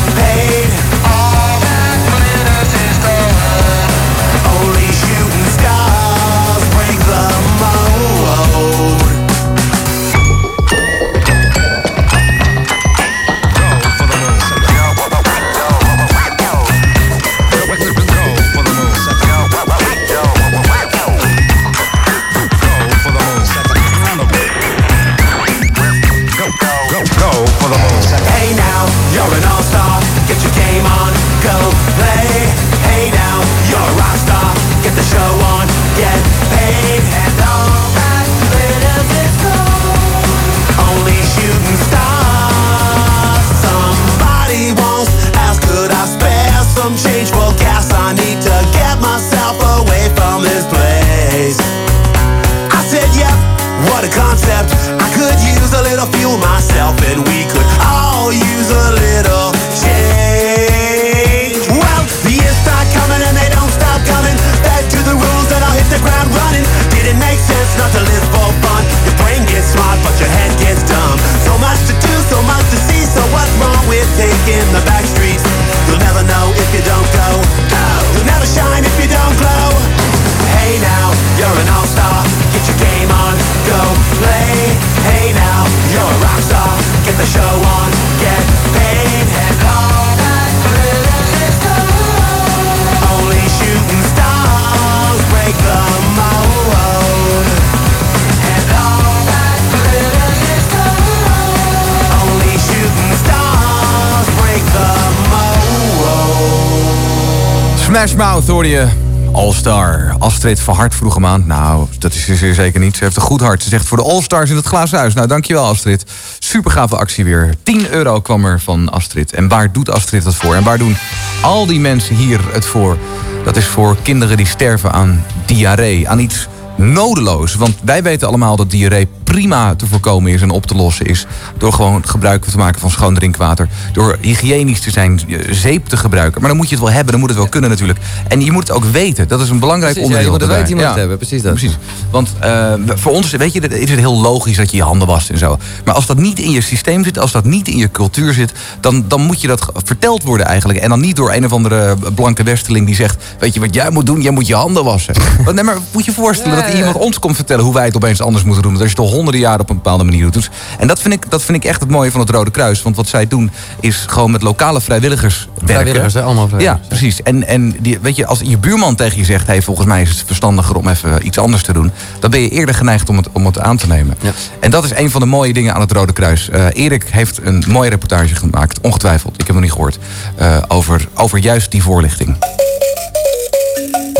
[SPEAKER 23] Mouth hoorde je. All-Star. Astrid van Hart vroege maand. Nou, dat is ze zeer zeker niet. Ze heeft een goed hart. Ze zegt voor de All-Stars in het glazen huis. Nou, dankjewel Astrid. Super gave actie weer. 10 euro kwam er van Astrid. En waar doet Astrid dat voor? En waar doen al die mensen hier het voor? Dat is voor kinderen die sterven aan diarree. Aan iets nodeloos. Want wij weten allemaal dat diarree prima te voorkomen is en op te lossen is. Door gewoon gebruik te maken van schoon drinkwater. Door hygiënisch te zijn, eh, zeep te gebruiken. Maar dan moet je het wel hebben, dan moet het wel kunnen natuurlijk. En je moet het ook weten. Dat is een belangrijk
[SPEAKER 63] Precies, ja,
[SPEAKER 23] onderdeel.
[SPEAKER 63] je moet het weten, je moet het hebben, precies dat.
[SPEAKER 23] Precies. Want eh, voor ons, weet je, is het heel logisch dat je je handen wast en zo. Maar als dat niet in je systeem zit, als dat niet in je cultuur zit... dan, dan moet je dat verteld worden eigenlijk. En dan niet door een of andere blanke westeling die zegt... weet je wat jij moet doen? Jij moet je handen wassen. *laughs* Want, nee, maar moet je voorstellen
[SPEAKER 63] Ja,
[SPEAKER 23] dat iemand ons komt vertellen... hoe wij het opeens anders moeten doen. Dat als je het al honderden jaren op een bepaalde manier doet. En dat vind, ik, dat vind ik echt het mooie van het Rode Kruis. Want wat zij doen is gewoon met lokale vrijwilligers werken.
[SPEAKER 63] Vrijwilligers, hè? Allemaal vrijwilligers.
[SPEAKER 23] Ja, precies. En, en die, weet je, als je buurman tegen je zegt... Hey, volgens mij is het verstandiger om even iets anders te doen... dan ben je eerder geneigd om het, om het aan te nemen. En dat is een van de mooie dingen aan het Rode Kruis. Eh, Erik heeft een mooie reportage gemaakt, ongetwijfeld. Ik heb hem nog niet gehoord. eh, over, over juist die voorlichting.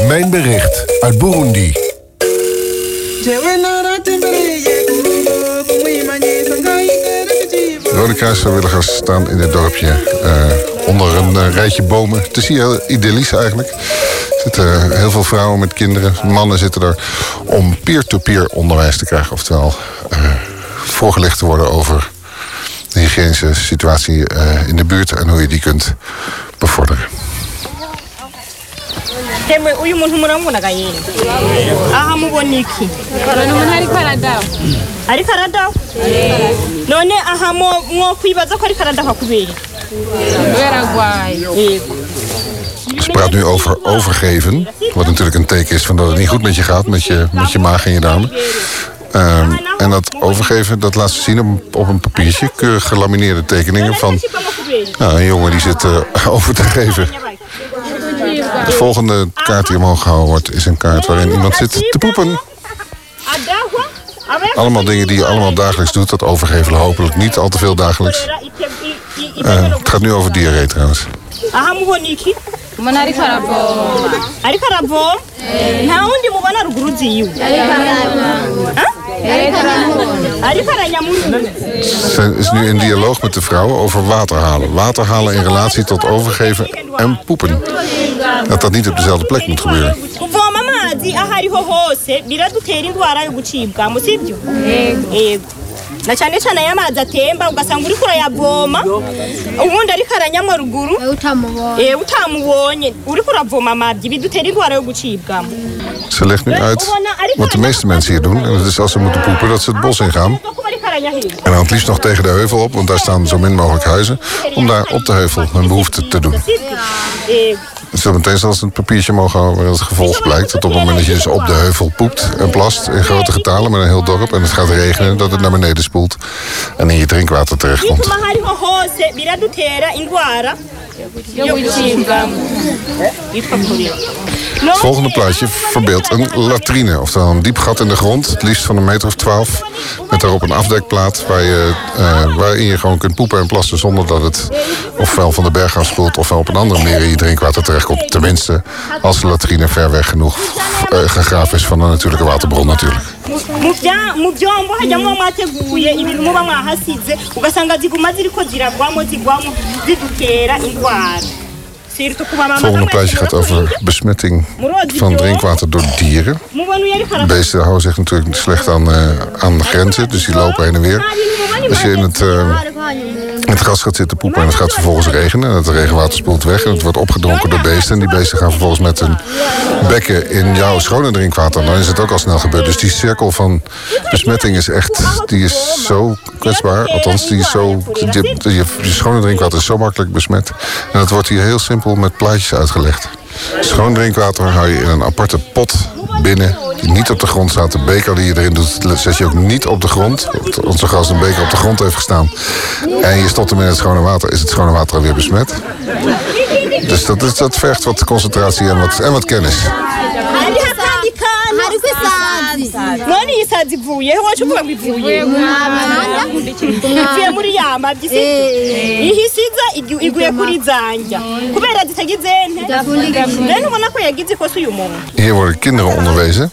[SPEAKER 64] Mijn bericht uit Burundi.
[SPEAKER 65] Rode Kruisvrijwilligers staan in dit dorpje eh, onder een eh, rijtje bomen. Het is hier heel idyllisch eigenlijk. Er zitten heel veel vrouwen met kinderen. Mannen zitten er om peer-to-peer onderwijs te krijgen. Oftewel eh, voorgelegd te worden over de hygiënische situatie eh, in de buurt... en hoe je die kunt bevorderen.
[SPEAKER 58] Temwe uyu muntu muramubona kayini aha mubona iki
[SPEAKER 66] umuntu ariko aradaho
[SPEAKER 58] ariko aradaho none aha mwo- mwokwibaza ko ariko aradaho kubera
[SPEAKER 66] kubera agwaye
[SPEAKER 58] Yego.
[SPEAKER 65] Ze praat nu over overgeven. Wat natuurlijk een teken is van dat het niet goed met je gaat. Met je, met je maag en je darmen. Ehm, en dat overgeven, dat laat ze zien op, op een papiertje. Keurig gelamineerde tekeningen van nou, een jongen die zit eh, *laughs* over te geven. De volgende kaart die omhoog gehouden wordt, is een kaart waarin iemand zit te poepen. Allemaal dingen die je allemaal dagelijks doet. Dat overgeven hopelijk niet al te veel dagelijks. Eh, het gaat nu over diarree trouwens.
[SPEAKER 58] Iki
[SPEAKER 66] umuntu ariko aravoma
[SPEAKER 58] ariko aravoma nta wundi mubona ruguru ziyiwe ariko aranyamurira
[SPEAKER 65] Ze is nu in dialoog met de vrouwen over water halen. Water halen in relatie tot overgeven en poepen. Dat dat niet op dezelfde plek moet gebeuren.
[SPEAKER 58] kuvoma amazi amazi aho ariho hose. Biradutera indwara yo gucibwamo sibyo yego na cyane cyane aya mazi atemba ugasanga uriko urayavoma ubundi ariko aranyamwa ruguru utamubonye utamubonye uriko uravoma amabyi bidutera indwara yo gucibwamo
[SPEAKER 65] Ze legt nu uit wat de meeste mensen hier doen. En dat is als ze moeten poepen, dat ze het bos ingaan.
[SPEAKER 58] ariko aranyahera
[SPEAKER 65] En dan het liefst nog tegen de heuvel op, want daar staan zo min mogelijk huizen. Om daar op de heuvel hun behoefte te doen.
[SPEAKER 58] Yego.
[SPEAKER 65] Ze zullen meteen zelfs een papiertje mogen houden. waar Het gevolg blijkt dat op het moment dat je dus op de heuvel poept en plast in grote getalen met een heel dorp en het gaat regenen, dat het naar beneden spoelt en in je drinkwater terechtkomt. Het volgende plaatje verbeeldt een latrine, oftewel een diep gat in de grond, het liefst van een meter of twaalf, met daarop een afdekplaat waar je, eh, waarin je gewoon kunt poepen en plassen zonder dat het ofwel van de berg afspoelt ofwel op een andere manier in je drinkwater terechtkomt. Tenminste, als de latrine ver weg genoeg eh, gegraven is van een natuurlijke waterbron natuurlijk.
[SPEAKER 58] Mu byombo hajyamo mwateguye ibintu muba mwahasize ugasanga ziguma ziriko ziragwamo zigwamo zidutera indwara.
[SPEAKER 65] Het volgende plaatje gaat over besmetting van drinkwater door dieren. beesten houden zich natuurlijk slecht aan, eh, aan de grenzen, dus die lopen heen en weer. Als je in het, eh, in het gras gaat zitten poepen en het gaat vervolgens regenen... en het regenwater spoelt weg en het wordt opgedronken door beesten... en die beesten gaan vervolgens met hun bekken in jouw schone drinkwater... dan is het ook al snel gebeurd. Dus die cirkel van besmetting is echt... die is zo kwetsbaar, althans die is zo... Je, je, je schone drinkwater is zo makkelijk besmet. En dat wordt hier heel simpel met plaatjes uitgelegd. Schoon drinkwater hou je in een aparte pot binnen die niet op de grond staat. De beker die je erin doet, zet je ook niet op de grond. Onze gast een beker op de grond heeft gestaan. En je stopt hem in het schone water, is het schone water alweer besmet. Dus dat, dat vergt wat concentratie en wat, en wat kennis.
[SPEAKER 58] None iyi sazi ivuyeho wacu uvuga ngo ivuye ivuye muri ya mabyi ihisiza igu- iguye kuri zanja. Kubera zitagize nte rero ubona ko yagize ikosa uyu muntu.
[SPEAKER 65] Hier worden kinderen onderwezen.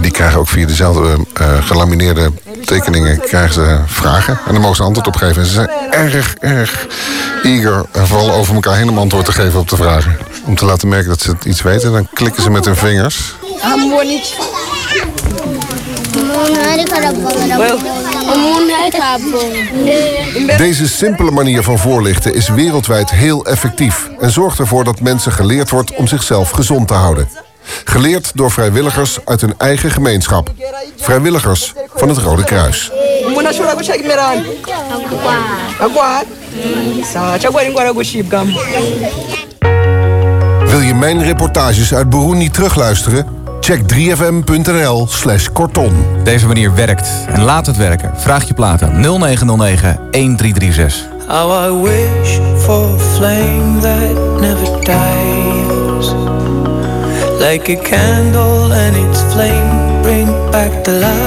[SPEAKER 65] Die krijgen ook via dezelfde eh, gelamineerde tekeningen krijgen ze vragen. En daar mogen ze antwoord op geven. En ze zijn erg, erg eager en vooral over elkaar heen om antwoord te geven op de vragen. Om te laten merken dat ze het iets weten. Dan klikken ze met hun vingers.
[SPEAKER 67] amubona
[SPEAKER 68] Deze simpele manier van voorlichten is wereldwijd heel effectief en zorgt ervoor dat mensen geleerd wordt om zichzelf gezond te houden. Geleerd door vrijwilligers uit hun eigen gemeenschap. Vrijwilligers van het Rode Kruis. Wil je mijn reportages uit Burundi terugluisteren? Check 3fm.nl slash korton.
[SPEAKER 23] Deze manier werkt. En laat het werken. Vraag je platen 0909 1336.
[SPEAKER 21] How I wish for a flame that never dies. Like a candle and its flame bring back the light.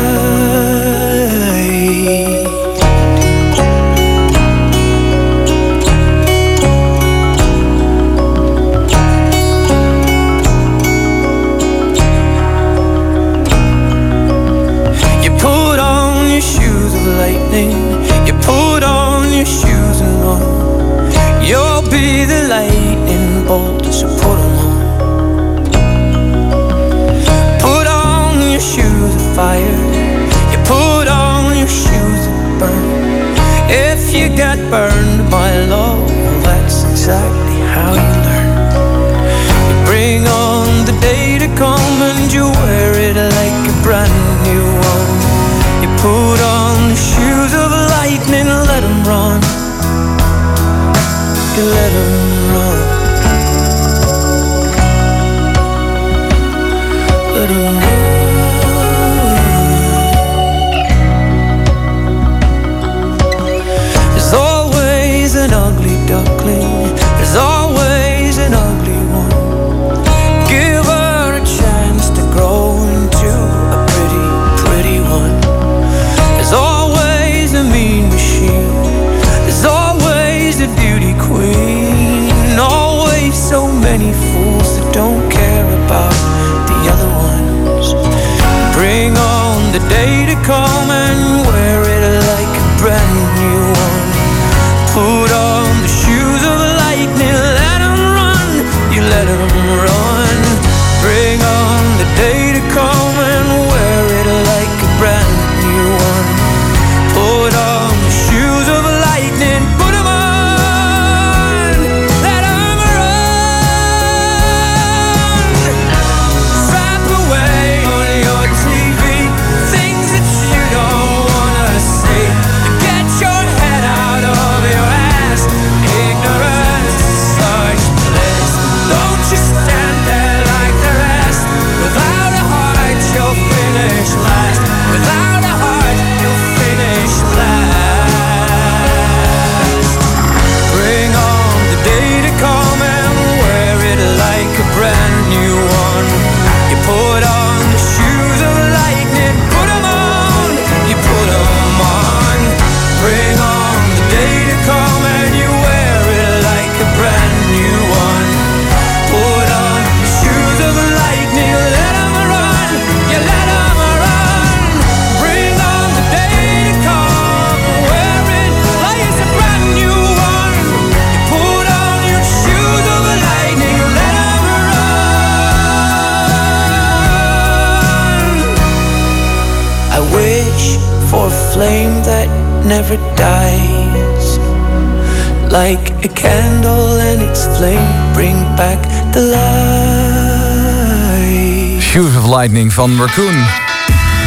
[SPEAKER 23] Van Raccoon.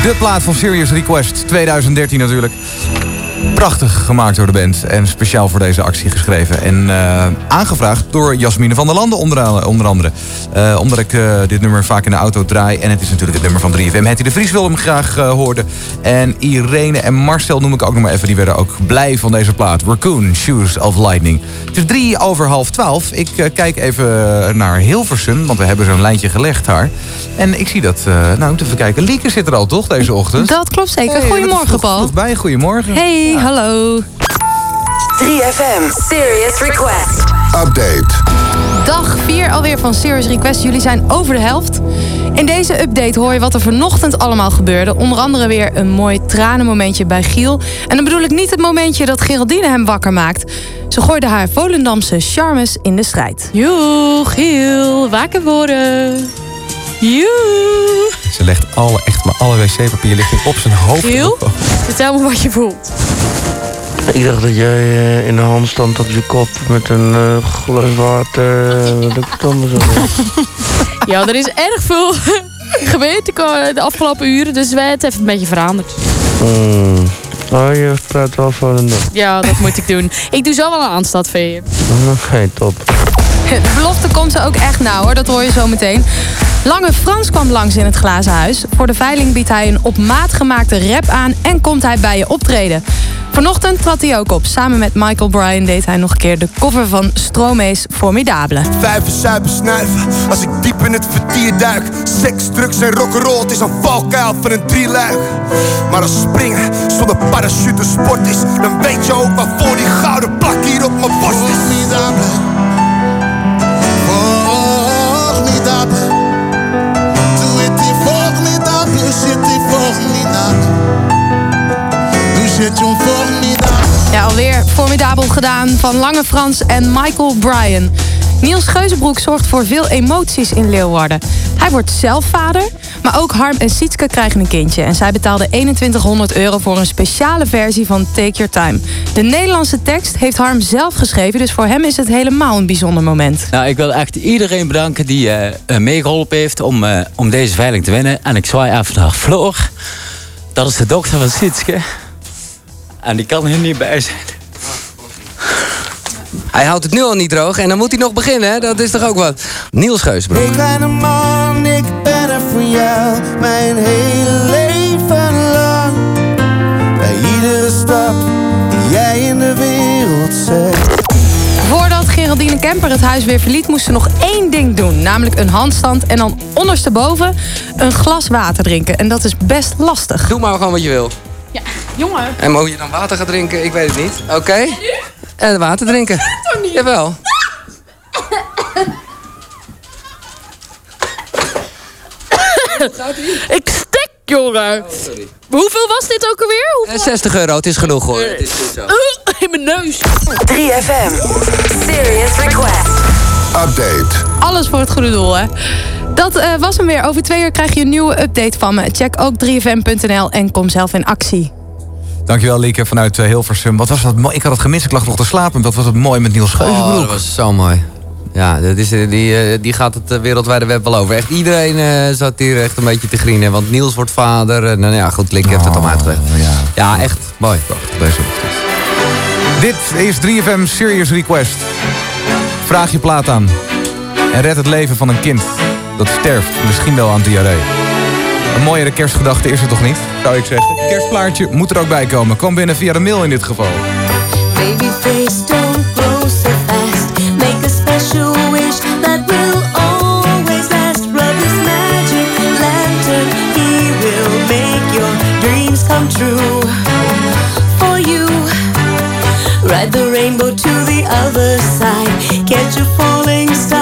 [SPEAKER 23] De plaat van Serious Request 2013 natuurlijk. Prachtig gemaakt door de band en speciaal voor deze actie geschreven. En eh, aangevraagd door Jasmine van der Landen onder, onder andere. Eh, omdat ik eh, dit nummer vaak in de auto draai. En het is natuurlijk het nummer van 3FM. Hetty de Vries wilde hem graag horen. En Irene en Marcel noem ik ook nog maar even. Die werden ook blij van deze plaat. Raccoon, Shoes of Lightning. Het is drie over half twaalf. Ik kijk even naar Hilversum. Want we hebben zo'n lijntje gelegd daar. En ik zie dat... nou, even kijken. Lieke zit er al toch deze ochtend?
[SPEAKER 69] Dat klopt zeker.
[SPEAKER 23] Hey,
[SPEAKER 69] Goedemorgen, Paul.
[SPEAKER 23] Goed bij. Goedemorgen.
[SPEAKER 69] Hey, hallo.
[SPEAKER 9] 3FM Serious Request.
[SPEAKER 34] Update.
[SPEAKER 69] Dag 4 alweer van Serious Request. Jullie zijn over de helft. In deze update hoor je wat er vanochtend allemaal gebeurde. Onder andere weer een mooi tranenmomentje bij Giel. En dan bedoel ik niet het momentje dat Geraldine hem wakker maakt. Ze gooide haar Volendamse charmes in de strijd.
[SPEAKER 70] Joe, Giel, wakker worden. Joe.
[SPEAKER 24] Ze legt alle, echt maar alle wc-papier ligt op zijn hoofd.
[SPEAKER 70] Giel, vertel me wat je voelt.
[SPEAKER 71] Ik dacht dat jij eh, in de hand stond op je kop met een eh, glas water. eh, Wat ik dan zo.
[SPEAKER 70] Ja, er is erg veel *laughs* gebeurd de afgelopen uren, dus wij het even een beetje veranderd.
[SPEAKER 71] Hmm. Oh, je praat wel van een.
[SPEAKER 70] Ja, dat moet ik doen. Ik doe zo wel een aanstad voor je.
[SPEAKER 71] Oké, top.
[SPEAKER 69] De belofte komt ze ook echt nou hoor, dat hoor je zo meteen. Lange Frans kwam langs in het glazen huis. Voor de veiling biedt hij een op maat gemaakte rap aan en komt hij bij je optreden. Vanochtend trad hij ook op. Samen met Michael Bryan deed hij nog een keer de cover van Stromae's Formidable.
[SPEAKER 72] Vijven, suipen, snuiven. Als ik diep in het vertier duik. Seks, drugs en rock'n'roll. Het is een valkuil van een drieluik. Maar als springen zonder parachute sport is. Dan weet je ook waarvoor die gouden plak hier op mijn borst is.
[SPEAKER 59] Formidable.
[SPEAKER 69] Ja, alweer formidabel gedaan van Lange Frans en Michael Bryan. Niels Geuzenbroek zorgt voor veel emoties in Leeuwarden. Hij wordt zelf vader, maar ook Harm en Sietske krijgen een kindje. En zij betaalden 2100 euro voor een speciale versie van Take Your Time. De Nederlandse tekst heeft Harm zelf geschreven, dus voor hem is het helemaal een bijzonder moment.
[SPEAKER 73] Nou, ik wil echt iedereen bedanken die eh, eh, meegeholpen heeft om, eh, om deze veiling te winnen. En ik zwaai even naar Floor. Dat is de dochter van Sietske. En die kan hier niet bij zijn.
[SPEAKER 24] Hij houdt het nu al niet droog en dan moet hij nog beginnen, hè? Dat is toch ook wat? Niels Geusbroek.
[SPEAKER 59] Hey kleine man, ik ben er voor jou. Mijn hele leven lang. Bij iedere stap die jij in de wereld zet.
[SPEAKER 69] Voordat Geraldine Kemper het huis weer verliet, moest ze nog één ding doen. Namelijk een handstand en dan ondersteboven een glas water drinken. En dat is best lastig.
[SPEAKER 24] Doe maar gewoon wat je wil.
[SPEAKER 70] Jongen.
[SPEAKER 24] En moet je dan water gaan drinken? Ik weet het niet. Oké? En water drinken.
[SPEAKER 70] Dat toch niet?
[SPEAKER 24] Jawel.
[SPEAKER 70] Ik stik, jongen. Hoeveel was dit ook alweer? Hoeveel...
[SPEAKER 24] Eh, 60 euro, het is genoeg hoor. Het is goed zo.
[SPEAKER 70] Uh, in mijn neus.
[SPEAKER 9] 3FM Serious Request.
[SPEAKER 34] Update.
[SPEAKER 69] Alles voor het goede doel, hè? Dat eh, was hem weer. Over twee uur krijg je een nieuwe update van me. Check ook 3fm.nl en kom zelf in actie.
[SPEAKER 23] Dankjewel Lieke vanuit eh, Hilversum. Wat was dat mooi. Ik had het gemist, ik lag nog te slapen. Wat was het mooi met Niels Geuzenbroek.
[SPEAKER 24] Oh, dat was zo mooi. Ja, dat is, eh, die, eh, die gaat het wereldwijde web wel over. Echt iedereen zat hier echt een beetje te grienen. Want Niels wordt vader. En, nou ja, goed, Link heeft het allemaal uitgelegd. Ja, echt mooi.
[SPEAKER 23] Deze Dit is 3FM Serious Request. Vraag je plaat aan. En red het leven van een kind dat sterft, misschien wel aan diarree. Een mooiere kerstgedachte is er toch niet, zou ik zeggen. Kerstplaatje moet er ook bij komen. Kom binnen via de mail in dit geval.
[SPEAKER 74] Babyface, don't grow so fast. Make a special wish that will always last. Rub this magic lantern, he will make your dreams come true. For you, ride the rainbow to the other side. Catch a falling star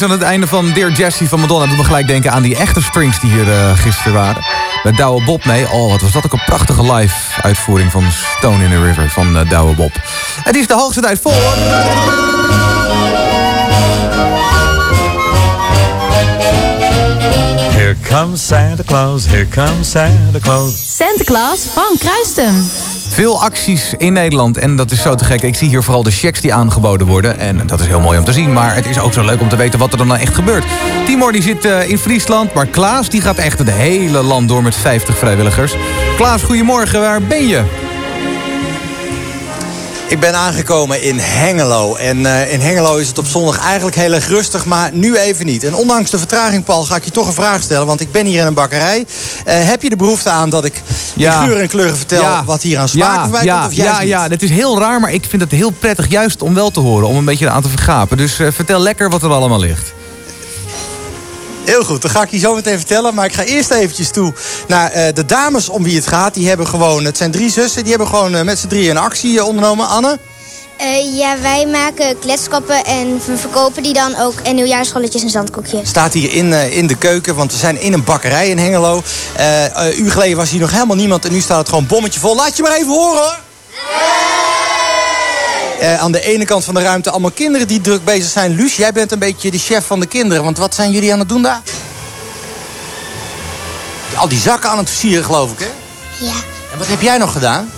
[SPEAKER 23] De strings aan het einde van Dear Jessie van Madonna... doet me gelijk denken aan die echte strings die hier eh, gisteren waren. Met Douwe Bob mee. Oh, wat was dat ook een prachtige live uitvoering van Stone in the River van uh, Douwe Bob. Het is de hoogste tijd voor...
[SPEAKER 75] Here comes Santa Claus, here comes Santa Claus.
[SPEAKER 76] Santa Claus, Frank Kruistem.
[SPEAKER 23] Veel acties in Nederland en dat is zo te gek. Ik zie hier vooral de checks die aangeboden worden. En dat is heel mooi om te zien. Maar het is ook zo leuk om te weten wat er dan echt gebeurt. Timor die zit eh, in Friesland. Maar Klaas die gaat echt het hele land door met 50 vrijwilligers. Klaas, goedemorgen. Waar ben je?
[SPEAKER 77] Ik ben aangekomen in Hengelo. En eh, in Hengelo is het op zondag eigenlijk heel erg rustig, maar nu even niet. En ondanks de vertraging, Paul, ga ik je toch een vraag stellen. Want ik ben hier in een bakkerij. Eh, heb je de behoefte aan dat ik
[SPEAKER 23] Ja.
[SPEAKER 77] in geuren en kleuren vertel
[SPEAKER 23] Ja.
[SPEAKER 77] wat hier aan smaak
[SPEAKER 23] ja,
[SPEAKER 77] voorbij
[SPEAKER 23] ja,
[SPEAKER 77] komt? Of juist
[SPEAKER 23] ja, ja, dat is heel raar, maar ik vind het heel prettig juist om wel te horen. Om een beetje aan te vergapen. Dus eh, vertel lekker wat er allemaal ligt.
[SPEAKER 77] Heel goed, dan ga ik je zo meteen vertellen. Maar ik ga eerst eventjes toe naar eh, de dames om wie het gaat. Die hebben gewoon, het zijn drie zussen, die hebben gewoon eh, met z'n drieën een actie ondernomen. Anne?
[SPEAKER 78] Eh, ja, wij maken kletskoppen en we verkopen die dan ook. En nieuwjaarsrolletjes en zandkoekjes.
[SPEAKER 77] staat hier in, eh, in de keuken, want we zijn in een bakkerij in Hengelo. Eh eh, uur geleden was hier nog helemaal niemand en nu staat het gewoon bommetje vol. Laat je maar even horen hoor! Eh, aan de ene kant van de ruimte allemaal kinderen die druk bezig zijn. Luus, jij bent een beetje de chef van de kinderen, want wat zijn jullie aan het doen daar? Al die zakken aan het versieren geloof ik hè?
[SPEAKER 78] Ja,
[SPEAKER 77] En wat heb jij nog gedaan?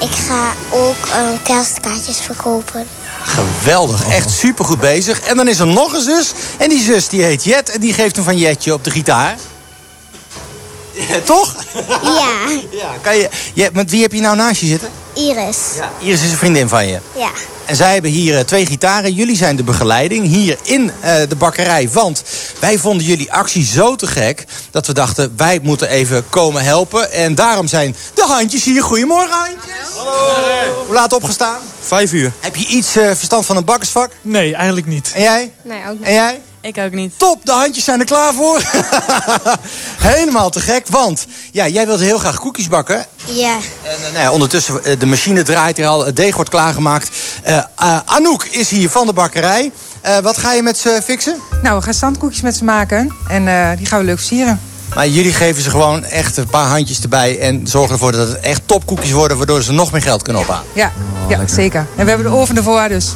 [SPEAKER 78] ik ga ook eh, kerstkaartjes verkopen.
[SPEAKER 77] Geweldig, echt supergoed bezig. En dan is er nog een zus. En die zus die heet Jet. En die geeft een van Jetje op de gitaar. Ja, *laughs* toch?
[SPEAKER 78] Ja,
[SPEAKER 77] Ja, kan je, je, met wie heb je nou naast je zitten?
[SPEAKER 78] Iris.
[SPEAKER 77] Ja. Iris is een vriendin van je.
[SPEAKER 78] Ja.
[SPEAKER 77] En zij hebben hier eh, twee gitaren. Jullie zijn de begeleiding hier in eh, de bakkerij. Want wij vonden jullie actie zo te gek... dat we dachten, wij moeten even komen helpen. En daarom zijn de handjes hier. Goedemorgen, handjes. Hallo. Hoe laat opgestaan?
[SPEAKER 79] Vijf uur.
[SPEAKER 77] Heb je iets eh, verstand van een bakkersvak?
[SPEAKER 79] Nee, eigenlijk niet.
[SPEAKER 77] En jij?
[SPEAKER 78] Nee, ook
[SPEAKER 77] En jij?
[SPEAKER 66] Ik ook niet.
[SPEAKER 77] Top, de handjes zijn er klaar voor. *laughs* Helemaal te gek, want ja, jij wilde heel graag koekjes bakken.
[SPEAKER 78] Ja.
[SPEAKER 77] En eh, nou ja, ondertussen, eh, de machine draait hier al, het deeg wordt klaargemaakt. Eh, eh, Anouk is hier van de bakkerij. Eh, wat ga je met ze fixen?
[SPEAKER 80] Nou, we gaan standkoekjes met ze maken. En eh, die gaan we leuk versieren.
[SPEAKER 77] Maar jullie geven ze gewoon echt een paar handjes erbij... en zorgen ervoor dat het echt topkoekjes worden... waardoor ze nog meer geld kunnen ophalen.
[SPEAKER 80] Ja, ja zeker. En we hebben de oven ervoor, dus.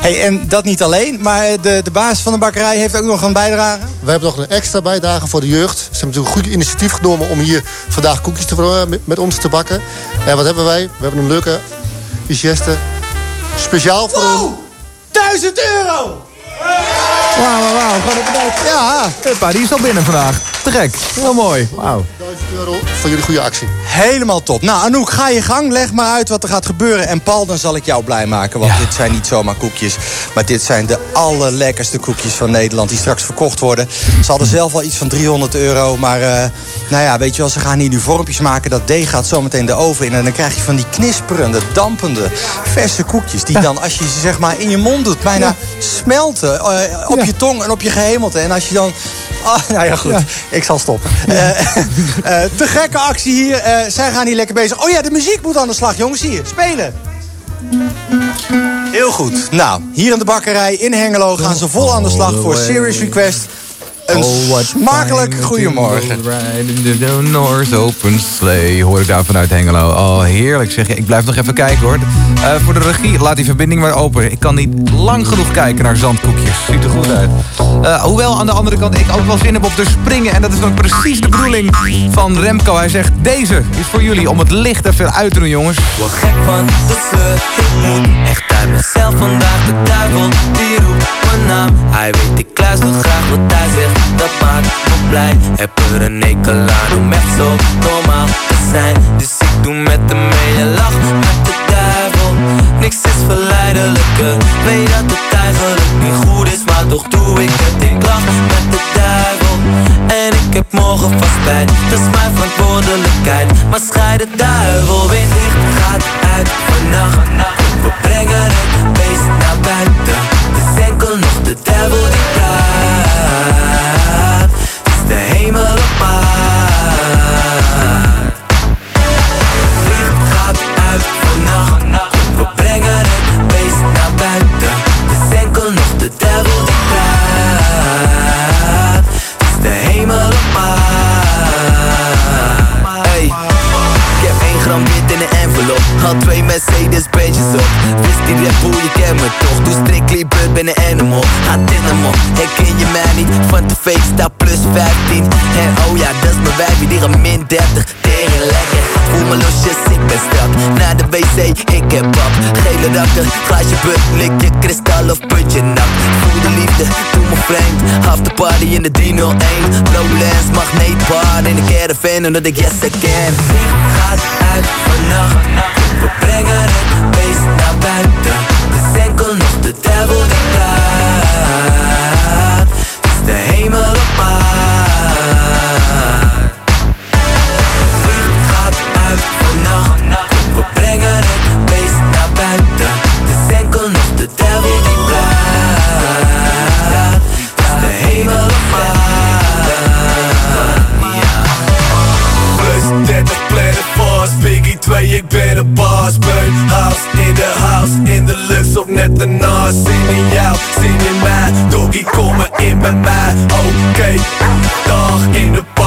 [SPEAKER 77] Hey, en dat niet alleen, maar de, de baas van de bakkerij heeft ook nog een bijdrage.
[SPEAKER 81] We hebben nog een extra bijdrage voor de jeugd. Ze hebben natuurlijk een goed initiatief genomen om hier vandaag koekjes te, eh, met- met ons te bakken. En wat hebben wij? We hebben een leuke geste. Speciaal voor hun.
[SPEAKER 77] 1000 euro!
[SPEAKER 23] Wauw, wauw, wauw. Ja. Huppa, die is al binnen vandaag. Te gek. Heel mooi. Wauw.
[SPEAKER 81] Euro voor jullie goede actie.
[SPEAKER 77] Helemaal top. Nou, Anouk, ga je gang. Leg maar uit wat er gaat gebeuren. En Paul, dan zal ik jou blij maken. Want dit zijn niet zomaar koekjes. Maar dit zijn de allerlekkerste koekjes van Nederland... die straks verkocht worden. Ze hadden zelf al iets van 300 euro. Maar eh, nou ja, weet je wel, ze gaan hier nu vormpjes maken. Dat deeg gaat zometeen de oven in. En dan krijg je van die knisperende, dampende, verse koekjes... die dan, als je ze zeg maar in je mond doet... bijna smelten eh, op je tong en op je gehemelte. En als je dan... Ah, nou ja, goed. Ik zal stoppen. Eh, eh, te gekke actie hier. Eh, zij gaan hier lekker bezig. Oh ja, de muziek moet aan de slag, jongens. Hier, spelen. Heel goed. Nou, hier in de bakkerij in Hengelo gaan ze vol aan de slag voor Serious Request. Een smakelijk goedemorgen.
[SPEAKER 23] De North Open Sleigh hoor ik daar vanuit Hengelo. Oh, heerlijk zeg je. Ik blijf nog even kijken hoor. Eh, voor de regie, laat die verbinding maar open. Ik kan niet lang genoeg kijken naar zandkoekjes. Ziet er goed uit. Eh, hoewel aan de andere kant ik ook wel zin heb op te springen. En dat is ook precies de bedoeling van Remco. Hij zegt, deze is voor jullie om het licht even uit te doen jongens.
[SPEAKER 82] Word gek van de sleur, ik moet echt uit mezelf vandaag De duivel die roept mijn naam Hij weet ik luister graag wat hij zegt Dat maakt me blij Heb er een ekel aan om echt zo normaal te zijn Dus ik doe met hem mee en lach met de Niks is verleidelijker. Weet dat het eigenlijk niet goed is Maar toch doe ik het, ik lach met de duivel En ik heb morgen vast spijt Dat is mijn verantwoordelijkheid Maar scheid de duivel. Weer dicht Gaat uit vannacht. We brengen het beest naar buiten. Dus enkel nog de duivel die Tv staat plus 15 En oh ja, dat is mijn wijfie, die gaat min 30 Tering lekker, voel me losjes, ik ben strak. Naar de wc, ik heb pap Gele rakker, glaasje put, lik je kristal of puntje nap Voel de liefde, doe me vreemd. After party in de 301 Lowlands, magneetbar In de caravan, omdat ik yes I can gaat uit vannacht. We brengen het
[SPEAKER 83] nas Zin in jou, zin in mij, doggy kom maar in bij mij. Oké, dag in de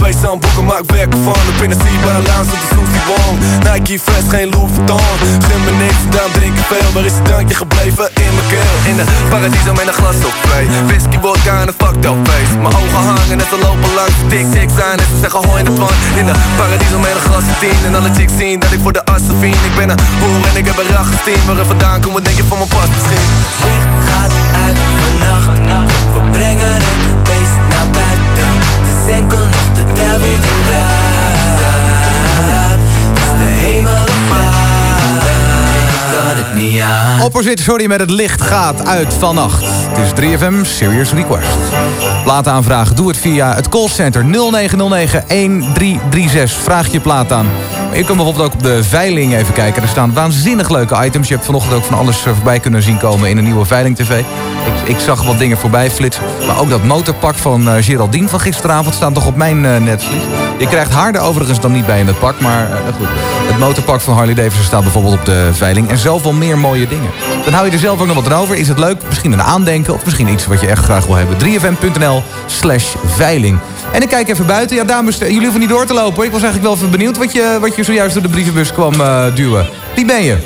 [SPEAKER 83] mijn twee zandboeken maak werk ervan Ik ben een zichtbare lounge op de Susie Wong. Nike vest, geen Louis Vuitton. Gun me niks, daarom drink ik veel. Waar is het drankje gebleven? In mijn keel? In de paradiso met een glas op twee. Whisky, vodka en een fucked up face. Mijn ogen hangen en ze lopen langs Dik, dik zijn en ze zeggen hoi in de pan. In de paradiso met een glas op tien. En alle chicks zien dat ik voor de assen vien Ik ben een hoer en ik heb een rachgestien Waar ik vandaan kom, wat denk je van mijn pas misschien?
[SPEAKER 82] Licht gaat uit vannacht We brengen het Dus enkel nog de duivel die praat Het is de hemel
[SPEAKER 23] Opposite, sorry, met het licht gaat uit vannacht. Het is 3FM Serious Request. Plaat aanvragen, doe het via het callcenter 0909-1336. Vraag je plaat aan. Je kunt bijvoorbeeld ook op de veiling even kijken. Er staan waanzinnig leuke items. Je hebt vanochtend ook van alles voorbij kunnen zien komen in een nieuwe Veiling TV. Ik, ik zag wat dingen voorbij flitsen. Maar ook dat motorpak van eh, Geraldine van gisteravond staat toch op mijn eh, netvlies. Je krijgt haar er overigens dan niet bij in het pak. Maar eh, goed, motorpak van Harley Davidson staat bijvoorbeeld op de veiling. En zoveel meer mooie dingen. Dan hou je er zelf ook nog wat aan over. Is het leuk? Misschien een aandenken of misschien iets wat je echt graag wil hebben. 3fm.nl slash veiling. En ik kijk even buiten. Ja, dames, eh, jullie hoeven niet door te lopen. hoor. Ik was eigenlijk wel even benieuwd wat je, wat je zojuist door de brievenbus kwam eh, duwen. Wie ben je?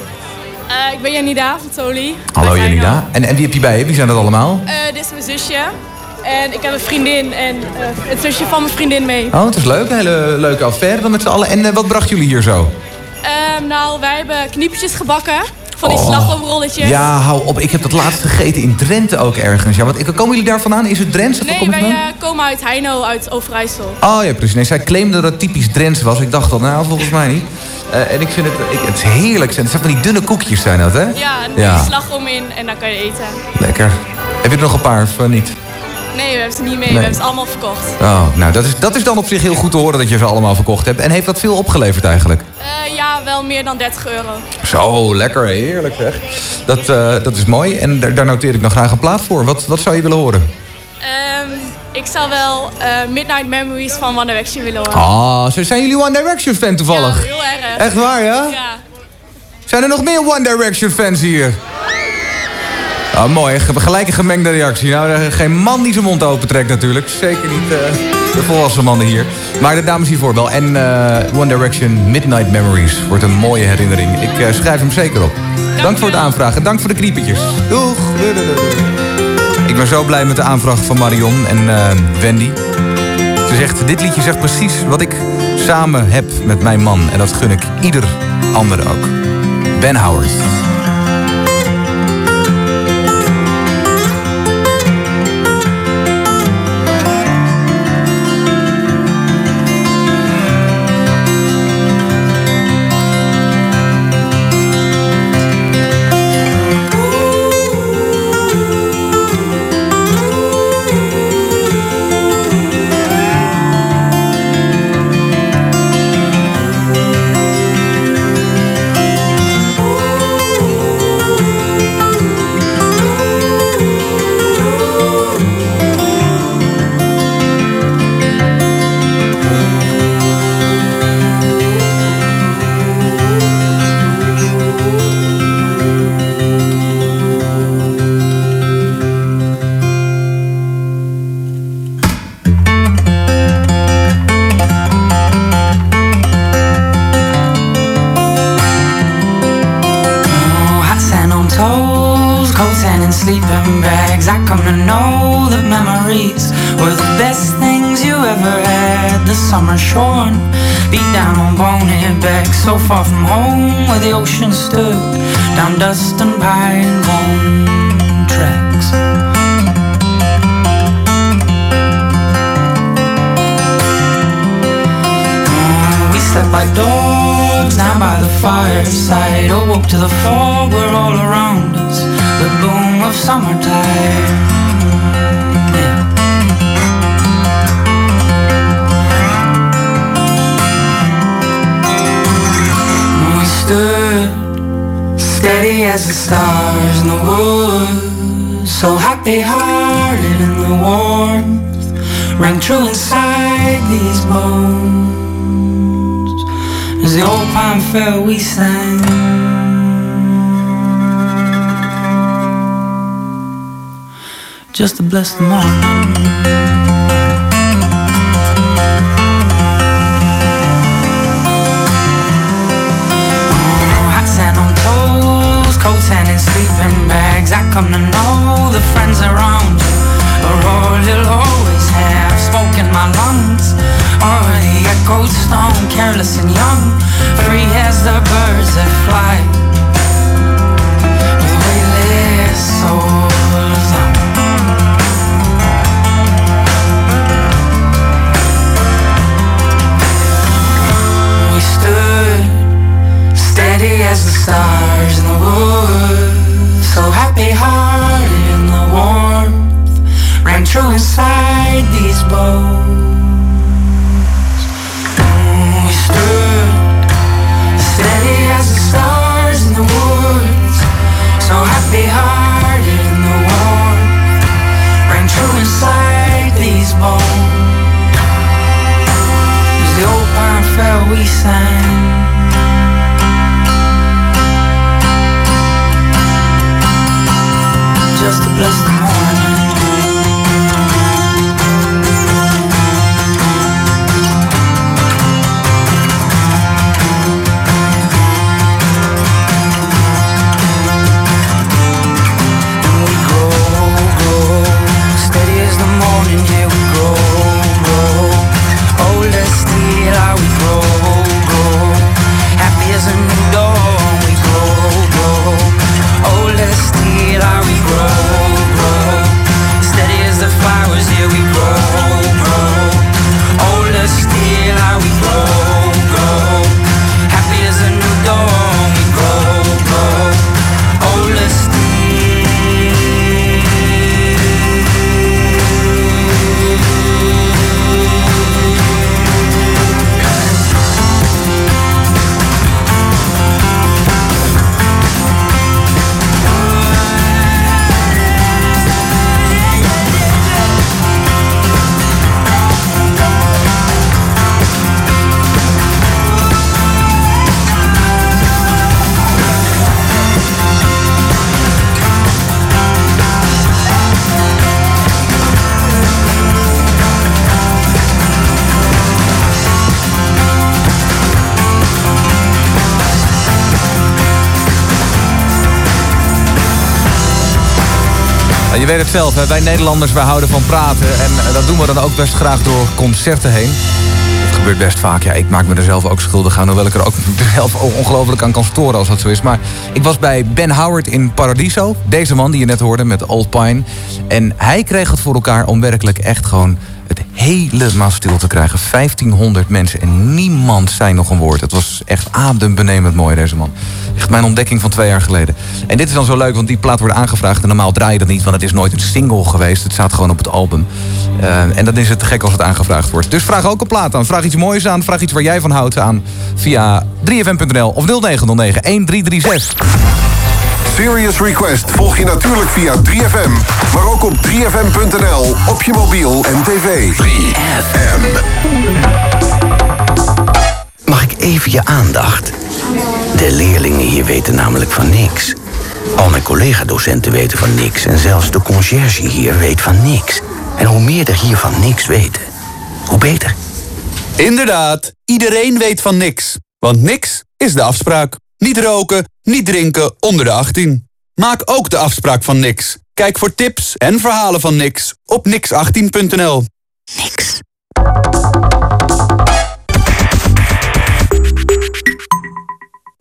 [SPEAKER 66] Eh, ik ben Janida van Toli.
[SPEAKER 23] Hallo Janida. En, en wie heb je bij je? Wie zijn dat allemaal?
[SPEAKER 66] Dit is mijn zusje. En ik heb een vriendin en het zusje van mijn vriendin mee.
[SPEAKER 23] Oh, het is leuk. Een hele leuke affaire dan met z'n allen. En wat bracht jullie hier zo?
[SPEAKER 66] Ehm, nou, wij hebben kniepjes gebakken Van die slagroomrolletjes.
[SPEAKER 23] Ja, hou op. Ik heb dat laatst gegeten in Drenthe ook ergens. Ja, wat, komen jullie daar vandaan? Is het Drenthe? Of
[SPEAKER 66] Nee, wij eh, komen uit Heino, uit Overijssel.
[SPEAKER 23] Oh ja, precies. Nee, zij claimde dat het typisch Drents was. Ik dacht al, nou, volgens mij niet. Eh, en ik vind het, ik, het is heerlijk. Het zijn van die dunne koekjes zijn dat, hè?
[SPEAKER 66] Ja, en
[SPEAKER 23] Ja.
[SPEAKER 66] slagroom in en dan kan je eten.
[SPEAKER 23] Lekker. Heb je er nog een paar of eh, niet?
[SPEAKER 66] Nee, we hebben ze niet mee.
[SPEAKER 23] Nee.
[SPEAKER 66] We hebben ze allemaal verkocht.
[SPEAKER 23] Oh, nou, dat is, dat is dan op zich heel goed te horen dat je ze allemaal verkocht hebt. En heeft dat veel opgeleverd eigenlijk?
[SPEAKER 66] Eh, ja, wel meer dan 30 euro.
[SPEAKER 23] Zo, lekker, heerlijk zeg. Dat, eh, dat is mooi en daar, daar noteer ik nog graag een plaat voor. Wat, wat zou je willen horen?
[SPEAKER 66] Ehm, ik zou wel eh, Midnight Memories van One Direction willen horen.
[SPEAKER 23] Ah, zo- zijn jullie One Direction fan toevallig?
[SPEAKER 66] Ja, heel erg.
[SPEAKER 23] Echt waar, ja?
[SPEAKER 66] Ja.
[SPEAKER 23] Zijn er nog meer One Direction fans hier? Oh, mooi. Ge- Gelijk een gemengde reactie. Nou, is geen man die zijn mond opentrekt natuurlijk. Zeker niet eh, de volwassen mannen hier. Maar de dames hiervoor wel. En eh, One Direction Midnight Memories wordt een mooie herinnering. Ik eh, schrijf hem zeker op. Dank voor het aanvragen. Dank voor de kriepetjes. Doeg. Ik ben zo blij met de aanvraag van Marion en eh, Wendy. Ze zegt, dit liedje zegt precies wat ik samen heb met mijn man. En dat gun ik ieder ander ook. Ben Howard.
[SPEAKER 84] Summertime. Yeah. We stood steady as the stars in the woods. So happy hearted in the warmth. Rang true inside these bones. As the old pine fell, we sang. Just to bless the morning. Hot sand on toes, cold sand in sleeping bags. I come to know the friends around you are all you'll always have. Smoke in my lungs, or the echoed stone, careless and young, free as the birds that fly. With weightless souls. Stars in the woods. So happy hearted in the warmth rang true inside these bones. Mm, we stood steady as the stars in the woods. So happy hearted in the warmth rang true inside these bones. As the old pine fell, we sang. we
[SPEAKER 23] grow. Je weet het zelf, wij Nederlanders wij houden van praten. En eh, dat doen we dan ook best graag door concerten heen. Dat gebeurt best vaak. Ja, ik maak me er zelf ook schuldig aan. Hoewel ik er ook *laughs* ongelooflijk aan kan storen als dat zo is. Maar ik was bij Ben Howard in Paradiso. Deze man die je net hoorde met Old Pine. En hij kreeg het voor elkaar om werkelijk echt gewoon het helemaal stil te krijgen. 1500 mensen en niemand zei nog een woord. Het was echt adembenemend mooi, deze man. Echt mijn ontdekking van twee jaar geleden. En dit is dan zo leuk, want die plaat wordt aangevraagd. En normaal draai je dat niet, want het is nooit een single geweest. Het staat gewoon op het album. Eh, en dan is het te gek als het aangevraagd wordt. Dus vraag ook een plaat aan. Vraag iets moois aan. Vraag iets waar jij van houdt aan. Via 3fm.nl of 0909 1336.
[SPEAKER 85] Serious Request volg je natuurlijk via 3FM. Maar ook op 3FM.nl, op je mobiel en tv. 3FM.
[SPEAKER 86] Mag ik even je aandacht? De leerlingen hier weten namelijk van niks. Al mijn collega-docenten weten van niks. En zelfs de conciërge hier weet van niks. En hoe meer er hier van niks weten, hoe beter.
[SPEAKER 87] Inderdaad, iedereen weet van niks. Want niks is de afspraak. Niet roken, niet drinken onder de 18. Maak ook de afspraak van niks. Kijk voor tips en verhalen van niks op nix18.nl.
[SPEAKER 86] Niks.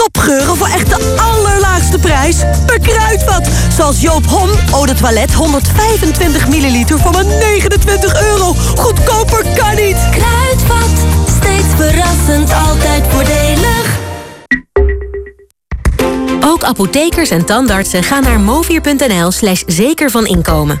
[SPEAKER 88] Topgeuren voor echt de allerlaagste prijs. Per kruidvat. Zoals Joop Hom, Eau de Toilet 125 milliliter voor maar 29 euro. Goedkoper kan niet.
[SPEAKER 1] Kruidvat, steeds verrassend, altijd voordelig. Ook apothekers en tandartsen gaan naar movier.nl slash zeker van inkomen.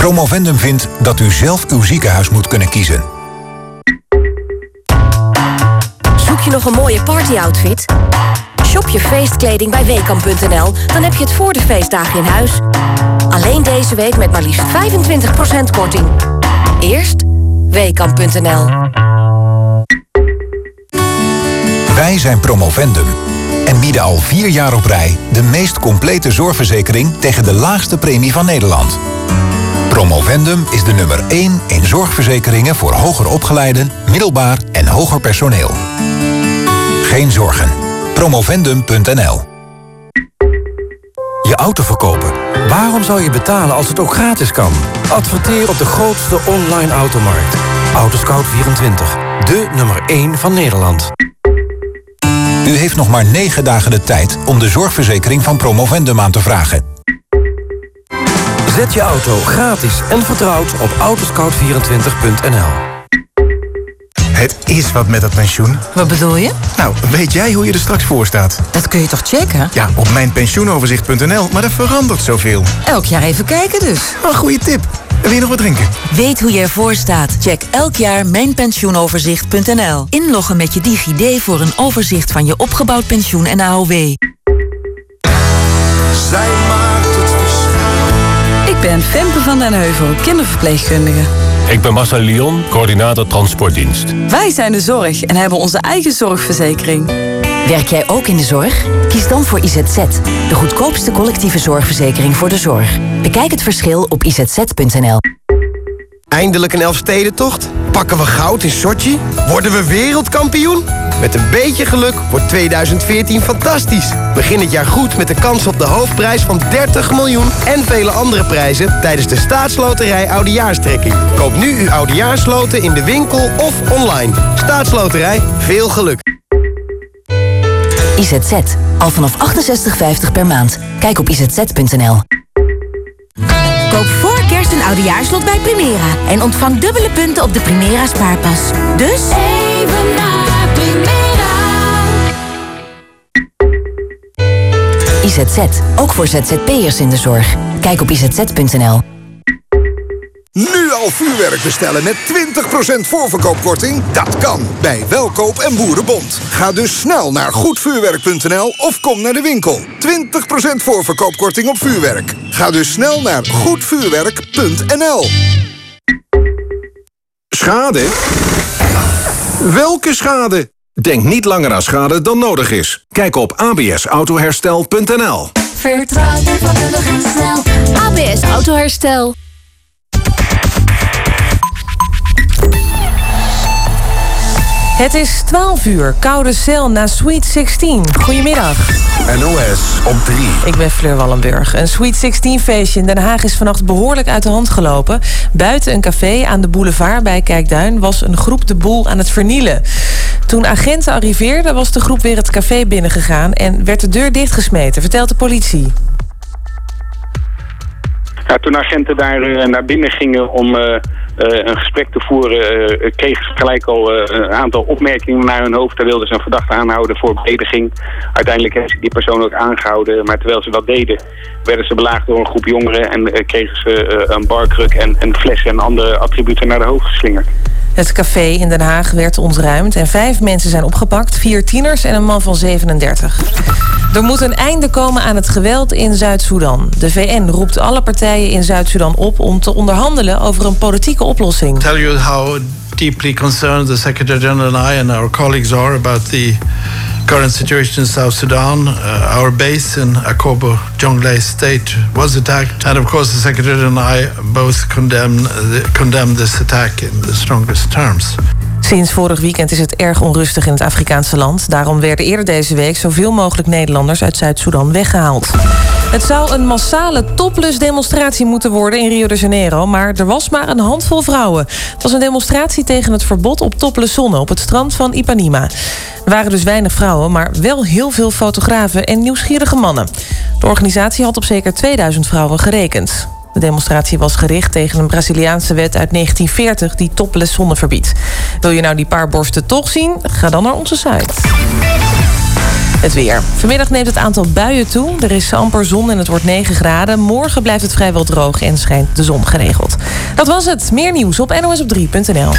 [SPEAKER 89] Promovendum vindt dat u zelf uw ziekenhuis moet kunnen kiezen.
[SPEAKER 1] Zoek je nog een mooie partyoutfit? Shop je feestkleding bij Weekamp.nl, dan heb je het voor de feestdagen in huis. Alleen deze week met maar liefst 25% korting. Eerst Weekamp.nl.
[SPEAKER 89] Wij zijn Promovendum en bieden al vier jaar op rij de meest complete zorgverzekering tegen de laagste premie van Nederland. Promovendum is de nummer 1 in zorgverzekeringen voor hoger opgeleiden, middelbaar en hoger personeel. Geen zorgen. Promovendum.nl
[SPEAKER 90] Je auto verkopen. Waarom zou je betalen als het ook gratis kan? Adverteer op de grootste online automarkt. Autoscout24. De nummer 1 van Nederland.
[SPEAKER 89] U heeft nog maar 9 dagen de tijd om de zorgverzekering van Promovendum aan te vragen.
[SPEAKER 90] Zet je auto gratis en vertrouwd op autoscout24.nl.
[SPEAKER 91] Het is wat met dat pensioen.
[SPEAKER 18] Wat bedoel je?
[SPEAKER 91] Nou, weet jij hoe je er straks voor staat?
[SPEAKER 18] Dat kun je toch checken?
[SPEAKER 91] Ja, op mijnpensioenoverzicht.nl, maar er verandert zoveel.
[SPEAKER 18] Elk jaar even kijken dus.
[SPEAKER 91] Een goede tip. Wil je nog wat drinken?
[SPEAKER 18] Weet hoe je ervoor staat? Check elk jaar mijnpensioenoverzicht.nl. Inloggen met je DigiD voor een overzicht van je opgebouwd pensioen en AOW.
[SPEAKER 72] Zij verschil.
[SPEAKER 18] Ik ben Femke van den Heuvel, kinderverpleegkundige.
[SPEAKER 92] Ik ben Marcel Lyon, coördinator transportdienst.
[SPEAKER 18] Wij zijn de zorg en hebben onze eigen zorgverzekering.
[SPEAKER 1] Werk jij ook in de zorg? Kies dan voor IZZ, de goedkoopste collectieve zorgverzekering voor de zorg. Bekijk het verschil op izz.nl.
[SPEAKER 93] Eindelijk een Elfstedentocht? Pakken we goud in Sochi? Worden we wereldkampioen? Met een beetje geluk wordt 2014 fantastisch. Begin het jaar goed met de kans op de hoofdprijs van 30 miljoen... en vele andere prijzen tijdens de staatsloterij Oudejaarstrekking. Koop nu uw Oudejaarsloten in de winkel of online. Staatsloterij, veel geluk.
[SPEAKER 18] IZZ. Al vanaf 68,50 per maand. Kijk op izz.nl.
[SPEAKER 94] Koop voor kerst een oudejaarslot bij Primera. En ontvang dubbele punten op de Primera spaarpas. Dus... Even naar.
[SPEAKER 18] IZZ. Ook voor ZZP'ers in de zorg. Kijk op izz.nl.
[SPEAKER 20] Nu al vuurwerk bestellen met 20% voorverkoopkorting? Dat kan bij Welkoop en Boerenbond. Ga dus snel naar goedvuurwerk.nl of kom naar de winkel. 20% voorverkoopkorting op vuurwerk. Ga dus snel naar goedvuurwerk.nl.
[SPEAKER 95] Schade? Welke schade? Denk niet langer aan schade dan nodig is. Kijk op absautoherstel.nl
[SPEAKER 94] Vertrouw je vakkundig en snel. ABS Autoherstel.
[SPEAKER 3] Het is 12 uur, koude cel na Sweet 16. Goedemiddag.
[SPEAKER 95] NOS op 3.
[SPEAKER 3] Ik ben Fleur Wallenburg. Een Sweet 16 feestje in Den Haag is vannacht behoorlijk uit de hand gelopen. Buiten een café aan de boulevard bij Kijkduin was een groep de boel aan het vernielen. Toen agenten arriveerden was de groep weer het café binnengegaan en werd de deur dichtgesmeten, vertelt de politie.
[SPEAKER 84] Toen agenten daar eh, naar binnen gingen om eh, eh, een gesprek te voeren, kregen ze gelijk al een aantal opmerkingen naar hun hoofd. Daar wilden ze een verdachte aanhouden voor belediging. Uiteindelijk hebben ze die persoon ook aangehouden, maar terwijl ze dat deden, werden ze belaagd door een groep jongeren en kregen ze een barkruk en, en flessen en andere attributen naar de hoofd geslingerd.
[SPEAKER 3] Het café in Den Haag werd ontruimd en vijf mensen zijn opgepakt. Vier tieners en een man van 37. Er moet een einde komen aan het geweld in Zuid-Soedan. De VN roept alle partijen in Zuid-Soedan op om te onderhandelen over een politieke oplossing.
[SPEAKER 5] tell you how deeply concerned the Secretary General and I and our colleagues are about the current situation in South Sudan. Uh, our base in Akobo Jonglei State was attacked, and of course, the Secretary and I both condemn the, condemn this attack in the strongest terms.
[SPEAKER 3] Sinds vorig weekend is het erg onrustig in het Afrikaanse land. Daarom werden eerder deze week zoveel mogelijk Nederlanders uit Zuid-Soedan weggehaald. Het zou een massale topless-demonstratie moeten worden in Rio de Janeiro, maar er was maar een handvol vrouwen. Het was een demonstratie tegen het verbod op topless zonnen op het strand van Ipanema. Er waren dus weinig vrouwen, maar wel heel veel fotografen en nieuwsgierige mannen. De organisatie had op zeker 2000 vrouwen gerekend. De demonstratie was gericht tegen een Braziliaanse wet uit 1940 die topless zonne verbiedt. Wil je nou die paar borsten toch zien? Ga dan naar onze site. Het weer. Vanmiddag neemt het aantal buien toe. Er is amper zon en het wordt 9 graden. Morgen blijft het vrijwel droog en schijnt de zon geregeld. Dat was het. Meer nieuws op nosop3.nl.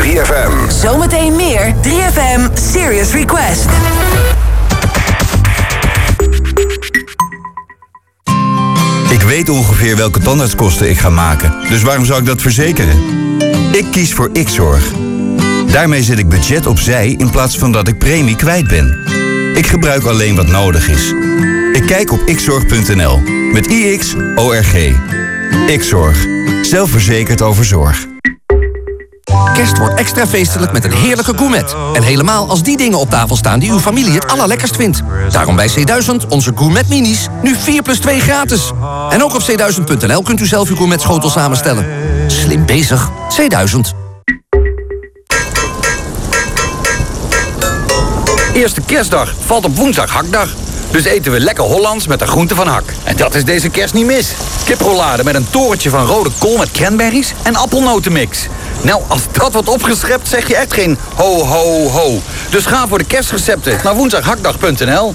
[SPEAKER 96] 3FM.
[SPEAKER 18] Zometeen meer 3FM Serious Request.
[SPEAKER 97] Weet ongeveer welke tandartskosten ik ga maken, dus waarom zou ik dat verzekeren? Ik kies voor X-Zorg. Daarmee zet ik budget opzij in plaats van dat ik premie kwijt ben. Ik gebruik alleen wat nodig is. Ik kijk op xzorg.nl met IX-ORG. X-Zorg. Zelfverzekerd over zorg.
[SPEAKER 98] Kerst wordt extra feestelijk met een heerlijke gourmet. En helemaal als die dingen op tafel staan die uw familie het allerlekkerst vindt. Daarom bij C1000 onze gourmet minis. Nu 4 plus 2 gratis. En ook op c1000.nl kunt u zelf uw gourmet schotel samenstellen. Slim bezig. C1000.
[SPEAKER 99] Eerste kerstdag valt op woensdag hakdag. Dus eten we lekker Hollands met de groente van hak. En dat is deze kerst niet mis. Kiprollade met een torentje van rode kool met cranberries en appelnotenmix. Nou, als dat wordt opgeschept, zeg je echt geen ho, ho, ho. Dus ga voor de kerstrecepten naar woensdaghakdag.nl.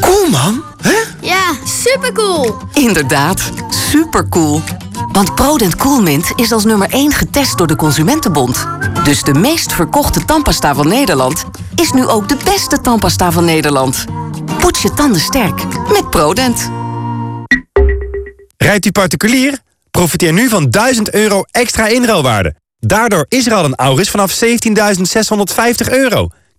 [SPEAKER 98] Cool man, hè?
[SPEAKER 100] Ja, supercool.
[SPEAKER 18] Inderdaad, supercool. Want Prodent Coolmint is als nummer 1 getest door de Consumentenbond. Dus de meest verkochte tandpasta van Nederland... is nu ook de beste tandpasta van Nederland. Poets je tanden sterk met Prodent.
[SPEAKER 89] Rijdt u particulier? Profiteer nu van 1000 euro extra inruilwaarde. Daardoor is er al een Auris vanaf 17.650 euro.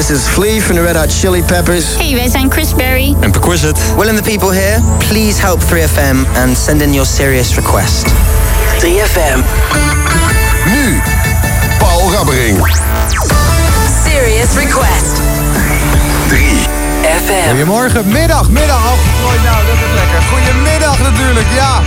[SPEAKER 101] This is Flea from the Red Hot Chili Peppers.
[SPEAKER 102] Hey, wij zijn Chris Berry.
[SPEAKER 101] And Perquisite. Will and the people here, please help 3FM and send in your serious request.
[SPEAKER 57] 3FM.
[SPEAKER 18] Nu, Paul Rabbering.
[SPEAKER 57] Serious request.
[SPEAKER 18] 3FM.
[SPEAKER 23] Goedemorgen, middag, middag. Oh, nou, dat is lekker. Goedemiddag natuurlijk, ja.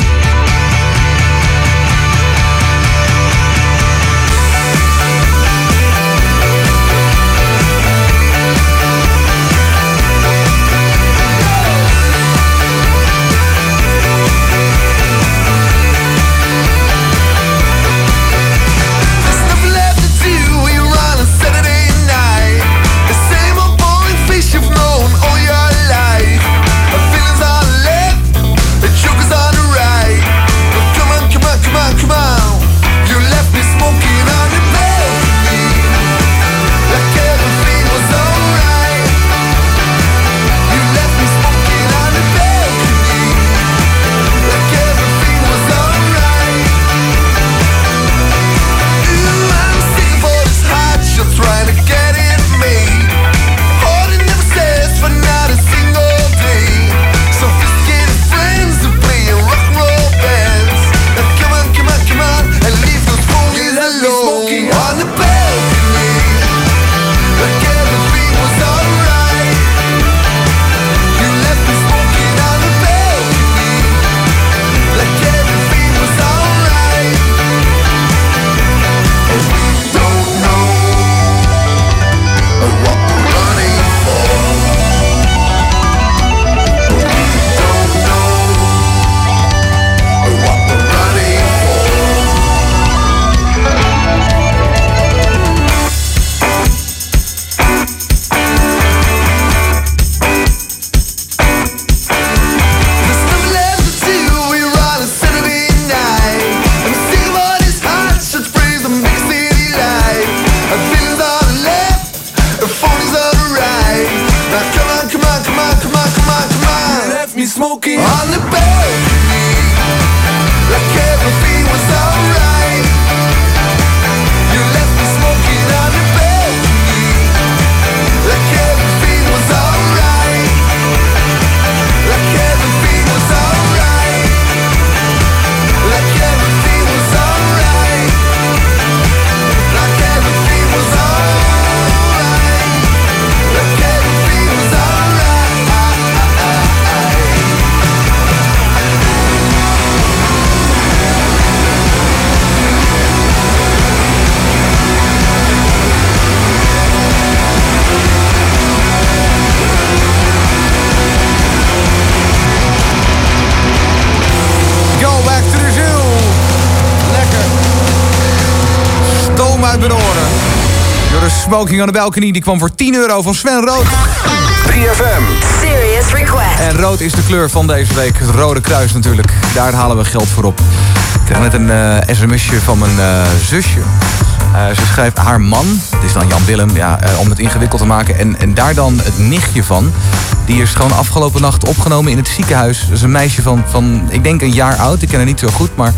[SPEAKER 23] Smoking on the Balcony. Die kwam voor 10 euro van Sven Rood.
[SPEAKER 18] 3FM.
[SPEAKER 57] Serious request.
[SPEAKER 23] En rood is de kleur van deze week. Het Rode Kruis natuurlijk. Daar halen we geld voor op. Ik kreeg net een uh, sms'je van mijn uh, zusje. Uh, ze schrijft haar man, het is dan Jan Willem, ja, om het ingewikkeld te maken. En, en daar dan het nichtje van. Die is gewoon afgelopen nacht opgenomen in het ziekenhuis. Dat is een meisje van, van ik denk een jaar oud. Ik ken haar niet zo goed, maar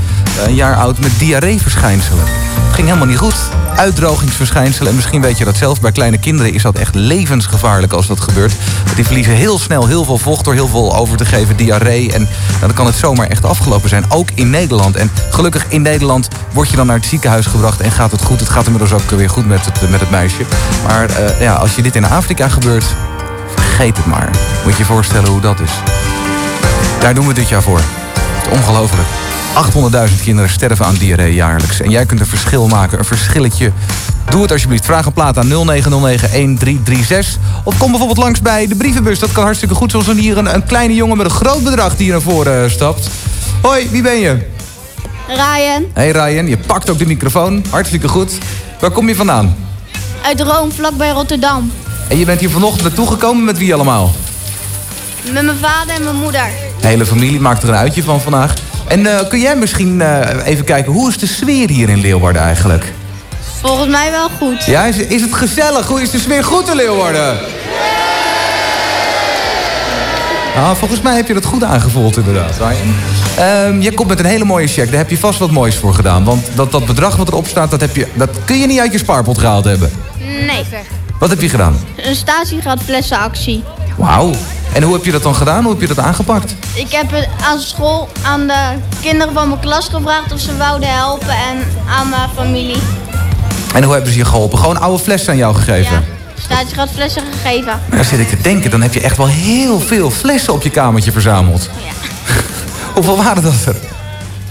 [SPEAKER 23] een jaar oud met diarreeverschijnselen. Het ging helemaal niet goed uitdrogingsverschijnselen. En misschien weet je dat zelf. Bij kleine kinderen is dat echt levensgevaarlijk als dat gebeurt. Want die verliezen heel snel heel veel vocht door heel veel over te geven. Diarree. En dan kan het zomaar echt afgelopen zijn. Ook in Nederland. En gelukkig in Nederland word je dan naar het ziekenhuis gebracht. En gaat het goed. Het gaat inmiddels ook weer goed met het, met het meisje. Maar uh, ja, als je dit in Afrika gebeurt. Vergeet het maar. Moet je je voorstellen hoe dat is. Daar doen we dit jaar voor. Ongelooflijk. 800.000 kinderen sterven aan diarree jaarlijks. En jij kunt een verschil maken, een verschilletje. Doe het alsjeblieft. Vraag een plaat aan 0909-1336. Of kom bijvoorbeeld langs bij de brievenbus. Dat kan hartstikke goed. Zoals hier een, een kleine jongen met een groot bedrag die hier naar voren uh, stapt. Hoi, wie ben je?
[SPEAKER 103] Ryan.
[SPEAKER 23] Hey Ryan, je pakt ook de microfoon. Hartstikke goed. Waar kom je vandaan?
[SPEAKER 103] Uit Rome, vlakbij Rotterdam.
[SPEAKER 23] En je bent hier vanochtend naartoe gekomen met wie allemaal?
[SPEAKER 103] Met mijn vader en mijn moeder.
[SPEAKER 23] De hele familie maakt er een uitje van vandaag. En eh, kun jij misschien eh, even kijken, hoe is de sfeer hier in Leeuwarden eigenlijk?
[SPEAKER 103] Volgens mij wel goed.
[SPEAKER 23] Ja, is, is het gezellig? Hoe is de sfeer goed in Leeuwarden? Ah, volgens mij heb je dat goed aangevoeld inderdaad, Ryan. Ehm, je komt met een hele mooie check. Daar heb je vast wat moois voor gedaan. Want dat, dat bedrag wat erop staat, dat, heb je, dat kun je niet uit je spaarpot gehaald hebben.
[SPEAKER 103] Nee.
[SPEAKER 23] Wat heb je gedaan?
[SPEAKER 103] Een statiegradflessenactie.
[SPEAKER 23] Wauw. En hoe heb je dat dan gedaan? Hoe heb je dat aangepakt?
[SPEAKER 103] Ik heb het aan school aan de kinderen van mijn klas gevraagd of ze wouden helpen en aan mijn familie.
[SPEAKER 23] En hoe hebben ze je geholpen? Gewoon oude flessen aan jou gegeven?
[SPEAKER 103] Statiegradflessen gegeven.
[SPEAKER 23] Daar zit ik te denken, dan heb je echt wel heel veel flessen op je kamertje verzameld. *laughs* Hoeveel waren dat er?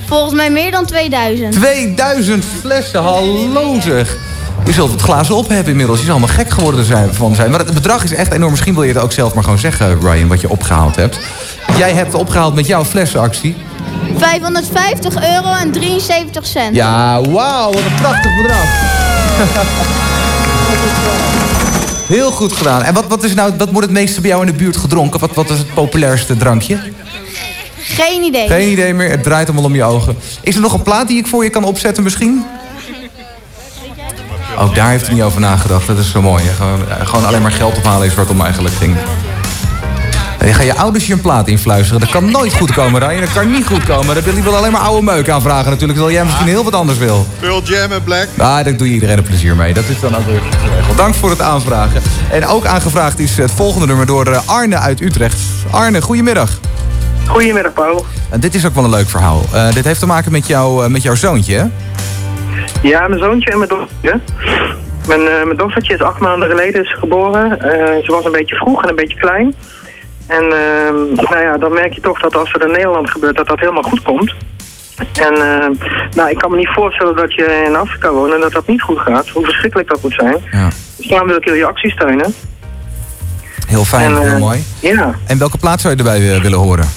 [SPEAKER 103] Volgens mij meer dan 2000.
[SPEAKER 23] 2000 flessen, hallo zeg. Je zult het glazen op hebben inmiddels. Je zal allemaal gek geworden zijn, van zijn. Maar het bedrag is echt enorm. Misschien wil je het ook zelf maar gewoon zeggen, Ryan, wat je opgehaald hebt. Jij hebt opgehaald met jouw flessenactie.
[SPEAKER 103] 550 euro en 73 cent.
[SPEAKER 23] Ja, wauw, wat een prachtig bedrag. *laughs* Heel goed gedaan. En wat, wat, is nou, wat wordt het meeste bij jou in de buurt gedronken? Wat, wat is het populairste drankje?
[SPEAKER 103] Geen idee.
[SPEAKER 23] Geen idee meer, het draait allemaal om je ogen. Is er nog een plaat die ik voor je kan opzetten misschien? Ook daar heeft hij niet over nagedacht. Dat is zo mooi. Gewoon, eh, gewoon alleen maar geld ophalen is waar het om eigenlijk ging. En dan ga je ouders je een plaat influisteren. Dat kan nooit goed komen, Ryan. Dat kan niet goed komen. Dan wil wel alleen maar oude meuk aanvragen natuurlijk. Terwijl jij misschien heel wat anders wil.
[SPEAKER 104] Pearl Jam en Black.
[SPEAKER 23] Ah, daar doe je iedereen een plezier mee. Dat is dan ook weer geregeld. Dank voor het aanvragen. En ook aangevraagd is het volgende nummer door eh, Arne uit Utrecht. Arne, goedemiddag.
[SPEAKER 105] Goedemiddag, Paul.
[SPEAKER 23] En dit is ook wel een leuk verhaal. Eh, dit heeft te maken met, jou, eh, met jouw zoontje, hè?
[SPEAKER 105] Ja, mijn zoontje en mijn dochtertje. Mijn, eh, mijn dochtertje is acht maanden geleden is geboren. Eh, ze was een beetje vroeg en een beetje klein. En ehm, nou ja, dan merk je toch dat als er in Nederland gebeurt, dat dat helemaal goed komt. En ehm, nou, ik kan me niet voorstellen dat je in Afrika woont en dat dat niet goed gaat. Hoe verschrikkelijk dat moet zijn.
[SPEAKER 23] Ja.
[SPEAKER 105] Dus daarom wil ik jullie actie steunen.
[SPEAKER 23] Heel fijn,
[SPEAKER 105] En, eh,
[SPEAKER 23] heel mooi.
[SPEAKER 105] Ja,
[SPEAKER 23] En welke plaats zou je erbij eh, willen horen?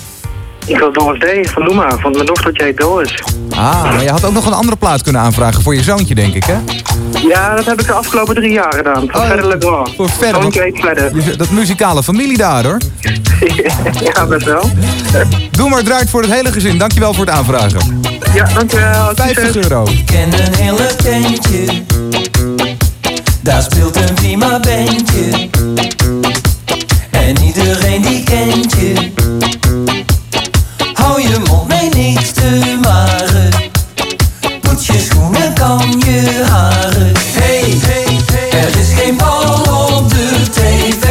[SPEAKER 105] Ik wil Doris D. van Noema, want mijn dochtertje heet Doris.
[SPEAKER 23] Ah, maar je had ook nog een andere plaat kunnen aanvragen voor je zoontje, denk ik, hè?
[SPEAKER 105] Ja, dat heb ik de afgelopen drie jaar gedaan. Voor verder Le Grand.
[SPEAKER 23] Voor verder.
[SPEAKER 105] Zoontje heet verder.
[SPEAKER 23] Dat muzikale familie daar, hoor. *laughs*
[SPEAKER 105] ja, best wel.
[SPEAKER 23] Doe maar, draait voor het hele gezin. Dankjewel voor het aanvragen.
[SPEAKER 105] Ja, dankjewel.
[SPEAKER 23] 50 euro.
[SPEAKER 106] ken een hele tentje. Daar speelt een prima bandje. En iedereen die kent je. Hou je mond mee niks te maren. Poets je schoenen, kan je haren. Hey, hey, hey, er is geen bal op de tv.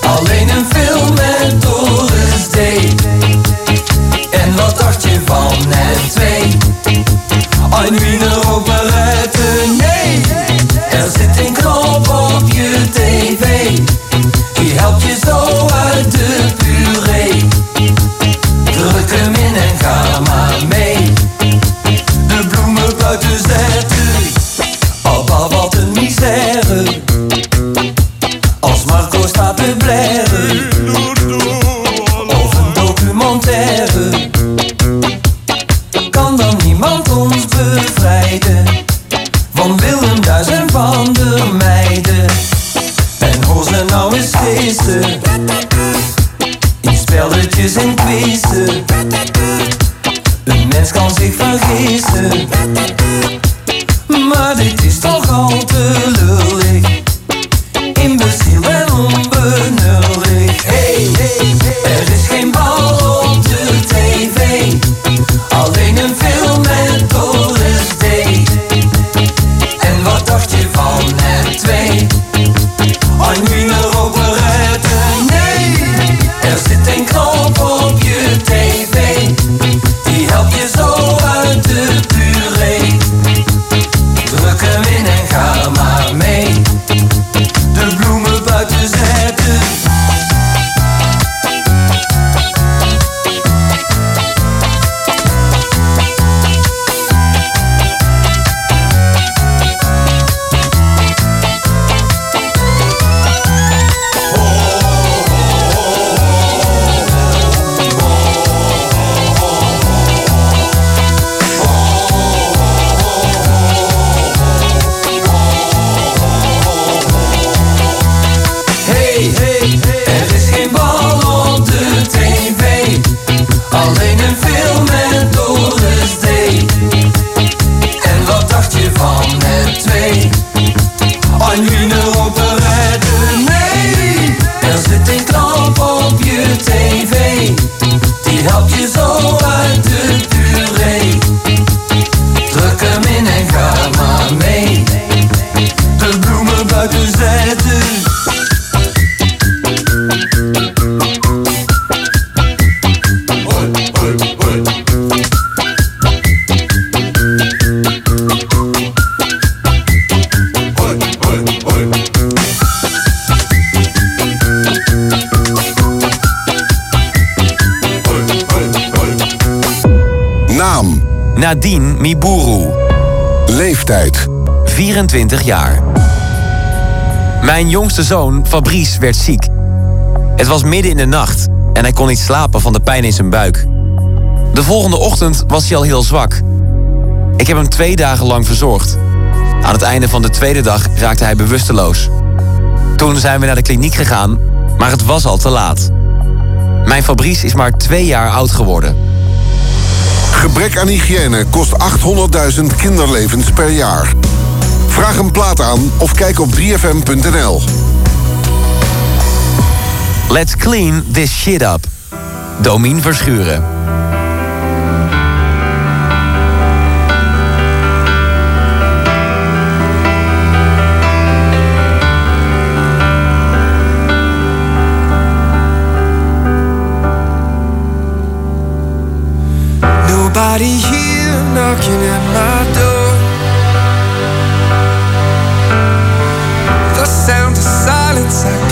[SPEAKER 106] Alleen een film met Doris D. En wat dacht je van het twee? Een wiener operette, nee Er zit een knop op je tv Die helpt je zo uit de hem in en ga maar mee. De bloemen buiten zetten Papa, wat een misère. Als Marco staat te blaren Of een documentaire kan dan niemand ons bevrijden? Van Willem, Duis en van der Meiden En hoor ze nou eens feesten In spelletjes en quizzen. Een mens kan zich vergissen. Maar dit is toch al te lullig buiten zetten. Naam
[SPEAKER 105] Nadine Miburu.
[SPEAKER 65] Leeftijd
[SPEAKER 105] 24 jaar. Mijn jongste zoon, Fabrice, werd ziek. Het was midden in de nacht en hij kon niet slapen van de pijn in zijn buik. De volgende ochtend was hij al heel zwak. Ik heb hem twee dagen lang verzorgd. Aan het einde van de tweede dag raakte hij bewusteloos. Toen zijn we naar de kliniek gegaan, maar het was al te laat. Mijn Fabrice is maar twee jaar oud geworden.
[SPEAKER 65] Gebrek aan hygiëne kost 800.000 kinderlevens per jaar. Vraag een plaat aan of kijk op 3fm.nl.
[SPEAKER 105] Let's clean this shit up. Domien Verschuren.
[SPEAKER 21] Nobody here knocking of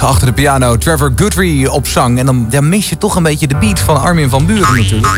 [SPEAKER 23] Achter de piano, Trevor Guthrie op zang. En dan, dan mis je toch een beetje de beat van Armin van Buren natuurlijk.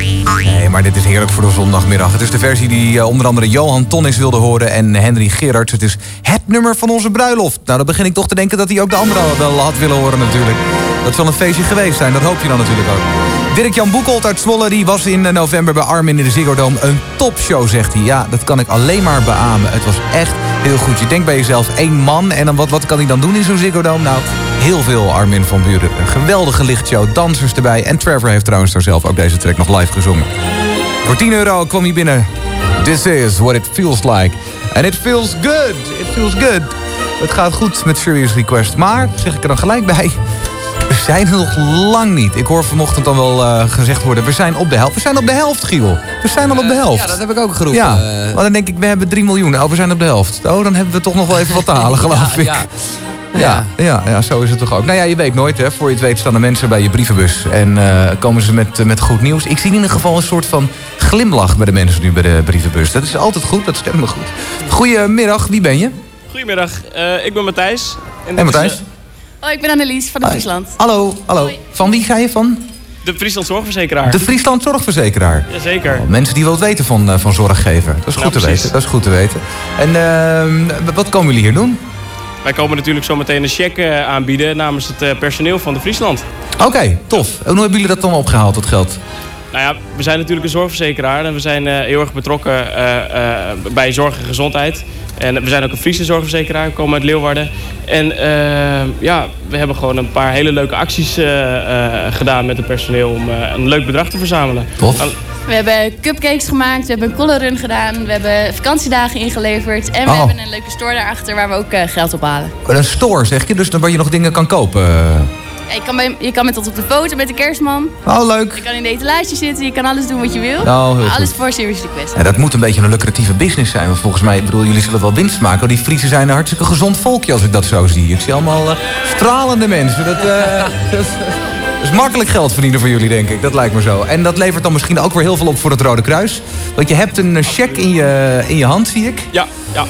[SPEAKER 23] Nee, maar dit is heerlijk voor de zondagmiddag. Het is de versie die eh, onder andere Johan Tonnis wilde horen en Henry Gerards. Het is het nummer van onze bruiloft. Nou, dan begin ik toch te denken dat hij ook de andere wel had willen horen natuurlijk. Dat zal een feestje geweest zijn, dat hoop je dan natuurlijk ook. Dirk-Jan Boekholt uit Zwolle die was in eh, november bij Armin in de Ziggo Dome. Een topshow, zegt hij. Ja, dat kan ik alleen maar beamen. Het was echt heel goed. Je denkt bij jezelf, één man. En dan, wat, wat kan hij dan doen in zo'n Ziggo Dome? Nou, heel veel Armin van Buren. Een geweldige lichtshow, dansers erbij. En Trevor heeft trouwens daar zelf ook deze track nog live gezongen. Voor 10 euro kwam hij binnen. This is what it feels like. And it feels good. It feels good. Het gaat goed met Serious Request. Maar, zeg ik er dan gelijk bij... We zijn er nog lang niet. Ik hoor vanochtend dan wel eh, gezegd worden... we zijn op de helft. We zijn op de helft, Giel. We zijn al op de helft.
[SPEAKER 24] Ja, dat heb ik ook geroepen.
[SPEAKER 23] Ja,
[SPEAKER 24] Eh,
[SPEAKER 23] maar dan denk ik, we hebben 3 miljoen. Oh, we zijn op de helft. Oh, dan hebben we toch nog wel even wat te halen, *laughs* geloof ik.
[SPEAKER 24] ja.
[SPEAKER 23] Ja, ja, ja, zo is het toch ook. Nou ja, je weet nooit, hè. Voor je het weet staan de mensen bij je brievenbus. En eh, komen ze met, met goed nieuws. Ik zie in ieder geval een soort van glimlach bij de mensen nu bij de brievenbus. Dat is altijd goed, dat stemt me goed. Goedemiddag, wie ben je?
[SPEAKER 107] Goedemiddag, eh, ik ben Matthijs.
[SPEAKER 23] En Matthijs?
[SPEAKER 107] Oh, ik ben Annelies van
[SPEAKER 23] Hoi.
[SPEAKER 107] Friesland.
[SPEAKER 23] Hallo, hallo. Van wie ga je van?
[SPEAKER 108] De Friesland Zorgverzekeraar.
[SPEAKER 109] De Friesland Zorgverzekeraar.
[SPEAKER 108] Jazeker.
[SPEAKER 109] Mensen die wel wat weten van, eh, van zorg geven. Dat is
[SPEAKER 108] Ja,
[SPEAKER 109] goed te weten. Dat is goed te weten. En ehm, wat komen jullie hier doen?
[SPEAKER 108] Wij komen natuurlijk zo meteen een cheque eh, aanbieden namens het eh, personeel van de Friesland.
[SPEAKER 109] Oké, tof. En hoe hebben jullie dat dan opgehaald, dat geld?
[SPEAKER 108] Nou ja, we zijn natuurlijk een zorgverzekeraar en we zijn eh, heel erg betrokken bij zorg en gezondheid. En we zijn ook een Friese zorgverzekeraar, we komen uit Leeuwarden. En ja, we hebben gewoon een paar hele leuke acties gedaan met het personeel om een leuk bedrag te verzamelen.
[SPEAKER 109] Tof.
[SPEAKER 107] We hebben cupcakes gemaakt, we hebben een collarun gedaan, we hebben vakantiedagen ingeleverd. En we
[SPEAKER 109] Oh.
[SPEAKER 107] hebben een leuke store daarachter waar we ook eh, geld ophalen.
[SPEAKER 109] Een store, zeg je? Dus dan waar je nog dingen kan kopen.
[SPEAKER 107] Je kan, bij, je kan met ons op de foto met de kerstman.
[SPEAKER 109] Oh, leuk.
[SPEAKER 107] Je kan in de etalage zitten, je kan alles doen wat je wil.
[SPEAKER 109] Oh, heel
[SPEAKER 107] Maar alles
[SPEAKER 109] goed.
[SPEAKER 107] voor Serious Request.
[SPEAKER 109] Ja, dat moet een beetje een lucratieve business zijn. Want volgens mij, ik bedoel, jullie zullen wel winst maken. Die Friesen zijn een hartstikke gezond volkje als ik dat zo zie. Ik zie allemaal eh, stralende mensen. Dat, eh, *laughs* is makkelijk geld verdienen voor jullie, denk ik. Dat lijkt me zo. En dat levert dan misschien ook weer heel veel op voor het Rode Kruis. Want je hebt een eh, cheque in je, in je hand, zie ik.
[SPEAKER 108] Ja, ja.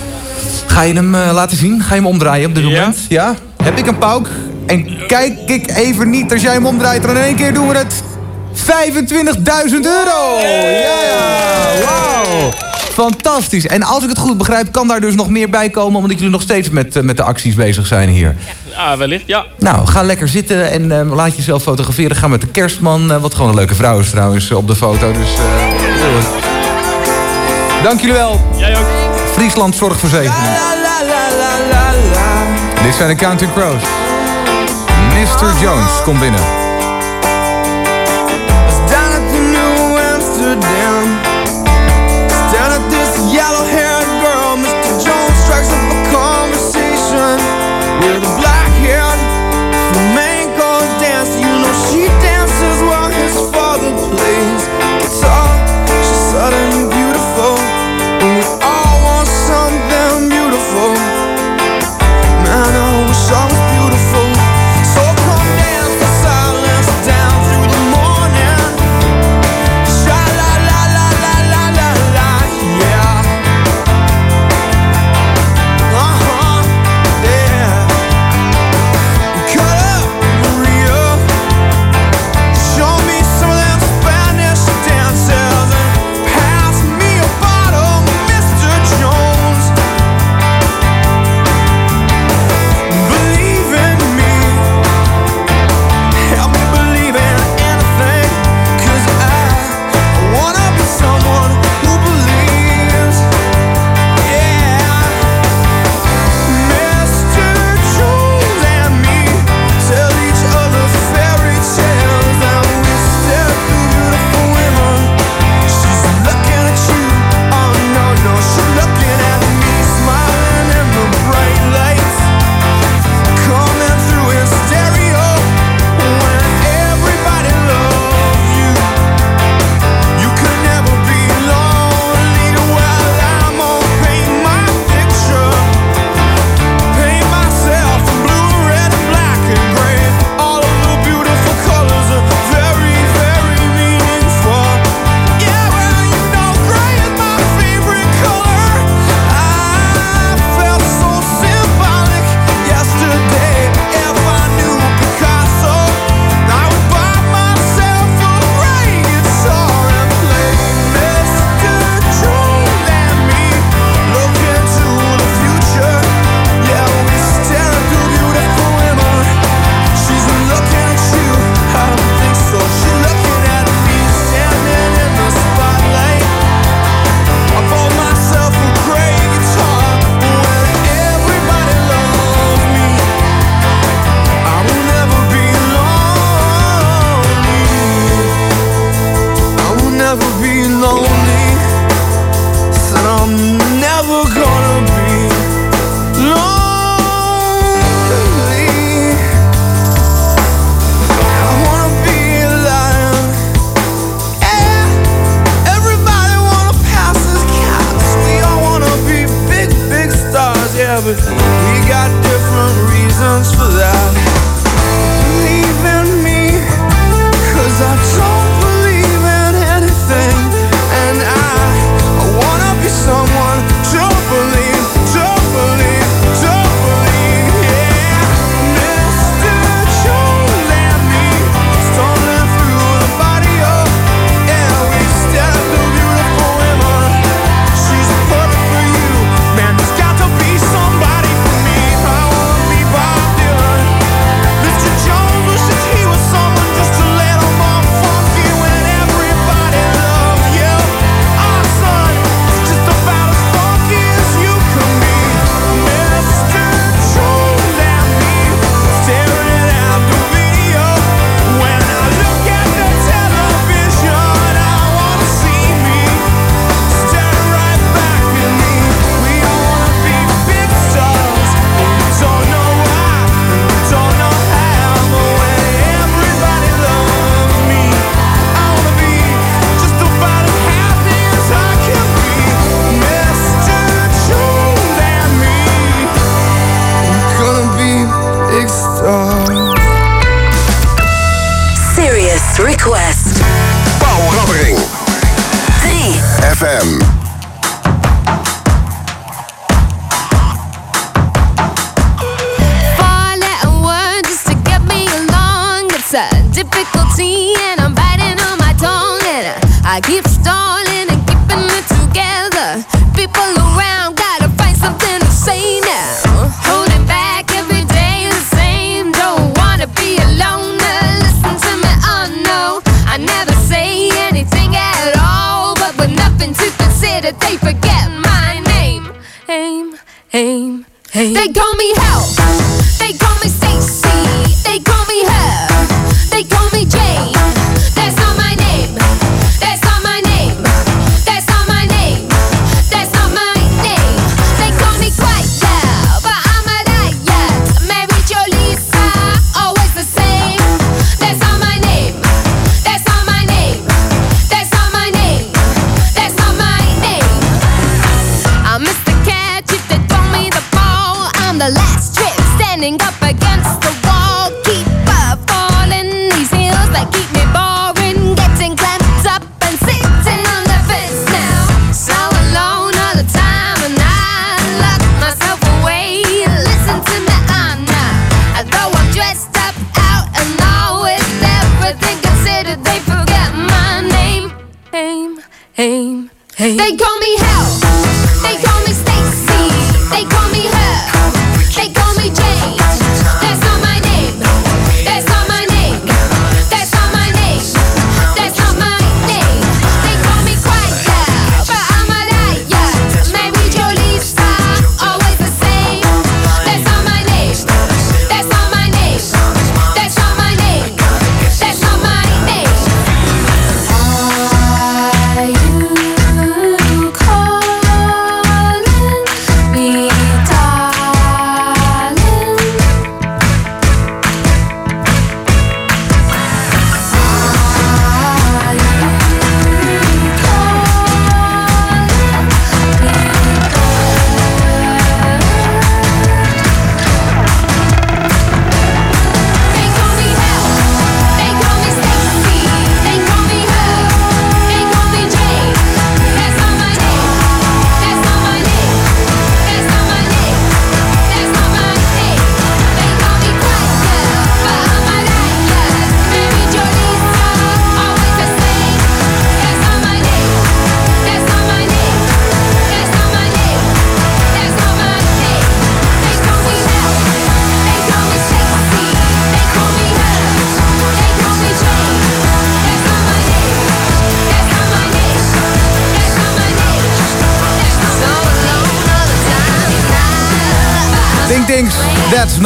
[SPEAKER 109] Ga je hem eh, laten zien? Ga je hem omdraaien op dit moment? Ja? Heb ik een pauk? En kijk ik even niet als jij hem omdraait. Dan in één keer doen we het 25.000 euro! Ja, ja! Wauw! Fantastisch. En als ik het goed begrijp, kan daar dus nog meer bij komen... omdat jullie nog steeds met, eh, met de acties bezig zijn hier.
[SPEAKER 108] Ja, wellicht, ja.
[SPEAKER 109] Nou, ga lekker zitten en eh, laat jezelf fotograferen. Ga met de kerstman, eh, wat gewoon een leuke vrouw is trouwens, op de foto. Dus, eh. Dank jullie wel.
[SPEAKER 108] Jij ook.
[SPEAKER 109] Friesland Zorgverzekering. Dit zijn de Counting Crows. Mr. Jones, kom binnen.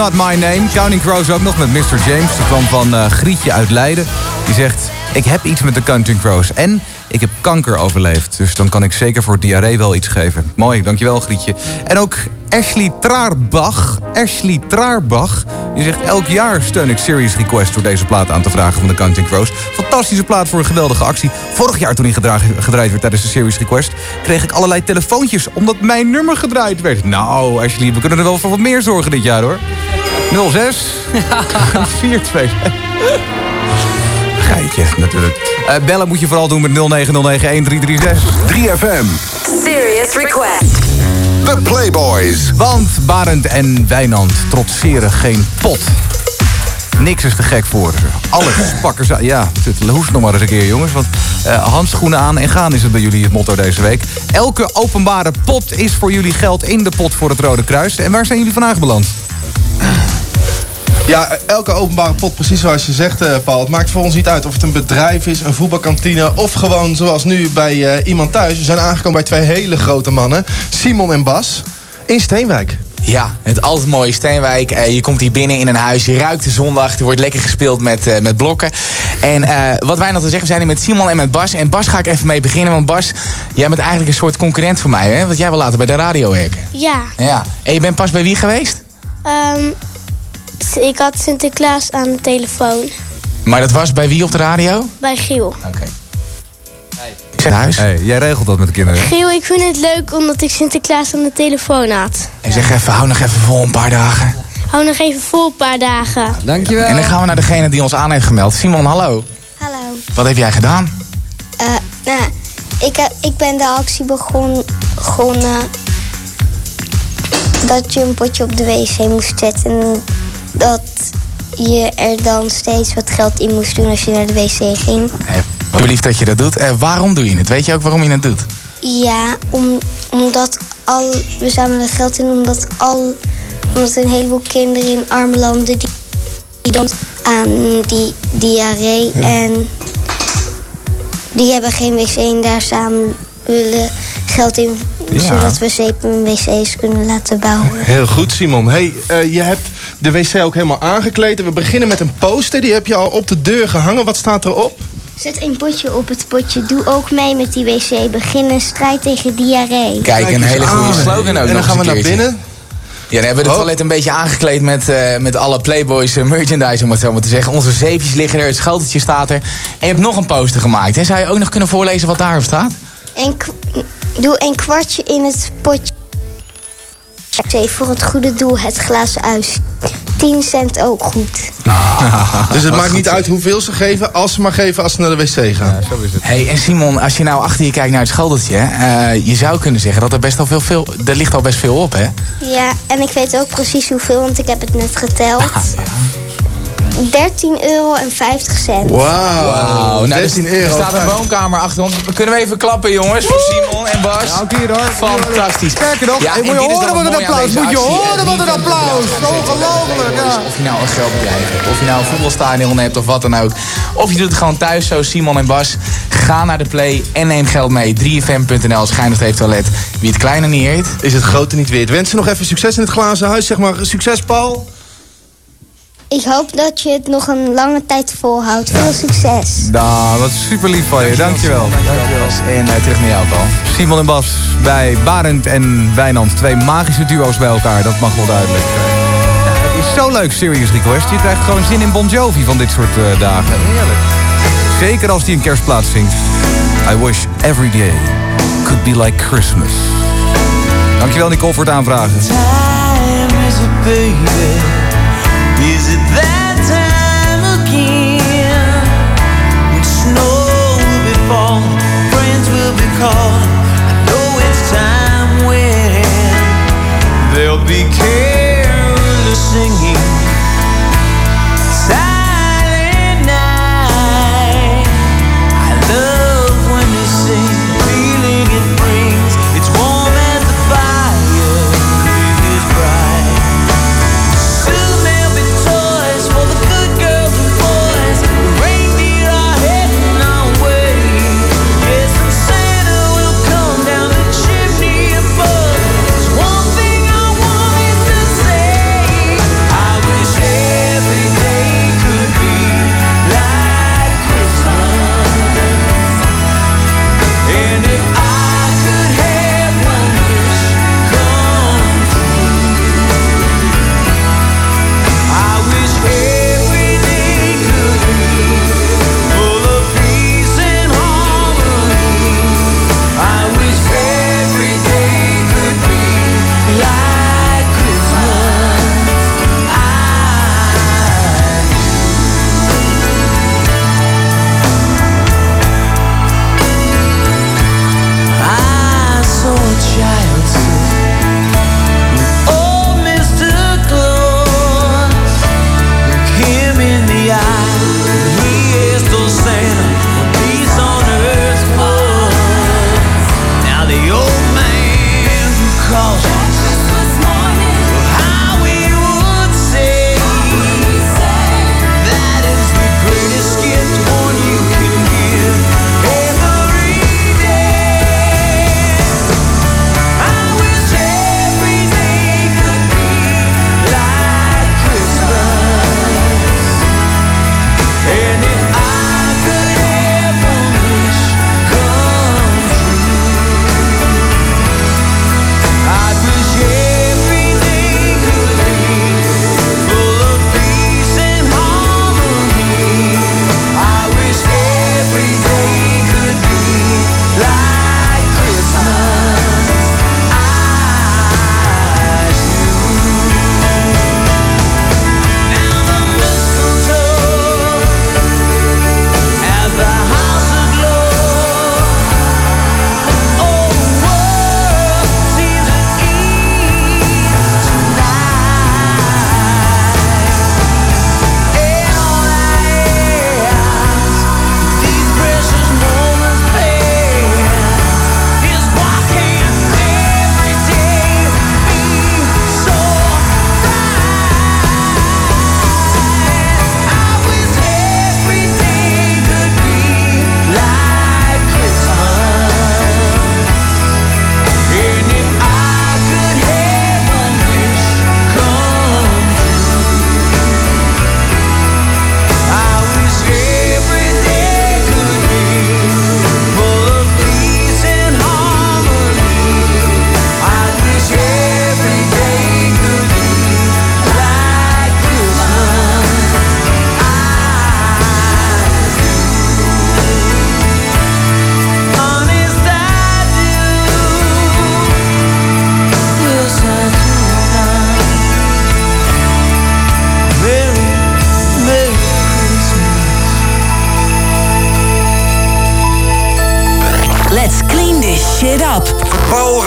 [SPEAKER 110] Not My Name.
[SPEAKER 23] Counting Crows ook nog met Mr. James. Die kwam van eh, Grietje uit Leiden. Die zegt, ik heb iets met de Counting Crows. En ik heb kanker overleefd. Dus dan kan ik zeker voor diarree wel iets geven. Mooi, dankjewel Grietje. En ook Ashley Traarbach. Ashley Traarbach. Die zegt, elk jaar steun ik Serious Request... door deze plaat aan te vragen van de Counting Crows. Fantastische plaat voor een geweldige actie. Vorig jaar toen hij gedraaid werd tijdens de Serious Request... kreeg ik allerlei telefoontjes omdat mijn nummer gedraaid werd. Nou, Ashley, we kunnen er wel voor wat meer zorgen dit jaar, hoor. 06 *laughs* 42 Geitje, natuurlijk. Eh, bellen moet je vooral doen met 0909-1336.
[SPEAKER 111] 3FM.
[SPEAKER 112] Serious request.
[SPEAKER 111] The Playboys.
[SPEAKER 23] Want Barend en Wijnand trotseren geen pot. Niks is te gek voor ze. Alles *laughs* pakken ze... Ja, het hoest nog maar eens een keer, jongens. Want eh, handschoenen aan en gaan is het bij jullie het motto deze week. Elke openbare pot is voor jullie geld in de pot voor het Rode Kruis. En waar zijn jullie vandaag beland?
[SPEAKER 109] Ja, elke openbare pot, precies zoals je zegt, eh, Paul. Het maakt voor ons niet uit of het een bedrijf is, een voetbalkantine... of gewoon zoals nu bij eh, iemand thuis. We zijn aangekomen bij twee hele grote mannen. Simon en Bas in Steenwijk.
[SPEAKER 113] Ja, het altijd mooie Steenwijk. Eh, je komt hier binnen in een huis, je ruikt de zondag. Er wordt lekker gespeeld met, eh, met blokken. En eh, wat wij nog te zeggen, we zijn hier met Simon en met Bas. En Bas ga ik even mee beginnen. Want Bas, jij bent eigenlijk een soort concurrent voor mij. Hè? Want jij wil later bij de radio werken.
[SPEAKER 107] Ja,
[SPEAKER 113] Ja. En je bent pas bij wie geweest?
[SPEAKER 107] ehm, ik had Sinterklaas aan de telefoon.
[SPEAKER 113] Maar dat was bij wie op de radio?
[SPEAKER 107] Bij Giel.
[SPEAKER 113] Ik zeg huis.
[SPEAKER 23] Hey, jij regelt dat met de kinderen.
[SPEAKER 107] Giel, ik vind het leuk omdat ik Sinterklaas aan de telefoon had.
[SPEAKER 113] En zeg even, hou nog even vol een paar dagen.
[SPEAKER 107] Hou nog even vol een paar dagen.
[SPEAKER 113] Dankjewel. En dan gaan we naar degene die ons aan heeft gemeld. Simon, hallo.
[SPEAKER 107] Hallo.
[SPEAKER 113] Wat heb jij gedaan?
[SPEAKER 107] Eh, nou,
[SPEAKER 114] ik, heb, ik ben de actie begon, begonnen dat je een potje op de wc moest zetten. En dat je er dan steeds wat geld in moest doen als je naar de wc ging.
[SPEAKER 113] Hoe lief dat je dat doet. Eh, waarom doe je het? Weet je ook waarom je het doet?
[SPEAKER 114] Ja, om, omdat al, we zamelen geld in omdat al omdat een heleboel kinderen in arme landen die, die dan aan die diarree en die hebben geen wc en daar samen willen geld in
[SPEAKER 109] Ja.
[SPEAKER 114] zodat we zeep en wc's kunnen laten bouwen.
[SPEAKER 109] Heel goed, Simon. Hey, eh, je hebt de wc ook helemaal aangekleed. En we beginnen met een poster. Die heb je al op de deur gehangen. Wat staat erop?
[SPEAKER 114] Zet een potje op het potje. Doe ook mee met die wc. Begin een strijd tegen diarree.
[SPEAKER 113] Kijk, een hele goede slogan ook
[SPEAKER 109] En dan
[SPEAKER 113] nog
[SPEAKER 109] gaan we naar binnen.
[SPEAKER 113] Ja, dan hebben we het toilet een beetje aangekleed met, eh, met alle Playboys eh, merchandise, om het zo maar te zeggen. Onze zeepjes liggen er, het schoteltje staat er. En je hebt nog een poster gemaakt. Hè? Zou je ook nog kunnen voorlezen wat daarop staat?
[SPEAKER 114] En doe een kwartje in het potje. Zee voor het goede doel, het glazen huis. 10 cent ook goed.
[SPEAKER 109] Dus het maakt niet uit hoeveel ze geven. Als ze maar geven als ze naar de wc gaan.
[SPEAKER 23] zo is het.
[SPEAKER 113] Hey, en Simon, als je nou achter je kijkt naar het schoteltje, eh, je zou kunnen zeggen dat er best al veel, veel, er ligt al best veel op, hè?
[SPEAKER 114] Ja, en ik weet ook precies hoeveel, want ik heb het net geteld. 13 euro en 50 cent.
[SPEAKER 113] Wauw, nou,
[SPEAKER 109] 13
[SPEAKER 113] er,
[SPEAKER 109] euro.
[SPEAKER 113] Er staat een woonkamer achter ons. Kunnen we even klappen, jongens, voor Simon en Bas?
[SPEAKER 23] Ja, ook hier hoor.
[SPEAKER 113] Fantastisch.
[SPEAKER 23] Sterker nog,
[SPEAKER 113] Ja,
[SPEAKER 23] hey, moet je horen wat een applaus. Moet je horen wat een applaus. Ongelooflijk, ja.
[SPEAKER 113] Of je nou een geldbedrijf hebt, of je nou een voetbalstadion hebt of wat dan ook. Of je doet het gewoon thuis, zo Simon en Bas. Ga naar de play en neem geld mee. 3fm.nl, schijnig heeft toilet. Wie het kleine niet eet.
[SPEAKER 109] Is het grote niet weer. Wensen nog even succes in het glazen huis. Zeg maar succes, Paul.
[SPEAKER 114] Ik hoop dat je het nog een lange tijd volhoudt. Veel succes.
[SPEAKER 23] Nou, wat super lief van je. Dankjewel.
[SPEAKER 113] Dankjewel. En eh, terug naar jou, Paul.
[SPEAKER 23] Simon en Bas bij Barend en Wijnand. Twee magische duo's bij elkaar, dat mag wel duidelijk. Ja, het is zo leuk, Serious Request. Je krijgt gewoon zin in Bon Jovi van dit soort eh, dagen. Heerlijk. Zeker als hij een kerstplaat zingt. I wish every day could be like Christmas. Dankjewel Nicole voor het aanvragen.
[SPEAKER 21] Time is a baby. Is it that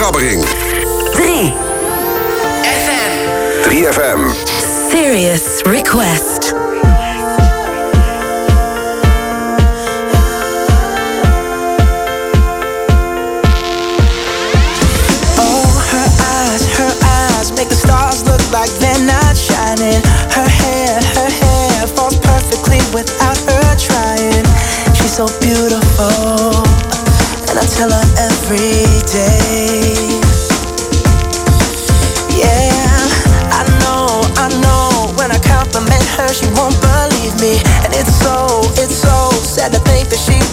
[SPEAKER 21] Kabbering. 3. FM.
[SPEAKER 115] 3FM.
[SPEAKER 116] Serious Request.
[SPEAKER 21] Oh, her eyes, her eyes make the stars look like they're not shining. Her hair, her hair falls perfectly without her trying. She's so beautiful.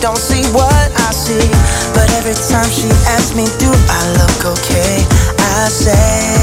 [SPEAKER 21] Don't see what I see. But every time she asks me, do I look okay? I say,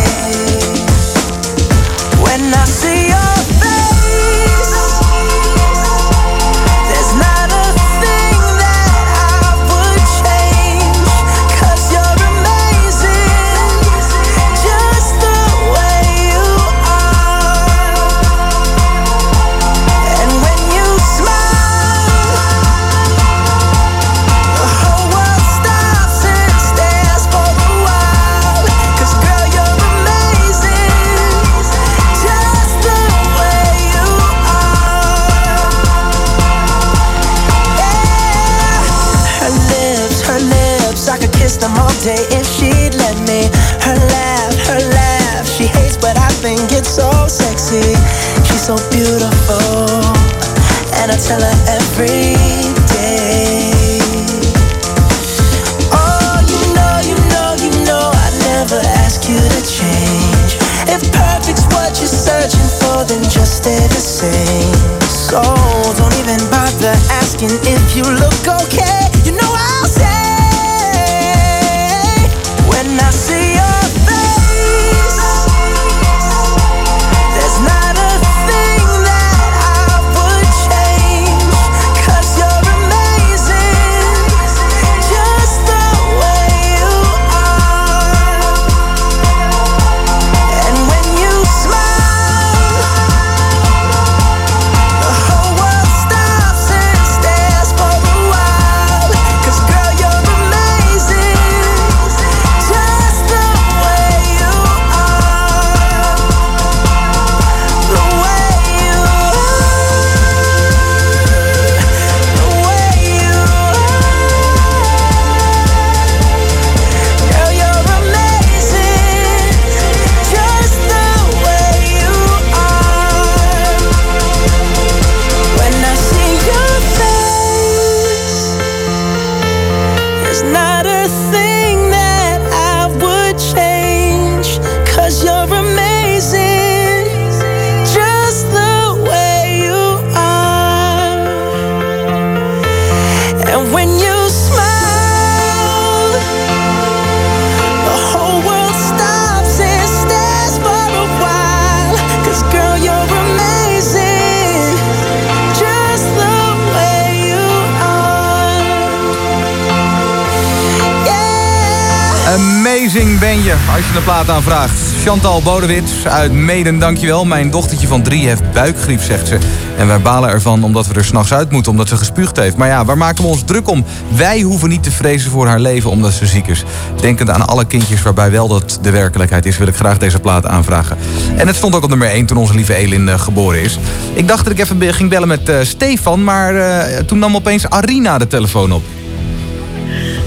[SPEAKER 23] Uit Meden, dankjewel. Mijn dochtertje van drie heeft buikgriep, zegt ze. En wij balen ervan omdat we er s'nachts uit moeten, omdat ze gespuugd heeft. Maar ja, waar maken we ons druk om? Wij hoeven niet te vrezen voor haar leven omdat ze ziek is. Denkend aan alle kindjes waarbij wel dat de werkelijkheid is... wil ik graag deze plaat aanvragen. En het stond ook op nummer 1 toen onze lieve Elin eh, geboren is. Ik dacht dat ik even ging bellen met eh, Stefan... maar eh, toen nam opeens Arina de telefoon op.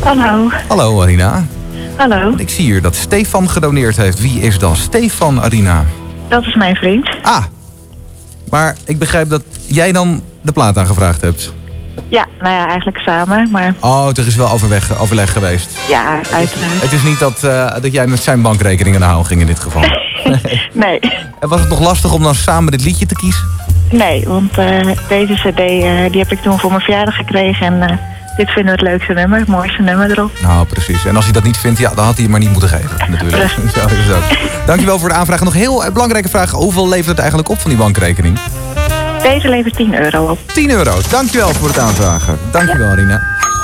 [SPEAKER 107] Hallo.
[SPEAKER 23] Hallo Arina.
[SPEAKER 107] Hallo.
[SPEAKER 23] Ik zie hier dat Stefan gedoneerd heeft. Wie is dan Stefan Arina?
[SPEAKER 107] Dat is mijn vriend.
[SPEAKER 23] Ah, maar ik begrijp dat jij dan de plaat aangevraagd hebt.
[SPEAKER 107] Ja, nou ja, eigenlijk samen, maar
[SPEAKER 23] Oh, er is wel overweg, overleg geweest.
[SPEAKER 107] ja, uiteraard.
[SPEAKER 23] Het is niet dat, eh, dat jij met zijn bankrekening aan de haal ging in dit geval. *laughs*
[SPEAKER 107] Nee,
[SPEAKER 23] En was het nog lastig om dan samen dit liedje te kiezen?
[SPEAKER 107] nee, want eh, deze cd eh, die heb ik toen voor mijn verjaardag gekregen en dit vinden we het leukste nummer, het mooiste nummer erop.
[SPEAKER 23] Nou, precies. En als hij dat niet vindt, ja, dan had hij het maar niet moeten geven. Natuurlijk. *laughs* Zo is dat. Dankjewel voor de aanvraag. Nog een heel eh, belangrijke vraag. Hoeveel levert het eigenlijk op van die bankrekening?
[SPEAKER 107] Deze levert 10 euro op.
[SPEAKER 23] 10 euro. Dankjewel voor het aanvragen. Dankjewel, Rina.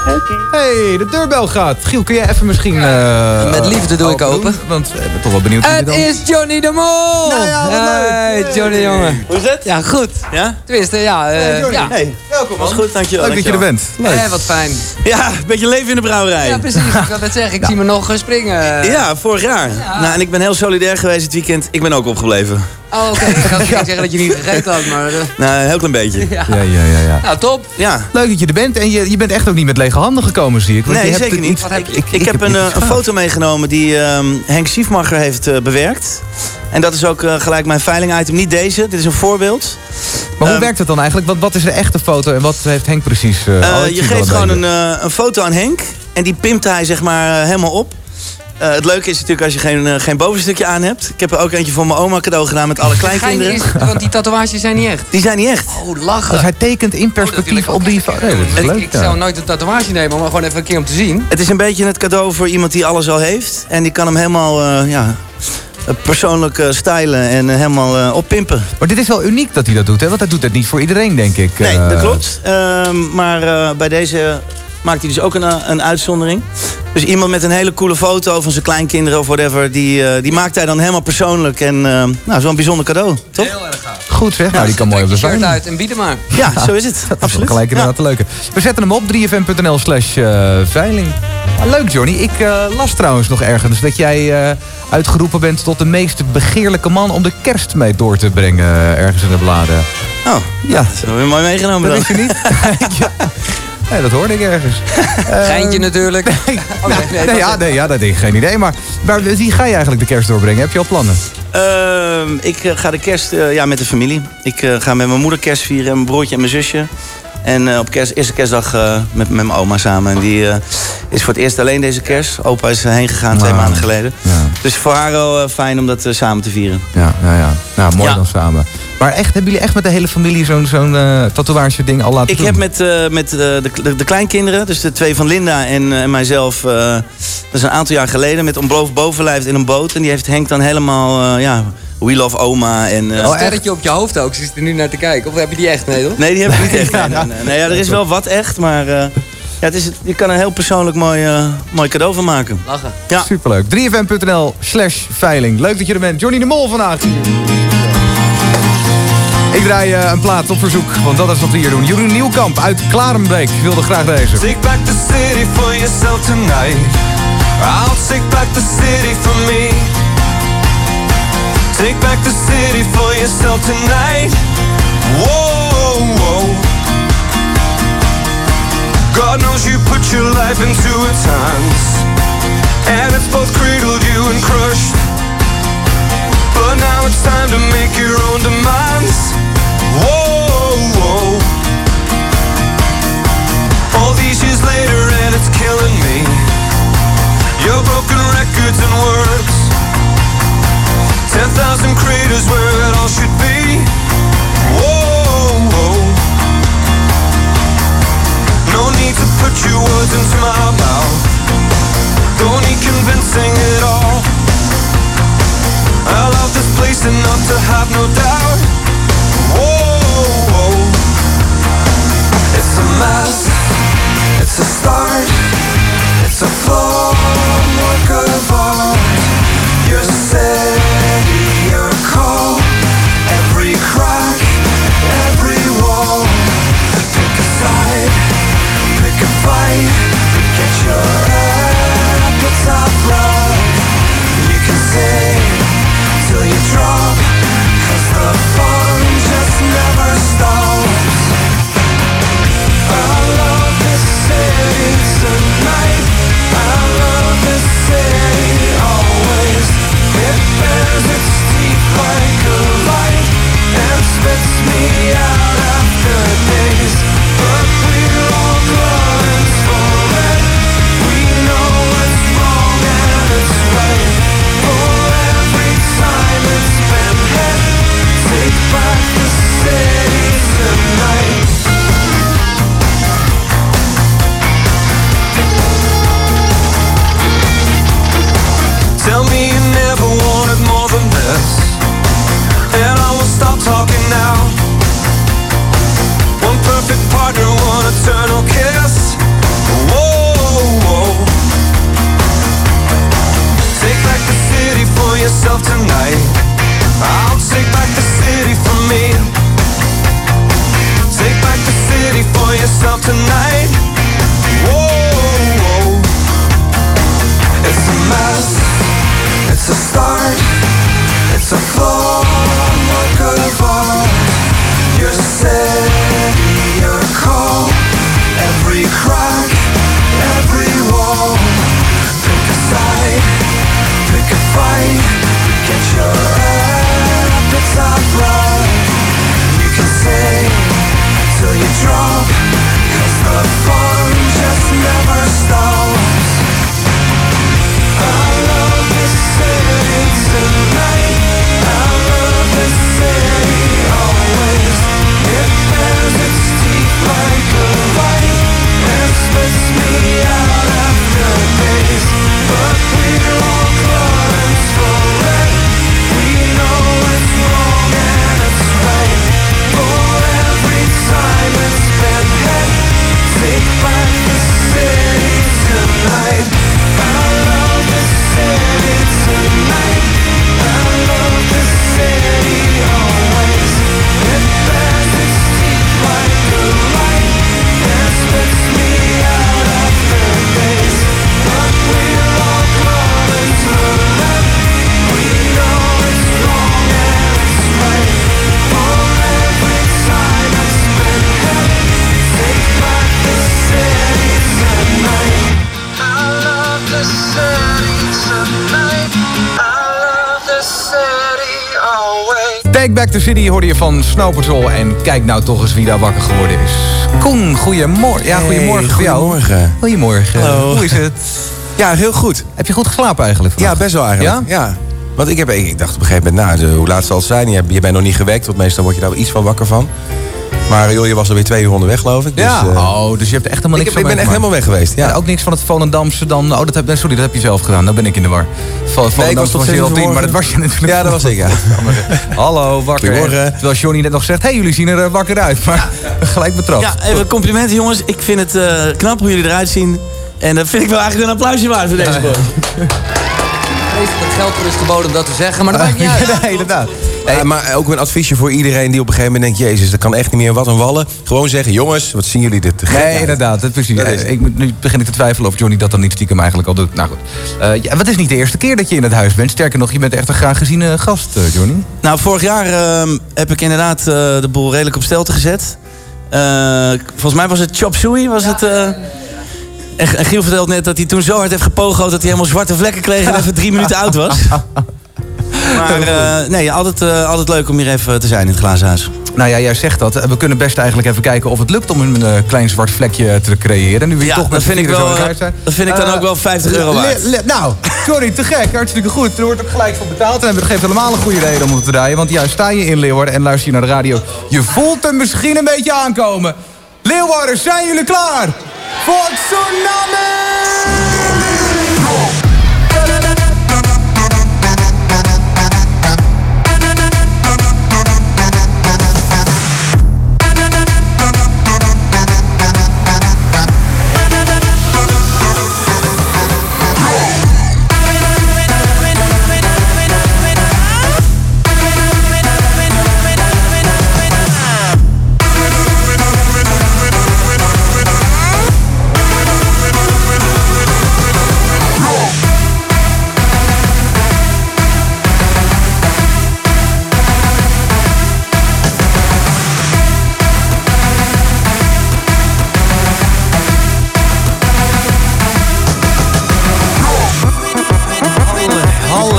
[SPEAKER 107] Oké.
[SPEAKER 23] hey, de deurbel gaat. Giel, kun jij even misschien... eh,
[SPEAKER 24] Met liefde doe ik open.
[SPEAKER 23] doen? Want we zijn toch wel benieuwd
[SPEAKER 24] Het is Johnny de Mol!
[SPEAKER 23] Nou ja.
[SPEAKER 24] Hey, Johnny jongen.
[SPEAKER 117] Hoe is het?
[SPEAKER 24] Ja, goed.
[SPEAKER 117] Ja?
[SPEAKER 24] Tenminste, ja. eh,
[SPEAKER 117] Hey, Johnny.
[SPEAKER 24] ja.
[SPEAKER 117] Hey. Welkom
[SPEAKER 24] Was goed, dankjewel.
[SPEAKER 117] Leuk dat je er bent. Leuk.
[SPEAKER 24] Eh, wat fijn.
[SPEAKER 117] Ja, een beetje leven in de brouwerij.
[SPEAKER 24] Ja, precies. Ik *laughs* wil net zeggen, ik zie me nog eh, springen.
[SPEAKER 117] Ja, vorig jaar. Nou, en ik ben heel solidair geweest het weekend. Ik ben ook opgebleven.
[SPEAKER 24] Oh, oké. Ik ga niet zeggen dat je niet gegeten had, maar... eh, *laughs*
[SPEAKER 117] Nou, een heel klein beetje.
[SPEAKER 24] Ja.
[SPEAKER 117] ja, ja, ja. ja.
[SPEAKER 24] Nou, top.
[SPEAKER 117] Ja.
[SPEAKER 23] Leuk dat je er bent. En je, je bent echt ook niet met lege handen gekomen, zie ik. Want
[SPEAKER 117] Nee,
[SPEAKER 23] je hebt
[SPEAKER 117] zeker
[SPEAKER 23] het-
[SPEAKER 117] niet.
[SPEAKER 24] Wat heb je?
[SPEAKER 117] Ik, ik heb een, een foto meegenomen die ehm, Henk Schiefmacher heeft eh, bewerkt. En dat is ook eh, gelijk mijn veiling-item. Niet deze, dit is een voorbeeld.
[SPEAKER 23] Maar hoe
[SPEAKER 117] Ehm,
[SPEAKER 23] werkt het dan eigenlijk? Wat, wat is de echte foto en wat heeft Henk precies... oh, ik
[SPEAKER 117] je geeft gewoon een, eh, een foto aan Henk. En die pimpt hij zeg maar helemaal op. Eh, het leuke is natuurlijk als je geen, geen bovenstukje aan hebt. Ik heb er ook eentje voor mijn oma cadeau gedaan met alle kleinkinderen.
[SPEAKER 24] Is, want die tatoeages zijn niet echt.
[SPEAKER 117] Die zijn niet echt.
[SPEAKER 24] Oh, lachen.
[SPEAKER 23] Dus hij tekent in perspectief op die foto. Nee, dat is
[SPEAKER 24] Ik,
[SPEAKER 23] leuk.
[SPEAKER 24] ik
[SPEAKER 23] ja.
[SPEAKER 24] zou nooit een tatoeage nemen, maar gewoon even een keer om te zien.
[SPEAKER 117] Het is een beetje het cadeau voor iemand die alles al heeft. En die kan hem helemaal eh, ja, persoonlijk eh, stylen en eh, helemaal eh, oppimpen.
[SPEAKER 23] Maar dit is wel uniek dat hij dat doet, hè? Want hij doet het niet voor iedereen, denk ik.
[SPEAKER 117] Nee,
[SPEAKER 23] Eh,
[SPEAKER 117] dat klopt. Ehm, maar eh, bij deze maakt hij dus ook een, eh, een uitzondering. Dus iemand met een hele coole foto van zijn kleinkinderen of whatever... die, eh, die maakt hij dan helemaal persoonlijk. En eh, nou, zo'n bijzonder cadeau, toch?
[SPEAKER 24] Heel erg gaaf.
[SPEAKER 23] Goed zeg, nou die kan mooi op de veiling.
[SPEAKER 24] uit en bied hem maar.
[SPEAKER 117] Ja, zo is het.
[SPEAKER 23] Dat is
[SPEAKER 117] Absoluut.
[SPEAKER 23] wel gelijk inderdaad de leuke. We zetten hem op, 3fm.nl slash eh, veiling. Ah, leuk Johnny, ik eh, las trouwens nog ergens dat jij eh, uitgeroepen bent tot de meest begeerlijke man om de kerst mee door te brengen ergens in de bladen.
[SPEAKER 117] Oh,
[SPEAKER 23] Ja,
[SPEAKER 117] dat hebben we mooi meegenomen
[SPEAKER 23] dat
[SPEAKER 117] dan.
[SPEAKER 23] wist je niet? *laughs* ja. Nee, dat hoorde ik ergens. *laughs*
[SPEAKER 24] Geintje natuurlijk. *laughs* Oh, nee, nee,
[SPEAKER 23] nee, ja, nee, ja, dat denk ik geen idee. Maar, maar wie ga je eigenlijk de kerst doorbrengen? Heb je al plannen?
[SPEAKER 117] Ehm, ik eh, ga de kerst eh, ja, met de familie. Ik eh, ga met mijn moeder kerst vieren en mijn broertje en mijn zusje. En eh, op kerst, eerste kerstdag eh, met, met mijn oma samen. En die eh, is voor het eerst alleen deze kerst. Opa is heen gegaan twee
[SPEAKER 23] Ah,
[SPEAKER 117] maanden geleden.
[SPEAKER 23] Ja,
[SPEAKER 117] Dus voor haar wel fijn om dat samen te vieren.
[SPEAKER 23] ja, ja. ja. Nou, mooi
[SPEAKER 117] Ja.
[SPEAKER 23] dan samen. Maar echt, hebben jullie echt met de hele familie zo'n zo'n eh, tatoeage ding al laten
[SPEAKER 117] Ik
[SPEAKER 23] doen?
[SPEAKER 117] heb met, eh, met eh, de, de, de kleinkinderen, dus de twee van Linda en, en mijzelf... eh, dat is een aantal jaar geleden, met ontbloot bovenlijf in een boot. En die heeft Henk dan helemaal, eh, ja, We Love Oma. En, eh,
[SPEAKER 24] Een sterretje op je hoofd ook, ze zit er nu naar te kijken. Of heb je die echt, nee toch?
[SPEAKER 117] Nee, die heb ik niet *laughs* echt. Nee, nee, nee. Nee, ja, er is wel wat echt, maar eh, ja, het is, je kan er een heel persoonlijk mooi, mooi cadeau van maken.
[SPEAKER 24] Lachen.
[SPEAKER 117] Ja.
[SPEAKER 23] Superleuk. 3fm.nl slash veiling. Leuk dat je er bent. Johnny de Mol vandaag. Ik draai eh, een plaat op verzoek, want dat is wat we hier doen. Jeroen Nieuwkamp uit Klarenbeek wilde graag deze.
[SPEAKER 118] Take back the city for yourself tonight. I'll take back the city for me. Take back the city for yourself tonight. Whoa, whoa. God knows you put your life into its hands. And it's both cradled you and crushed. Now it's time to make your own demands. Whoa, whoa. All these years later and it's killing me Your broken records and words 10,000 craters where it all should be Whoa, whoa. No need to put your words into my mouth Don't need convincing at all I love this place enough to have no doubt Whoa. It's a mess it's a start, it's a work of art. Your call, every crack, every wall. Pick a side, pick a fight, get your appetite right.
[SPEAKER 23] Back the City hoorde je van Snow Patrol. En kijk nou toch eens wie daar wakker geworden is. Koen, goedemorgen. Ja,
[SPEAKER 109] Hey,
[SPEAKER 23] goedemorgen voor jou.
[SPEAKER 109] goedemorgen.
[SPEAKER 23] Goedemorgen.
[SPEAKER 109] Hallo.
[SPEAKER 23] Hoe is het?
[SPEAKER 109] Ja, heel goed.
[SPEAKER 23] Heb je goed geslapen eigenlijk
[SPEAKER 109] Ja, best wel eigenlijk. Ja? Want ik, heb, ik dacht op een gegeven moment, nou, de- hoe laat zal het zijn? Je, je bent nog niet gewekt, want meestal word je daar wel iets van wakker van. Maar joh, je was alweer twee uur onderweg, geloof ik.
[SPEAKER 23] Ja.
[SPEAKER 109] Dus, eh,
[SPEAKER 23] oh, dus je hebt echt helemaal
[SPEAKER 109] ik,
[SPEAKER 23] niks
[SPEAKER 109] heb-
[SPEAKER 23] van
[SPEAKER 109] ik ben echt helemaal weg geweest. Ja.
[SPEAKER 23] En ook niks van het Volendamse dan... Oh, dat heb, sorry, dat heb je zelf gedaan. Dan ben ik in de war. Vol,
[SPEAKER 109] Nee, ik was tot
[SPEAKER 23] was
[SPEAKER 109] zes
[SPEAKER 23] heel
[SPEAKER 109] uur
[SPEAKER 23] tien, maar
[SPEAKER 109] vanmorgen.
[SPEAKER 23] dat was je natuurlijk.
[SPEAKER 109] Ja, dat was ik, ja. *laughs*
[SPEAKER 23] Hallo, wakker.
[SPEAKER 109] Goedemorgen.
[SPEAKER 23] Terwijl Johnny net nog zegt, hey, jullie zien er eh, wakker uit. Maar *laughs* gelijk betrapt.
[SPEAKER 117] Ja, even complimenten jongens. Ik vind het eh, knap hoe jullie eruit zien. En dat vind ik wel eigenlijk een applausje waard voor deze boy.
[SPEAKER 24] Vreselijk geld voor is geboden om dat te zeggen, maar dat *laughs* maakt niet uit.
[SPEAKER 23] nee, inderdaad.
[SPEAKER 109] Ja, maar ook een adviesje voor iedereen die op een gegeven moment denkt... Jezus, dat kan echt niet meer, wat een wallen. Gewoon zeggen, jongens, wat zien jullie dit te gek
[SPEAKER 23] Nee,
[SPEAKER 109] uit.
[SPEAKER 23] inderdaad. Dat, precies.
[SPEAKER 109] Dat is
[SPEAKER 23] Eh, ik, moet- nu begin ik te twijfelen of Johnny dat dan niet stiekem eigenlijk al doet. Nou goed. Eh, ja, wat is niet de eerste keer dat je in het huis bent? Sterker nog, je bent echt een graag geziene gast, eh, Johnny.
[SPEAKER 117] Nou, vorig jaar ehm, heb ik inderdaad eh, de boel redelijk op stelte gezet. Eh, volgens mij was het Chop Suey, was het... eh, en, en Giel vertelt net dat hij toen zo hard heeft gepogoed... dat hij helemaal zwarte vlekken kreeg en even drie minuten oud was. *laughs* Maar eh, nee, altijd, eh, altijd leuk om hier even te zijn in het glazen huis.
[SPEAKER 23] Nou ja, jij zegt dat. We kunnen best eigenlijk even kijken of het lukt om een eh, klein zwart vlekje te creëren. Nu we
[SPEAKER 117] Ja,
[SPEAKER 23] toch met
[SPEAKER 117] dat vind ik wel,
[SPEAKER 23] zo zijn.
[SPEAKER 117] dat vind ik dan ook wel 50 euro waard.
[SPEAKER 23] le- le- nou, sorry, te gek. Hartstikke goed. Er wordt ook gelijk voor betaald. En dat geeft helemaal een goede reden om het te draaien. Want juist sta je in Leeuwarden en luister je naar de radio. Je voelt hem misschien een beetje aankomen. Leeuwarden, zijn jullie klaar? Voor Tsunami!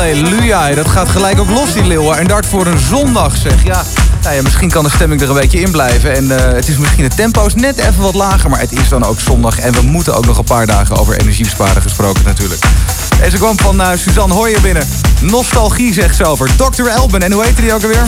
[SPEAKER 23] Halleluja, dat gaat gelijk op los die leeuwen. En dat voor een zondag zeg. Ja, nou ja, misschien kan de stemming er een beetje in blijven. En eh, het is misschien het tempo is net even wat lager. Maar het is dan ook zondag. En we moeten ook nog een paar dagen over energiesparen gesproken natuurlijk. Deze kwam van eh, Suzanne Hoyer binnen. Nostalgie zegt ze over. Dr. Elben. En hoe heette die ook alweer?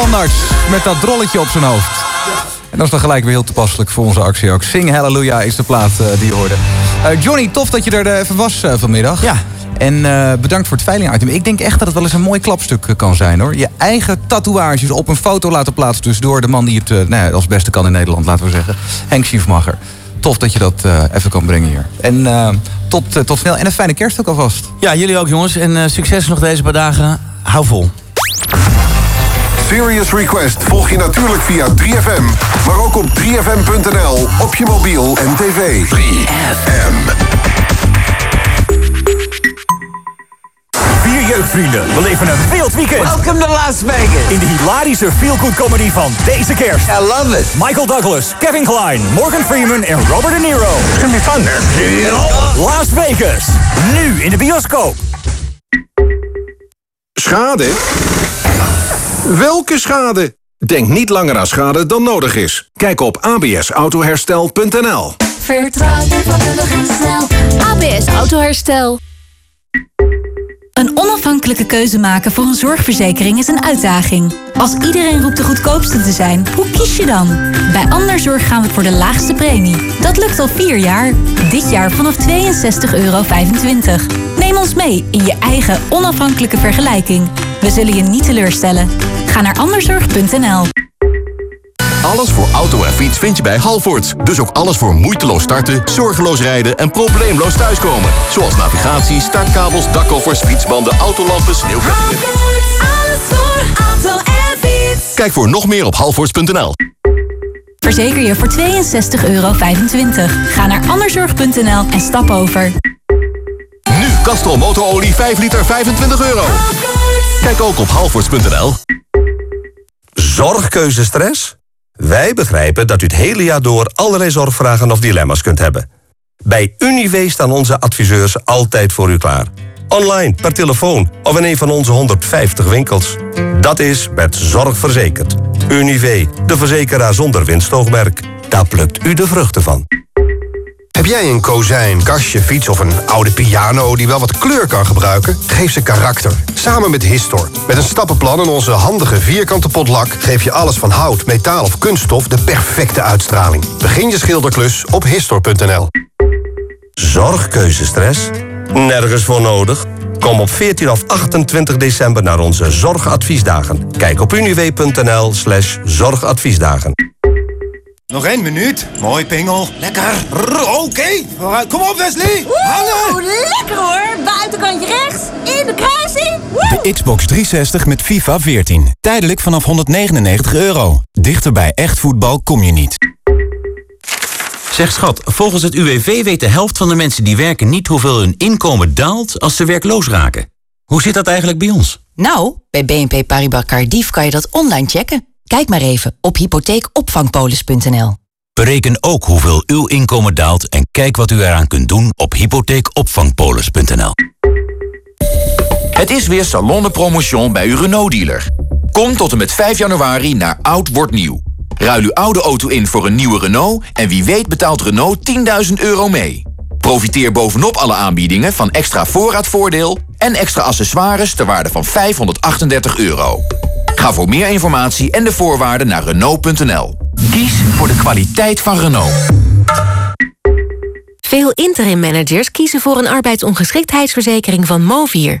[SPEAKER 23] Tandarts met dat drolletje op zijn hoofd. En dat is dan gelijk weer heel toepasselijk voor onze actie ook. Sing Hallelujah is de plaat eh, die je hoorde. Eh, Johnny, tof dat je er eh, even was vanmiddag. Ja. En bedankt voor het veiling-item. Ik denk echt dat het wel eens een mooi klapstuk kan zijn hoor. Je eigen tatoeages op een foto laten plaatsen. Dus door de man die het nou ja, als beste kan in Nederland, laten we zeggen. Henk Schiefmacher. Tof dat je dat even kan brengen hier. En tot, tot snel. En een fijne kerst ook alvast.
[SPEAKER 117] Ja, jullie ook jongens. En succes nog deze paar dagen. Hou vol.
[SPEAKER 65] Serious Request volg je natuurlijk via 3FM. Maar ook op 3FM.nl, op je mobiel en tv. 3FM.
[SPEAKER 119] Vier jeugdvrienden beleven een wild weekend.
[SPEAKER 120] Welcome to Las Vegas.
[SPEAKER 119] In de hilarische feel-good comedy van deze kerst.
[SPEAKER 120] I love it.
[SPEAKER 119] Michael Douglas, Kevin Kline, Morgan Freeman en Robert De Niro. It's gonna be fun there. Las Vegas. Nu in de bioscoop.
[SPEAKER 15] Schade? Welke schade? Denk niet langer aan schade dan nodig is. Kijk op absautoherstel.nl
[SPEAKER 74] Vertrouw je vakkundig en snel. ABS Autoherstel.
[SPEAKER 1] Een onafhankelijke keuze maken voor een zorgverzekering is een uitdaging. Als iedereen roept de goedkoopste te zijn, hoe kies je dan? Bij Anderzorg gaan we voor de laagste premie. Dat lukt al vier jaar. Dit jaar vanaf 62,25 euro. Neem ons mee in je eigen onafhankelijke vergelijking. We zullen je niet teleurstellen. Ga naar anderzorg.nl.
[SPEAKER 121] Alles voor auto en fiets vind je bij Halvoort. Dus ook alles voor moeiteloos starten, zorgeloos rijden en probleemloos thuiskomen. Zoals navigatie, startkabels, dakkoffers, fietsbanden, autolampen, sneeuwkettingen.
[SPEAKER 74] Alles voor auto en fiets.
[SPEAKER 121] Kijk voor nog meer op halvoorts.nl.
[SPEAKER 1] Verzeker je voor 62,25 euro. Ga naar anderzorg.nl en stap over.
[SPEAKER 121] Nu Castrol motorolie 5 liter 25 euro. Kijk ook op halvoorts.nl.
[SPEAKER 122] Zorgkeuzestress? Wij begrijpen dat u het hele jaar door allerlei zorgvragen of dilemma's kunt hebben. Bij Unive staan onze adviseurs altijd voor u klaar. Online, per telefoon of in een van onze 150 winkels. Dat is met zorg verzekerd. Unive, de verzekeraar zonder winstoogmerk. Daar plukt u de vruchten van.
[SPEAKER 19] Heb jij een kozijn, kastje, fiets of een oude piano die wel wat kleur kan gebruiken? Geef ze karakter. Samen met Histor. Met een stappenplan en onze handige vierkante potlak geef je alles van hout, metaal of kunststof de perfecte uitstraling. Begin je schilderklus op Histor.nl.
[SPEAKER 122] Zorgkeuzestress? Nergens voor nodig. Kom op 14 of 28 december naar onze zorgadviesdagen. Kijk op univ.nl slash zorgadviesdagen.
[SPEAKER 123] Nog één minuut. Mooi, Pingel. Lekker. Oké. Kom op, Wesley.
[SPEAKER 124] Oeh, lekker hoor. Buitenkantje rechts. In de kruising. Woe!
[SPEAKER 89] De Xbox 360 met FIFA 14. Tijdelijk vanaf 199 euro. Dichter bij echt voetbal kom je niet.
[SPEAKER 125] Zeg schat, volgens het UWV weet de helft van de mensen die werken niet hoeveel hun inkomen daalt als ze werkloos raken. Hoe zit dat eigenlijk bij ons?
[SPEAKER 18] Nou, bij BNP Paribas Cardiff kan je dat online checken. Kijk maar even op hypotheekopvangpolis.nl.
[SPEAKER 125] Bereken ook hoeveel uw inkomen daalt en kijk wat u eraan kunt doen op hypotheekopvangpolis.nl.
[SPEAKER 126] Het is weer Salon de Promotion bij uw Renault-dealer. Kom tot en met 5 januari naar Oud Wordt Nieuw. Ruil uw oude auto in voor een nieuwe Renault... en wie weet betaalt Renault 10.000 euro mee. Profiteer bovenop alle aanbiedingen van extra voorraadvoordeel... en extra accessoires ter waarde van 538 euro. Ga voor meer informatie en de voorwaarden naar Renault.nl. Kies voor de kwaliteit van Renault.
[SPEAKER 127] Veel interim managers kiezen voor een arbeidsongeschiktheidsverzekering van Movier.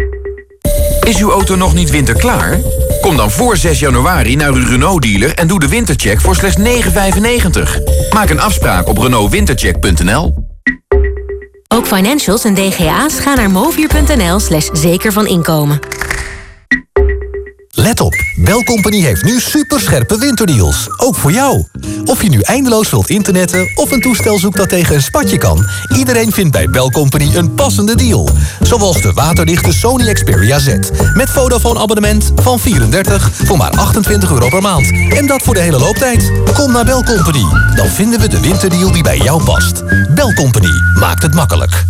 [SPEAKER 126] Is uw auto nog niet winterklaar? Kom dan voor 6 januari naar uw Renault-dealer en doe de wintercheck voor slechts 9,95. Maak een afspraak op renaultwintercheck.nl.
[SPEAKER 127] Ook financials en DGA's gaan naar movier.nl slash zeker van inkomen.
[SPEAKER 122] Let op, Belcompany heeft nu superscherpe winterdeals. Ook voor jou. Of je nu eindeloos wilt internetten of een toestel zoekt dat tegen een spatje kan. Iedereen vindt bij Belcompany een passende deal. Zoals de waterdichte Sony Xperia Z. Met Vodafone abonnement van 34 voor maar 28 euro per maand. En dat voor de hele looptijd. Kom naar Belcompany. Dan vinden we de winterdeal die bij jou past. Belcompany maakt het makkelijk.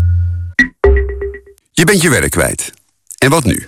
[SPEAKER 128] Je bent je werk kwijt. En wat nu?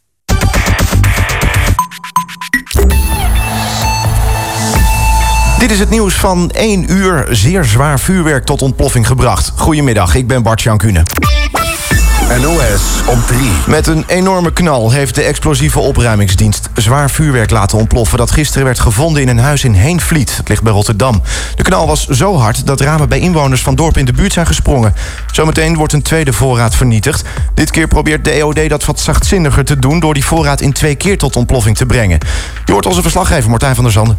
[SPEAKER 91] Dit is het nieuws van 1 uur. Zeer zwaar vuurwerk tot ontploffing gebracht. Goedemiddag, ik ben Bart Jankune.
[SPEAKER 129] NOS op 3.
[SPEAKER 91] Met een enorme knal heeft de explosieve opruimingsdienst zwaar vuurwerk laten ontploffen dat gisteren werd gevonden in een huis in Heenvliet. Het ligt bij Rotterdam. De knal was zo hard dat ramen bij inwoners van dorpen in de buurt zijn gesprongen. Zometeen wordt een tweede voorraad vernietigd. Dit keer probeert de EOD dat wat zachtzinniger te doen door die voorraad in twee keer tot ontploffing te brengen. Je hoort onze verslaggever Martijn van der Zanden.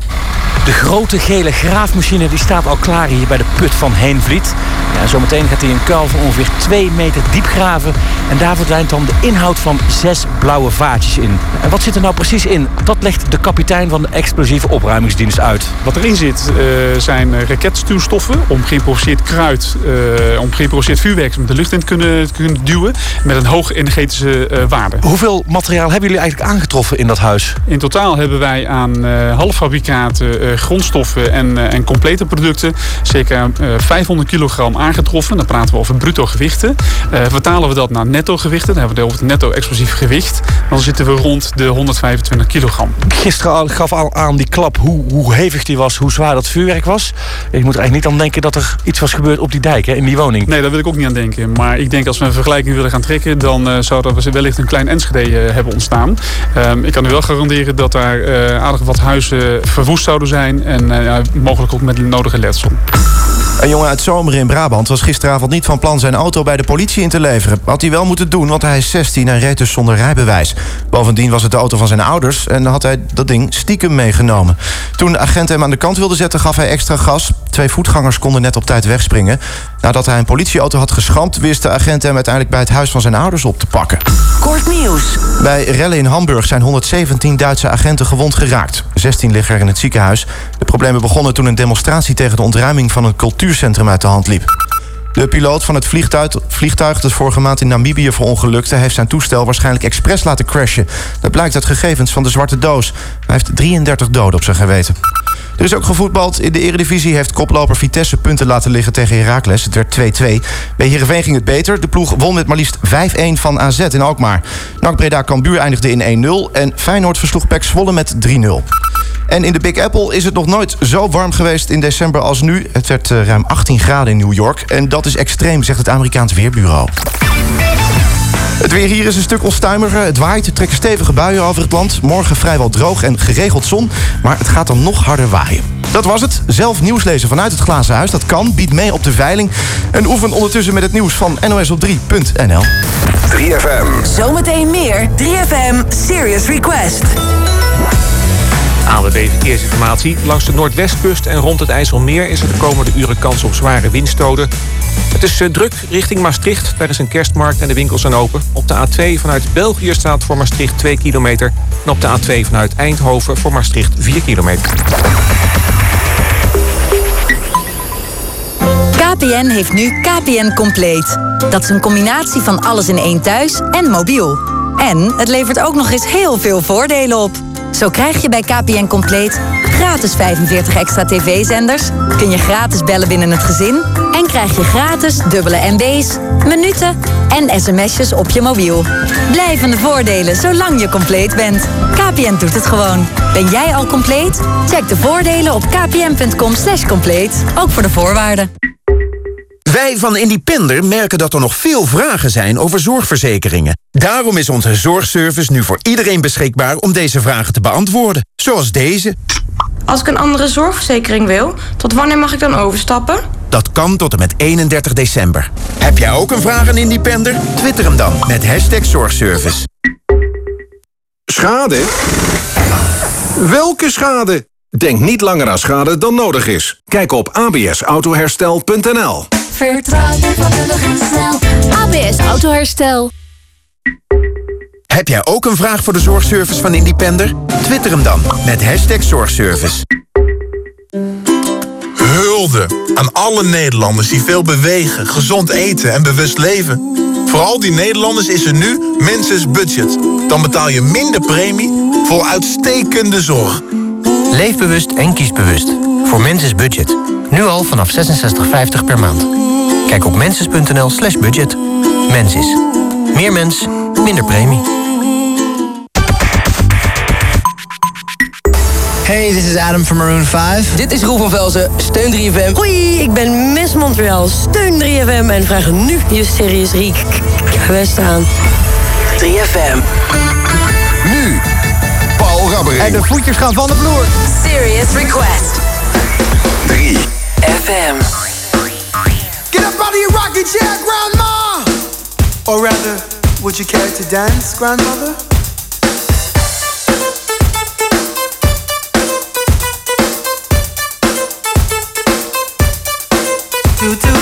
[SPEAKER 130] De grote gele graafmachine die staat al klaar hier bij de put van Heenvliet. Ja, zometeen gaat hij een kuil van ongeveer 2 meter diep graven. En daar verdwijnt dan de inhoud van zes blauwe vaatjes in. En wat zit er nou precies in? Dat legt de kapitein van de explosieve opruimingsdienst uit.
[SPEAKER 131] Wat erin zit eh, zijn raketstuurstoffen om geïmproviseerd kruid, eh, om geïmproviseerd vuurwerk met de lucht in te kunnen, te kunnen duwen. Met een hoge energetische eh, waarde.
[SPEAKER 130] Hoeveel materiaal hebben jullie eigenlijk aangetroffen in dat huis?
[SPEAKER 131] In totaal hebben wij aan halffabrikaten, grondstoffen en, en complete producten circa 500 kilogram aangetroffen. Dan praten we over bruto gewichten. vertalen we dat naar netto gewichten, dan hebben we over het netto explosief gewicht. Dan zitten we rond de 125 kilogram.
[SPEAKER 130] Gisteren al- gaf al aan die klap hoe, hoe hevig die was, hoe zwaar dat vuurwerk was. Je moet er eigenlijk niet aan denken dat er iets was gebeurd op die dijk, hè, in die woning.
[SPEAKER 131] Nee, daar wil ik ook niet aan denken. Maar ik denk als we een vergelijking willen gaan trekken, dan eh, zou er wellicht een klein Enschede eh, hebben ontstaan. Ehm, ik kan u wel garanderen dat daar eh, aardig wat huizen verwoest zouden zijn. En ja, mogelijk ook met de nodige letsel.
[SPEAKER 91] Een jongen uit Zomeren in Brabant was gisteravond niet van plan zijn auto bij de politie in te leveren. Had hij wel moeten doen, want hij is 16 en reed dus zonder rijbewijs. Bovendien was het de auto van zijn ouders en had hij dat ding stiekem meegenomen. Toen de agent hem aan de kant wilde zetten, gaf hij extra gas. Twee voetgangers konden net op tijd wegspringen. Nadat hij een politieauto had geschampt, wist de agent hem uiteindelijk bij het huis van zijn ouders op te pakken.
[SPEAKER 132] Kort nieuws.
[SPEAKER 91] Bij rellen in Hamburg zijn 117 Duitse agenten gewond geraakt. 16 liggen er in het ziekenhuis. De problemen begonnen toen een demonstratie tegen de ontruiming van een cultuurcentrum uit de hand liep. De piloot van het vliegtuig, vliegtuig dat vorige maand in Namibië verongelukte... heeft zijn toestel waarschijnlijk expres laten crashen. Dat blijkt uit gegevens van de Zwarte Doos. Hij heeft 33 doden op zijn geweten. Er is ook gevoetbald. In de eredivisie heeft koploper Vitesse punten laten liggen tegen Heracles. Het werd 2-2. Bij Heerenveen ging het beter. De ploeg won met maar liefst 5-1 van AZ in Alkmaar. NAC Breda Cambuur eindigde in 1-0. En Feyenoord versloeg PEC Zwolle met 3-0. En in de Big Apple is het nog nooit zo warm geweest in december als nu. Het werd eh, ruim 18 graden in New York. En dat is extreem, zegt het Amerikaans Weerbureau. Het weer hier is een stuk onstuimiger. Het waait, er trekken stevige buien over het land. Morgen vrijwel droog en geregeld zon. Maar het gaat dan nog harder waaien. Dat was het. Zelf nieuws lezen vanuit het glazen huis. Dat kan. Bied mee op de veiling. En oefen ondertussen met het nieuws van nosop3.nl.
[SPEAKER 132] 3FM. Zometeen meer 3FM Serious Request.
[SPEAKER 131] ANWB Verkeersinformatie. Langs de Noordwestkust en rond het IJsselmeer... is er de komende uren kans op zware windstoten. Het is eh, druk richting Maastricht. Daar is een kerstmarkt en de winkels zijn open. Op de A2 vanuit België staat voor Maastricht 2 kilometer. En op de A2 vanuit Eindhoven voor Maastricht 4 kilometer.
[SPEAKER 1] KPN heeft nu KPN Compleet. Dat is een combinatie van alles in één thuis en mobiel. En het levert ook nog eens heel veel voordelen op. Zo krijg je bij KPN Compleet gratis 45 extra tv-zenders... kun je gratis bellen binnen het gezin... en krijg je gratis dubbele MB's, minuten en sms'jes op je mobiel. Blijvende voordelen zolang je compleet bent. KPN doet het gewoon. Ben jij al compleet? Check de voordelen op kpn.com compleet. Ook voor de voorwaarden.
[SPEAKER 132] Wij van Independer merken dat er nog veel vragen zijn over zorgverzekeringen. Daarom is onze zorgservice nu voor iedereen beschikbaar om deze vragen te beantwoorden. Zoals deze.
[SPEAKER 70] Als ik een andere zorgverzekering wil, tot wanneer mag ik dan overstappen?
[SPEAKER 133] Dat kan tot en met 31 december. Heb jij ook een vraag aan Independer? Twitter hem dan met hashtag zorgservice.
[SPEAKER 15] Schade? Welke schade? Denk niet langer aan schade dan nodig is. Kijk op absautoherstel.nl
[SPEAKER 134] Vertrouw je vakkundig en snel. ABS Autoherstel.
[SPEAKER 133] Heb jij ook een vraag voor de zorgservice van Independer? Twitter hem dan met hashtag zorgservice.
[SPEAKER 20] Hulde aan alle Nederlanders die veel bewegen, gezond eten en bewust leven. Voor al die Nederlanders is er nu Menses Budget. Dan betaal je minder premie voor uitstekende zorg.
[SPEAKER 135] Leef bewust en kies bewust. Voor Menses Budget. Nu al vanaf 66,50 per maand. Kijk op menses.nl slash budget. Mensis. Meer mens, minder premie.
[SPEAKER 136] Hey, this is Adam from Maroon 5.
[SPEAKER 23] Dit is Roel van Velzen, steun 3FM.
[SPEAKER 137] Hoi, ik ben Miss Montreal, steun 3FM en vraag nu je Serious Riek gewest aan.
[SPEAKER 23] 3FM.
[SPEAKER 138] Nu, Paul Rabbering.
[SPEAKER 23] En de voetjes gaan van de vloer. Serious Request.
[SPEAKER 138] 3
[SPEAKER 23] FM.
[SPEAKER 139] Get up out of your rocking chair, Grandma! Or rather, would you care to dance, Grandmother? Do. Do,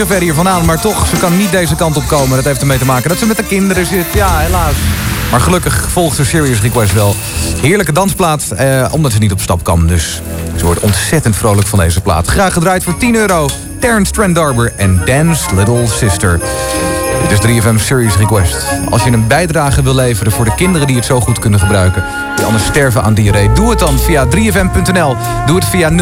[SPEAKER 23] zo ver hier vandaan, maar toch, ze kan niet deze kant op komen. Dat heeft ermee te maken dat ze met de kinderen zit. Ja, helaas. Maar gelukkig volgt ze Serious Request wel. Heerlijke dansplaat, eh, omdat ze niet op stap kan. Dus ze wordt ontzettend vrolijk van deze plaat. Graag gedraaid voor 10 euro. Terrence Trent D'Arber en Dance Little Sister. Dit is 3FM Serious Request. Als je een bijdrage wil leveren voor de kinderen die het zo goed kunnen gebruiken... die anders sterven aan diarree, doe het dan via 3fm.nl. Doe het via 0909-1336.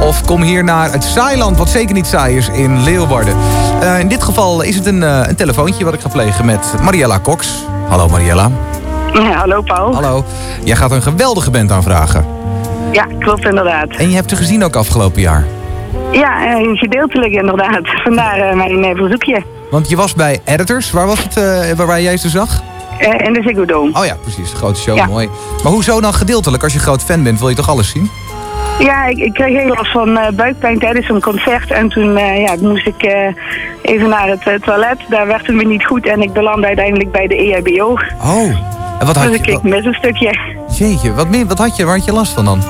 [SPEAKER 23] Of kom hier naar het Saailand, wat zeker niet saai is, in Leeuwarden. Eh, in dit geval is het een, eh, een telefoontje wat ik ga plegen met Mariella Cox. Hallo Mariella.
[SPEAKER 140] Ja, hallo Paul.
[SPEAKER 23] Hallo. Jij gaat een geweldige band aanvragen.
[SPEAKER 140] Ja, klopt inderdaad.
[SPEAKER 23] En je hebt ze gezien ook afgelopen jaar.
[SPEAKER 140] Ja, eh, gedeeltelijk inderdaad. *laughs* Vandaar eh, mijn eh, verzoekje.
[SPEAKER 23] Want je was bij Editors. Waar was het eh, waar, jij ze zag?
[SPEAKER 140] In de Ziggo Dome.
[SPEAKER 23] Oh ja, precies. Grote show,
[SPEAKER 140] Ja.
[SPEAKER 23] mooi. Maar hoezo dan gedeeltelijk? Als je groot fan bent, wil je toch alles zien?
[SPEAKER 140] Ja, ik, ik kreeg heel last van eh, buikpijn tijdens een concert. En toen ja, moest ik even naar het toilet. Daar werd het me niet goed en ik belandde uiteindelijk bij de EHBO.
[SPEAKER 23] Oh. En wat had
[SPEAKER 140] dus
[SPEAKER 23] je...
[SPEAKER 140] ik ik mis een stukje.
[SPEAKER 23] Jeetje, wat, meer, wat had je? Waar had je last van dan?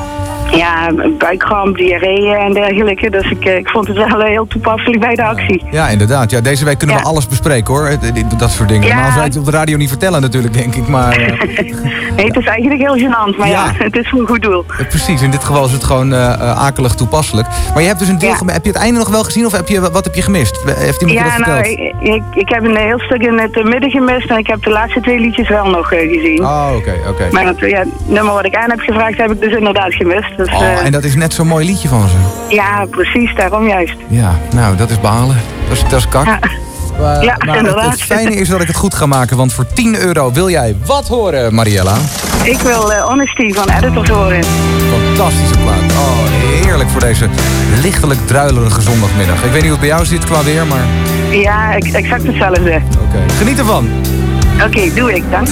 [SPEAKER 140] Ja, buikkramp, diarree en dergelijke. Dus ik, eh, ik vond het wel eh, heel toepasselijk bij de actie.
[SPEAKER 23] Ja, inderdaad. Ja, deze week kunnen we alles bespreken hoor. Eh, Dat soort dingen.
[SPEAKER 140] Ja.
[SPEAKER 23] Zou je het op de radio niet vertellen natuurlijk, denk ik. Maar *laughs*
[SPEAKER 140] Nee, het is eigenlijk heel gênant, maar ja, *laughs* het is voor een goed doel.
[SPEAKER 23] precies, in dit geval is het gewoon akelig toepasselijk. Maar je hebt dus een deel Heb je het einde nog wel gezien of heb je, wat heb je gemist? Heeft iemand je dat
[SPEAKER 140] nou,
[SPEAKER 23] verteld?
[SPEAKER 140] ik, ik, ik heb een heel stuk in het midden gemist en ik heb de laatste twee liedjes wel nog gezien.
[SPEAKER 23] Oh, oké, oké.
[SPEAKER 140] Maar het ja, het nummer wat ik aan heb gevraagd heb ik dus inderdaad gemist. Dus,
[SPEAKER 23] Oh,
[SPEAKER 140] eh,
[SPEAKER 23] en dat is net zo'n mooi liedje van ze.
[SPEAKER 140] Ja, precies, daarom juist.
[SPEAKER 23] Ja, nou, dat is balen. Dat is, dat is kak.
[SPEAKER 140] Ja.
[SPEAKER 23] Maar,
[SPEAKER 140] Ja,
[SPEAKER 23] maar het,
[SPEAKER 140] inderdaad.
[SPEAKER 23] het fijne is dat ik het goed ga maken, want voor 10 euro wil jij wat horen, Mariella?
[SPEAKER 140] Ik wil eh, Honesty van Editors horen.
[SPEAKER 23] Fantastische plaat. Oh, heerlijk voor deze lichtelijk druilerige zondagmiddag. Ik weet niet hoe het bij jou zit qua weer, maar
[SPEAKER 140] Ja, ex- exact hetzelfde.
[SPEAKER 23] oké. Geniet ervan.
[SPEAKER 140] Oké, doe ik. Dank.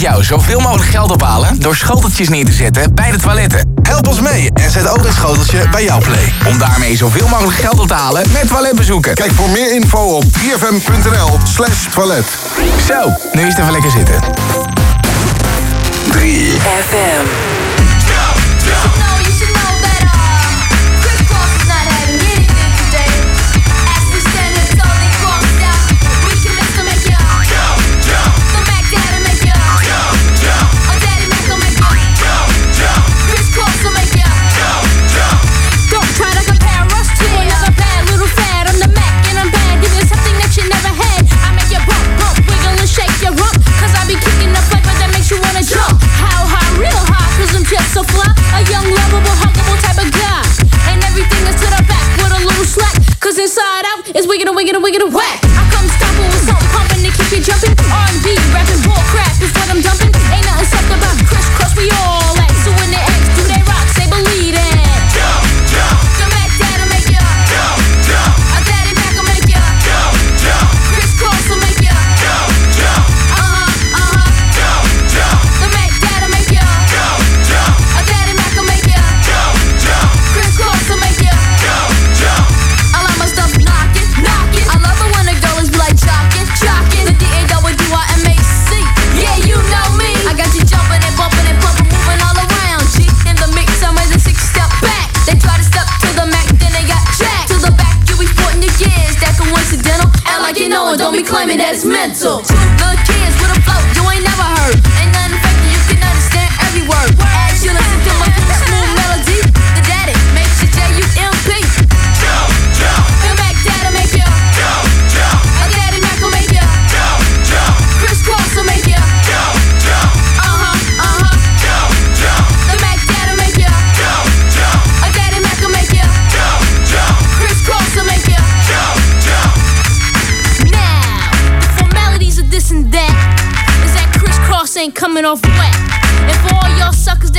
[SPEAKER 141] Met jou zoveel mogelijk geld ophalen door schoteltjes neer te zetten bij de toiletten.
[SPEAKER 142] Help ons mee en zet ook een schoteltje bij jouw play.
[SPEAKER 141] Om daarmee zoveel mogelijk geld op te halen met toiletbezoeken.
[SPEAKER 65] Kijk voor meer info op 3fm.nl slash toilet.
[SPEAKER 141] Zo, nu is het even lekker zitten.
[SPEAKER 65] 3
[SPEAKER 124] I'm fly. A young, lovable, huggable type of guy. And everything is to the back with a little slack. Cause inside out is wiggin' and wiggin' and wiggin' and whack. I come stomping with something pumping to keep you jumping. R&B, rapping, bull crap it's mental.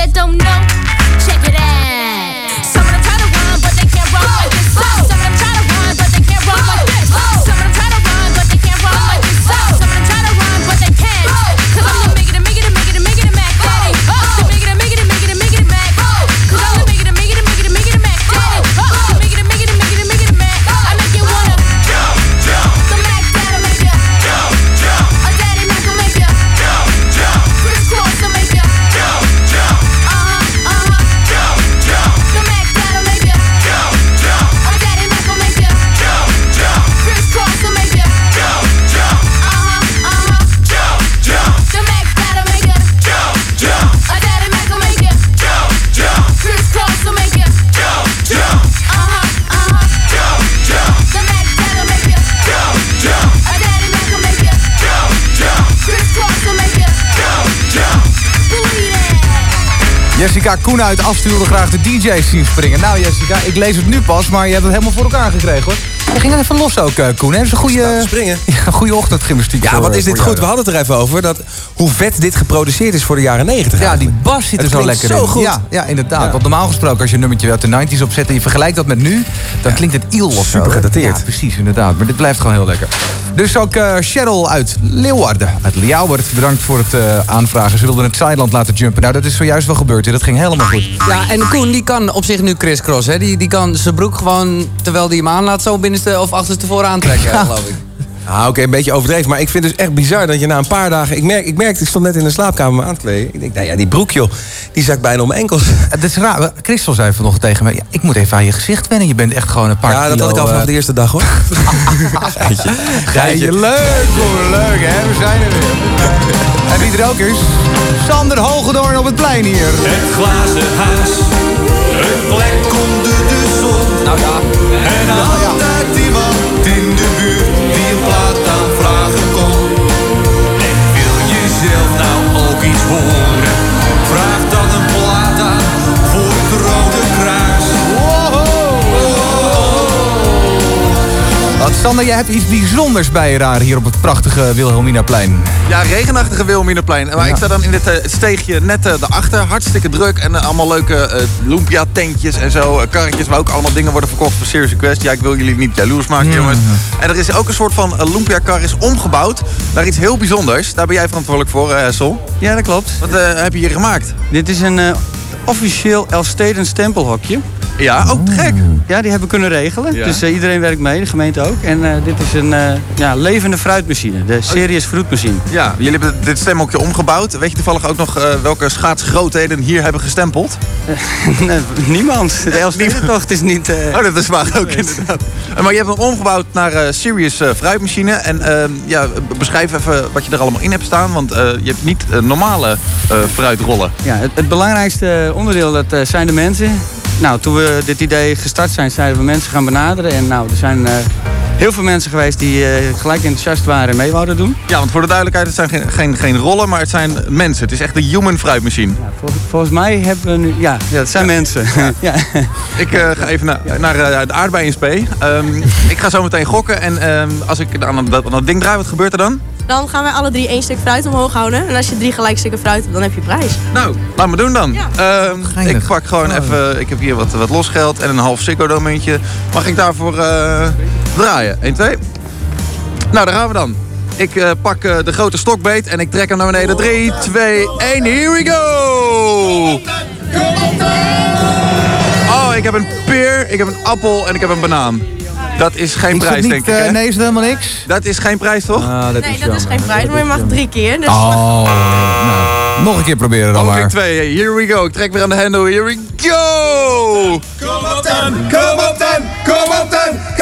[SPEAKER 124] That don't know,
[SPEAKER 23] Jessica Koenuit afstuurde graag de DJ's zien springen. Nou Jessica, ik lees het nu pas, maar je hebt het helemaal voor elkaar gekregen hoor. Je ging er even los ook, eh, Koen. is een goede,
[SPEAKER 109] springen. *laughs*
[SPEAKER 23] Ja, goede ochtendgymnastiek.
[SPEAKER 109] Ja, wat
[SPEAKER 23] eh,
[SPEAKER 109] is dit
[SPEAKER 23] voor
[SPEAKER 109] goed?
[SPEAKER 23] jou.
[SPEAKER 109] We hadden het er even over. Dat, hoe vet dit geproduceerd is voor de jaren 90.
[SPEAKER 23] Ja, die bas zit er zo lekker
[SPEAKER 109] zo
[SPEAKER 23] in.
[SPEAKER 109] goed.
[SPEAKER 23] Ja, ja inderdaad. Want normaal gesproken, als je een nummertje uit de 90s opzet en je vergelijkt dat met nu, dan klinkt het iel of zo.
[SPEAKER 109] Super
[SPEAKER 23] hè?
[SPEAKER 109] gedateerd.
[SPEAKER 23] Ja, precies, inderdaad. Maar dit blijft gewoon heel lekker. Dus ook eh Cheryl uit Leeuwarden, uit Ljouwert, bedankt voor het eh, aanvragen. Ze wilden het Sideland laten jumpen. Nou, dat is zojuist wel gebeurd. hè. Dat ging helemaal goed.
[SPEAKER 24] Ja, en Koen die kan op zich nu crisscross. Hè? Die, die kan zijn broek gewoon, terwijl hij hem aanlaat, zo binnenste of achterstevoren aantrekken, geloof ik.
[SPEAKER 109] Ah, Oké, een beetje overdreven. Maar ik vind het dus echt bizar dat je na een paar dagen... Ik, merk, ik merkte, ik stond net in de slaapkamer me aan te kleden. Ik denk, nou ja, die broek joh, die zakt bijna om mijn enkels.
[SPEAKER 23] Het is raar. Christel zei vanochtend tegen me, ja, ik moet even aan je gezicht wennen. Je bent echt gewoon een paar
[SPEAKER 109] Ja, dat
[SPEAKER 23] kilo,
[SPEAKER 109] had ik al vanaf
[SPEAKER 23] eh,
[SPEAKER 109] de eerste dag hoor. Geitje. *laughs*
[SPEAKER 23] Geitje, leuk hoor, leuk hè, we zijn er weer. En wie er ook is, Sander Hogedoorn op het plein hier.
[SPEAKER 143] Het glazen huis, een plek onder de zon.
[SPEAKER 24] Nou ja.
[SPEAKER 143] En altijd iemand
[SPEAKER 23] Sander, jij hebt iets bijzonders bijraden hier op het prachtige Wilhelminaplein.
[SPEAKER 60] Ja, regenachtige Wilhelminaplein. Maar ik sta dan in dit eh, steegje net eh, daarachter. Hartstikke druk en eh, allemaal leuke eh Lumpia-tentjes en zo. karretjes waar ook allemaal dingen worden verkocht voor Serious Request. Ja, ik wil jullie niet jaloers maken, jongens. En er is ook een soort van uh, Lumpia-kar is omgebouwd naar iets heel bijzonders. Daar ben jij verantwoordelijk voor, eh Sol.
[SPEAKER 144] Ja, dat klopt.
[SPEAKER 60] Wat eh, heb je hier gemaakt?
[SPEAKER 144] Dit is een eh, officieel Elsteden stempelhokje.
[SPEAKER 60] Ja, ook te gek.
[SPEAKER 144] Ja, die hebben we kunnen regelen.
[SPEAKER 60] Ja.
[SPEAKER 144] Dus eh, iedereen werkt mee, de gemeente ook. En eh, dit is een eh, ja, levende fruitmachine, de Serious Fruitmachine.
[SPEAKER 60] Ja, jullie hebben dit stemhokje omgebouwd. Weet je toevallig ook nog welke schaatsgrootheden hier hebben gestempeld? *laughs*
[SPEAKER 144] Nee, Niemand. De Elstedentocht is niet... eh,
[SPEAKER 60] Oh, dat is waar ook inderdaad. Maar je hebt hem omgebouwd naar eh Serious eh, fruitmachine. En eh, ja, beschrijf even wat je er allemaal in hebt staan. Want eh, je hebt niet normale eh, fruitrollen.
[SPEAKER 144] Ja, het, het belangrijkste onderdeel dat, eh, zijn de mensen. Nou, toen we dit idee gestart zijn, zeiden we mensen gaan benaderen. En nou, er zijn eh, heel veel mensen geweest die eh, gelijk enthousiast waren en mee wouden doen.
[SPEAKER 60] Ja, want voor de duidelijkheid, het zijn geen, geen, geen rollen, maar het zijn mensen. Het is echt een human fruitmachine.
[SPEAKER 144] Vol- volgens mij hebben we nu... Ja, ja het zijn mensen. *laughs* Ja.
[SPEAKER 60] Ik eh, ga even naar, naar eh, de aardbei in Spee. Ehm, ik ga zo meteen gokken. En ehm, als ik aan dat, aan dat ding draai, wat gebeurt er dan?
[SPEAKER 145] Dan gaan wij alle drie één stuk fruit omhoog houden. En als je drie gelijk stukken fruit hebt, dan heb je prijs.
[SPEAKER 60] Nou, laat me doen dan. Ehm, ik pak gewoon even, ik heb hier wat, wat losgeld en een half Ziggo muntje. Mag ik daarvoor eh, draaien? 1, 2. Nou, daar gaan we dan. Ik eh, pak eh, de grote stokbeet en ik trek hem naar beneden. 3, 2, 1, here we go! Oh, ik heb een peer, ik heb een appel en ik heb een banaan. Dat is geen
[SPEAKER 23] Is
[SPEAKER 60] prijs,
[SPEAKER 23] niet,
[SPEAKER 60] denk ik,
[SPEAKER 23] eh,
[SPEAKER 60] hè?
[SPEAKER 23] nee, is het helemaal niks?
[SPEAKER 60] Dat is geen prijs, toch?
[SPEAKER 23] Ah, dat
[SPEAKER 145] nee, dat is geen prijs, maar je mag drie keer. Dus
[SPEAKER 23] Oh, nou, nog een keer proberen dan
[SPEAKER 60] Poging
[SPEAKER 23] maar.
[SPEAKER 60] 2, here we go. Ik trek weer aan de hendel, here we go!
[SPEAKER 109] Kom op dan, kom op dan, kom op dan, kom op dan!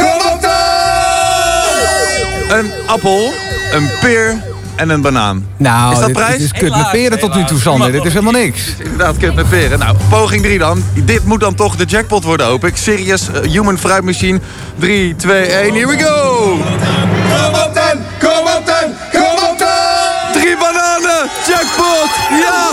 [SPEAKER 60] Een appel, een peer en een banaan.
[SPEAKER 23] Nou,
[SPEAKER 60] is dat
[SPEAKER 23] dit,
[SPEAKER 60] prijs?
[SPEAKER 23] dit is kut met peren tot nu toe, Sander. Dit is helemaal niks.
[SPEAKER 60] Inderdaad, kut met peren. Nou, poging 3 dan. Dit moet dan toch de jackpot worden, hoop ik. Serious eh, Human Fruitmachine. 3, 2, 1, here we go!
[SPEAKER 109] Kom op dan, kom op dan, kom op dan!
[SPEAKER 60] Drie bananen! Jackpot! Ja!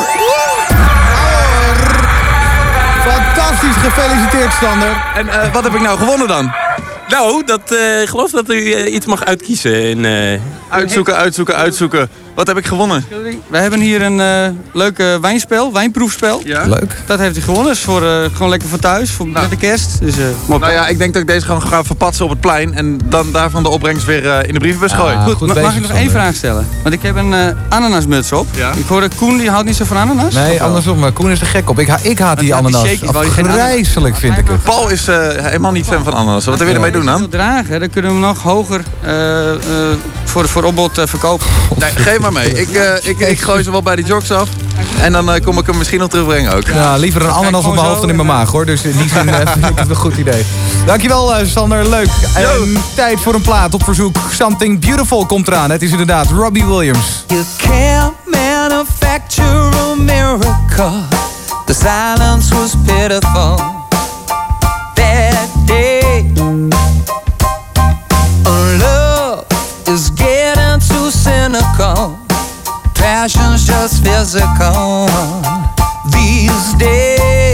[SPEAKER 23] Fantastisch gefeliciteerd, Sander.
[SPEAKER 60] En eh, wat heb ik nou gewonnen dan?
[SPEAKER 145] Nou, dat, eh, ik geloof dat u eh, iets mag uitkiezen. En, eh,
[SPEAKER 60] Uitzoeken, uitzoeken, uitzoeken. Wat heb ik gewonnen?
[SPEAKER 144] We hebben hier een eh leuke wijnspel, wijnproefspel.
[SPEAKER 23] Leuk.
[SPEAKER 144] Dat heeft hij gewonnen. is voor, eh, gewoon lekker voor thuis, voor met de kerst. Dus, eh, mop.
[SPEAKER 60] Nou ja, ik denk dat ik deze gewoon ga verpatsen op het plein. En dan daarvan de opbrengst weer eh, in de brievenbus
[SPEAKER 144] Ah,
[SPEAKER 60] gooien.
[SPEAKER 144] goed, ma- mag ik nog één vraag stellen? Want ik heb een eh, ananasmuts op. Ik hoorde Koen, die houdt niet zo van ananas.
[SPEAKER 23] Nee, andersom. maar Koen is er gek op. Ik, ha- ik haat die ananas. Afgrijzelijk vind ik het.
[SPEAKER 60] Paul is eh, helemaal niet fan van ananas. Wat wil je ermee doen dan?
[SPEAKER 144] Wil dragen, dan kunnen we hem nog hoger eh, eh, voor, voor opbod verkopen.
[SPEAKER 60] Nee, geef maar mee. Ik, eh, ik, ik gooi ze wel bij de jocks af. En dan eh, kom ik hem misschien nog terugbrengen ook.
[SPEAKER 23] Ja, liever een ananas op mijn hoofd dan in mijn maag hoor. Dus in die zin eh, vind ik het een goed idee. Dankjewel eh, Sander, leuk. En tijd voor een plaat op verzoek. Something Beautiful komt eraan. Het is inderdaad Robbie Williams.
[SPEAKER 21] You can't manufacture a miracle. The silence was pitiful just physical these days.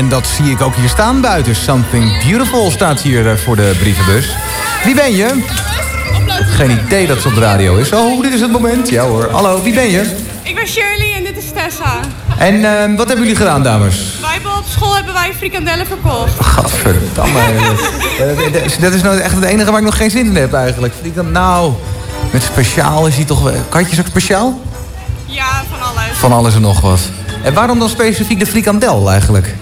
[SPEAKER 23] En dat zie ik ook hier staan buiten. Something Beautiful staat hier eh, voor de brievenbus. Wie ben je? Geen idee dat ze op de radio is. Oh, dit is het moment. Ja hoor. Hallo, wie ben je?
[SPEAKER 146] Ik ben Shirley en dit is Tessa.
[SPEAKER 23] En eh, wat hebben jullie gedaan, dames?
[SPEAKER 146] Wij hebben op school hebben wij frikandellen verkocht.
[SPEAKER 23] Gadverdamme. *laughs* Eh, dat is- dat is nou echt het enige waar ik nog geen zin in heb eigenlijk. Ik dan, nou, met speciaal is hij toch... wel- Katjes ook speciaal?
[SPEAKER 146] Ja, van alles.
[SPEAKER 23] Van alles en nog wat. En waarom dan specifiek de frikandel eigenlijk?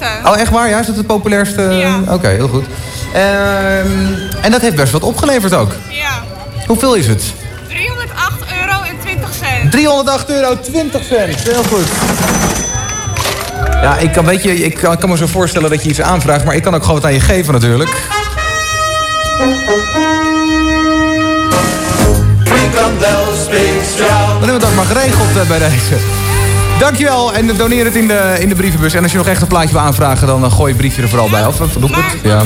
[SPEAKER 146] Het lekkerste.
[SPEAKER 23] Oh, echt waar? Ja, is dat het populairste? Oké, heel goed. Ehm, en dat heeft best wat opgeleverd ook.
[SPEAKER 146] Ja.
[SPEAKER 23] Hoeveel is het?
[SPEAKER 146] 308 euro en 20 cent.
[SPEAKER 23] 308 euro 20 cent. Heel goed. Ja, ik kan, weet je, ik kan, ik kan me zo voorstellen dat je iets aanvraagt, maar ik kan ook gewoon wat aan je geven natuurlijk. Dan hebben we dat maar geregeld eh, bij deze. Dankjewel en doneer het in de, in de brievenbus. En als je nog echt een plaatje wil aanvragen, dan eh, gooi je briefje er vooral bij. Of wat doe ik het? Ja.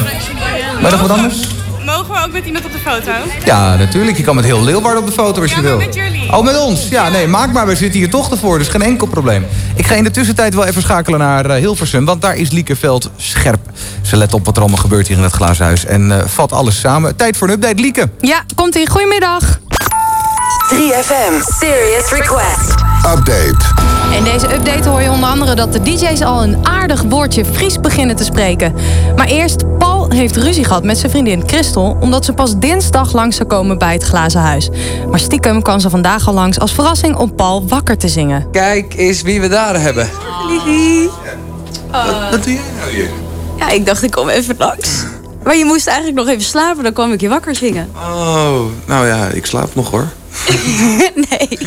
[SPEAKER 23] Maar nog wat anders?
[SPEAKER 146] Mogen we ook met iemand op de foto?
[SPEAKER 23] Ja, natuurlijk. Je kan met heel Leeuwarden op de foto als je wil.
[SPEAKER 146] met jullie.
[SPEAKER 23] Oh, met ons? Ja, nee, maak maar. We zitten hier toch ervoor, dus geen enkel probleem. Ik ga in de tussentijd wel even schakelen naar eh, Hilversum, want daar is Lieke Veld scherp. Ze let op wat er allemaal gebeurt hier in het glazen huis en eh, vat alles samen. Tijd voor een update, Lieke.
[SPEAKER 69] Ja, komt ie. Goedemiddag.
[SPEAKER 18] 3FM, Serious Request.
[SPEAKER 65] Update.
[SPEAKER 69] In deze update hoor je onder andere dat de DJ's al een aardig woordje Fries beginnen te spreken. Maar eerst, Paul heeft ruzie gehad met zijn vriendin Christel... omdat ze pas dinsdag langs zou komen bij het glazen huis. Maar stiekem kwam ze vandaag al langs als verrassing om Paul wakker te zingen.
[SPEAKER 24] Kijk eens wie we daar hebben.
[SPEAKER 70] Liefie.
[SPEAKER 147] Wat doe jij nou hier?
[SPEAKER 70] Ja, ik dacht ik kom even langs. Maar je moest eigenlijk nog even slapen, dan kwam ik je wakker zingen.
[SPEAKER 147] Oh, nou ja, ik slaap nog hoor. *laughs*
[SPEAKER 70] nee.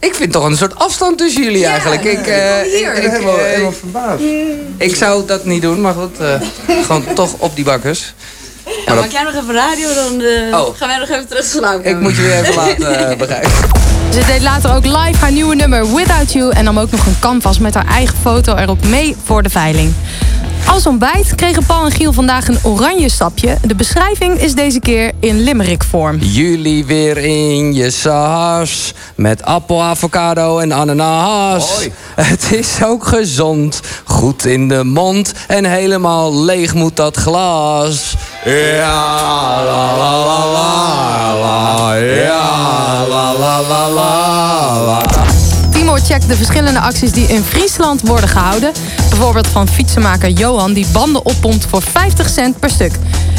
[SPEAKER 24] Ik vind toch een soort afstand tussen jullie eigenlijk. Ik, eh,
[SPEAKER 70] hier.
[SPEAKER 24] ik, ik,
[SPEAKER 147] Helemaal-
[SPEAKER 24] eh,
[SPEAKER 147] helemaal verbaasd.
[SPEAKER 24] ik zou dat niet doen, maar goed. eh, *laughs* gewoon toch op die bakkers.
[SPEAKER 70] Ja,
[SPEAKER 24] Maar
[SPEAKER 70] maak jij nog even radio, dan eh,
[SPEAKER 24] Oh.
[SPEAKER 70] gaan wij nog even terug slapen.
[SPEAKER 24] ik moet je weer even laten eh, *laughs* begrijpen.
[SPEAKER 69] Ze deed later ook live haar nieuwe nummer Without You... en nam ook nog een canvas met haar eigen foto erop mee voor de veiling. Als ontbijt kregen Paul en Giel vandaag een oranje sapje. De beschrijving is deze keer in limerick vorm.
[SPEAKER 24] Jullie weer in je saus. Met appel, avocado en ananas. Het is ook gezond. Goed in de mond. En helemaal leeg moet dat glas. Ja, la la la la la. Ja, la la la la la.
[SPEAKER 69] Timor checkt de verschillende acties die in Friesland worden gehouden. Bijvoorbeeld van fietsenmaker Johan die banden oppompt voor 50 cent per stuk.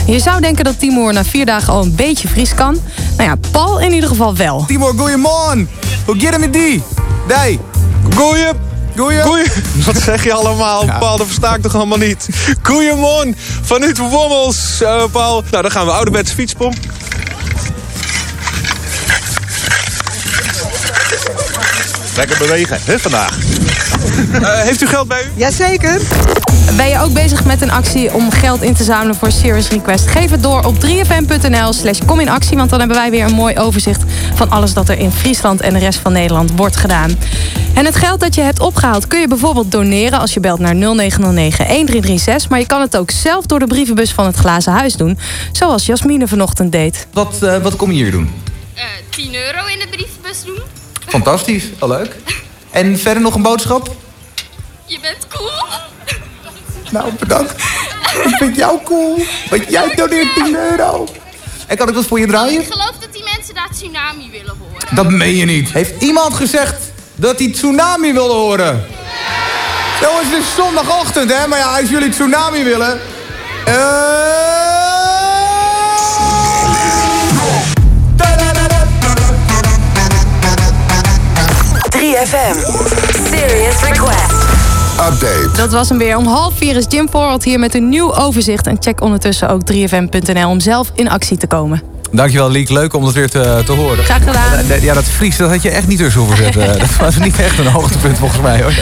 [SPEAKER 69] Je zou denken dat Timor na vier dagen al een beetje Fries kan. Nou ja, Paul in ieder geval wel.
[SPEAKER 23] Timor, goeiemorgen. Hoe gaat het met die? Nee.
[SPEAKER 145] Goeie.
[SPEAKER 23] Goeie.
[SPEAKER 145] Goeie. Wat zeg je allemaal, Paul? Dat versta ik toch allemaal niet. Goeiemorgen. Vanuit Wommels, eh, Paul. Nou, dan gaan we ouderwetse fietspomp. Lekker bewegen, hè, vandaag. Eh, heeft u geld bij u?
[SPEAKER 69] Jazeker. Ben je ook bezig met een actie om geld in te zamelen voor Serious Request? Geef het door op 3fm.nl slash kom in actie. Want dan hebben wij weer een mooi overzicht van alles dat er in Friesland en de rest van Nederland wordt gedaan. En het geld dat je hebt opgehaald kun je bijvoorbeeld doneren als je belt naar 0909 1336. Maar je kan het ook zelf door de brievenbus van het Glazen Huis doen. Zoals Jasmine vanochtend deed.
[SPEAKER 23] Wat, eh, wat kom je hier doen?
[SPEAKER 124] 10 euro in de brievenbus doen.
[SPEAKER 23] Fantastisch, al leuk. *laughs* En verder nog een boodschap?
[SPEAKER 124] Je bent cool.
[SPEAKER 23] Nou, bedankt. Ik vind jou cool. Want jij doneert 10 euro. En kan ik dat voor je draaien?
[SPEAKER 124] Ik geloof dat die mensen daar tsunami willen horen.
[SPEAKER 23] Dat meen je niet. Heeft iemand gezegd dat hij tsunami wilde horen? Jongens, het is zondagochtend, hè? Maar ja, als jullie tsunami willen... eh
[SPEAKER 18] 3FM. Serious Request.
[SPEAKER 65] Update.
[SPEAKER 69] Dat was hem weer. Om half vier is Jim Voorald hier met een nieuw overzicht. En check ondertussen ook 3fm.nl om zelf in actie te komen.
[SPEAKER 23] Dankjewel, Liek. Leuk om dat weer te, te horen.
[SPEAKER 69] Graag gedaan.
[SPEAKER 23] Ja, dat Fries, dat had je echt niet tussen hoeven zetten. *laughs* dat was niet echt een hoogtepunt volgens mij, hoor.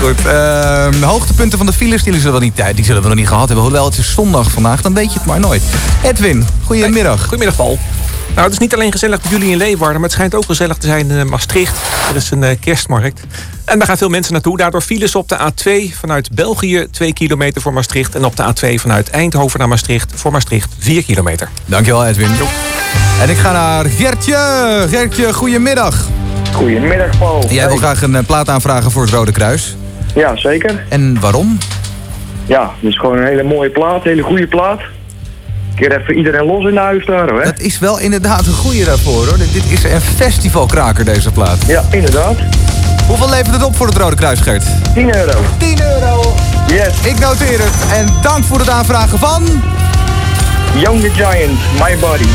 [SPEAKER 23] Goed, ehm, de hoogtepunten van de files die zullen, we niet, die zullen we nog niet gehad hebben. Hoewel, het is zondag vandaag, dan weet je het maar nooit. Edwin, goedemiddag.
[SPEAKER 145] Goedemiddag, Paul. Nou, het is niet alleen gezellig bij jullie in Leeuwarden, maar het schijnt ook gezellig te zijn in Maastricht. Er is een eh, kerstmarkt. En daar gaan veel mensen naartoe. Daardoor files op de A2 vanuit België 2 kilometer voor Maastricht. En op de A2 vanuit Eindhoven naar Maastricht voor Maastricht 4 kilometer.
[SPEAKER 23] Dankjewel, Edwin. En ik ga naar Gertje. Gertje, goedemiddag.
[SPEAKER 59] Goedemiddag, Paul.
[SPEAKER 23] Jij wil graag een eh, plaat aanvragen voor het Rode Kruis.
[SPEAKER 59] Ja, zeker.
[SPEAKER 23] En waarom?
[SPEAKER 59] Ja, het is gewoon een hele mooie plaat, een hele goede plaat. Keer even iedereen los in de huis daar, hoor.
[SPEAKER 23] Dat is wel inderdaad een goede daarvoor, hoor. Dit dit is een festivalkraker, deze plaat.
[SPEAKER 59] Ja, inderdaad.
[SPEAKER 23] Hoeveel levert het op voor het Rode Kruis, Gert?
[SPEAKER 59] 10 euro.
[SPEAKER 23] 10 euro.
[SPEAKER 59] Yes.
[SPEAKER 23] Ik noteer het. En dank voor het aanvragen van...
[SPEAKER 59] Young the Giant, My Body.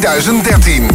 [SPEAKER 59] 2013.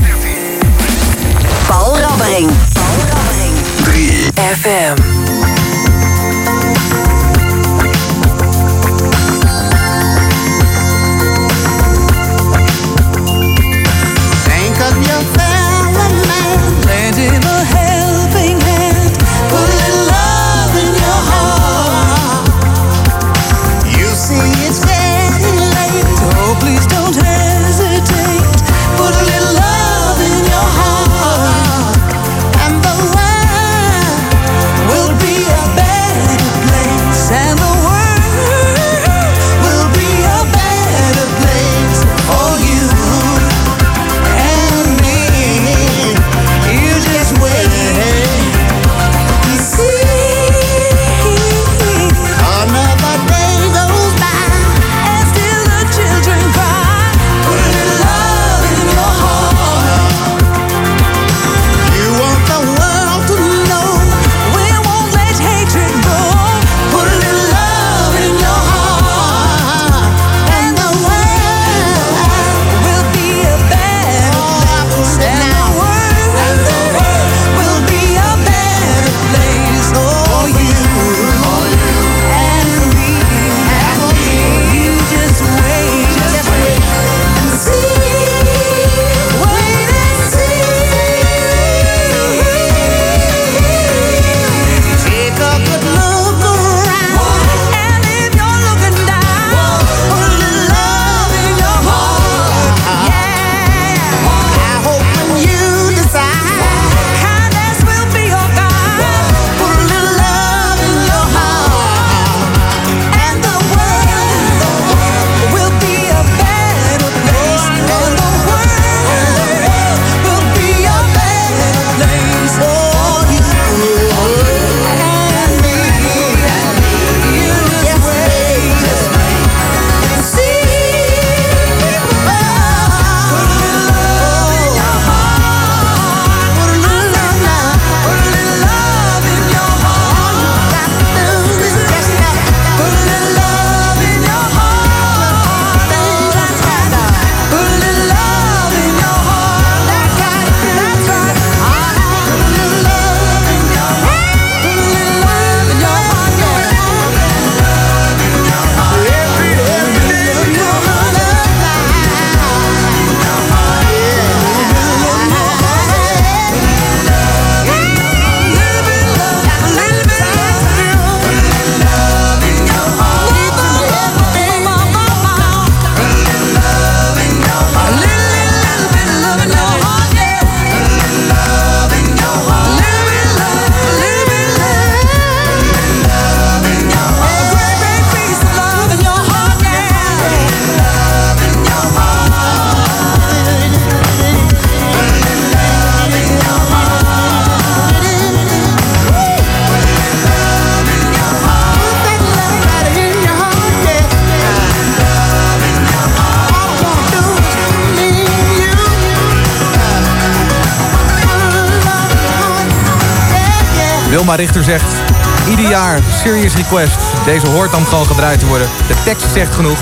[SPEAKER 23] Deze hoort dan gewoon gedraaid te worden. De tekst zegt genoeg.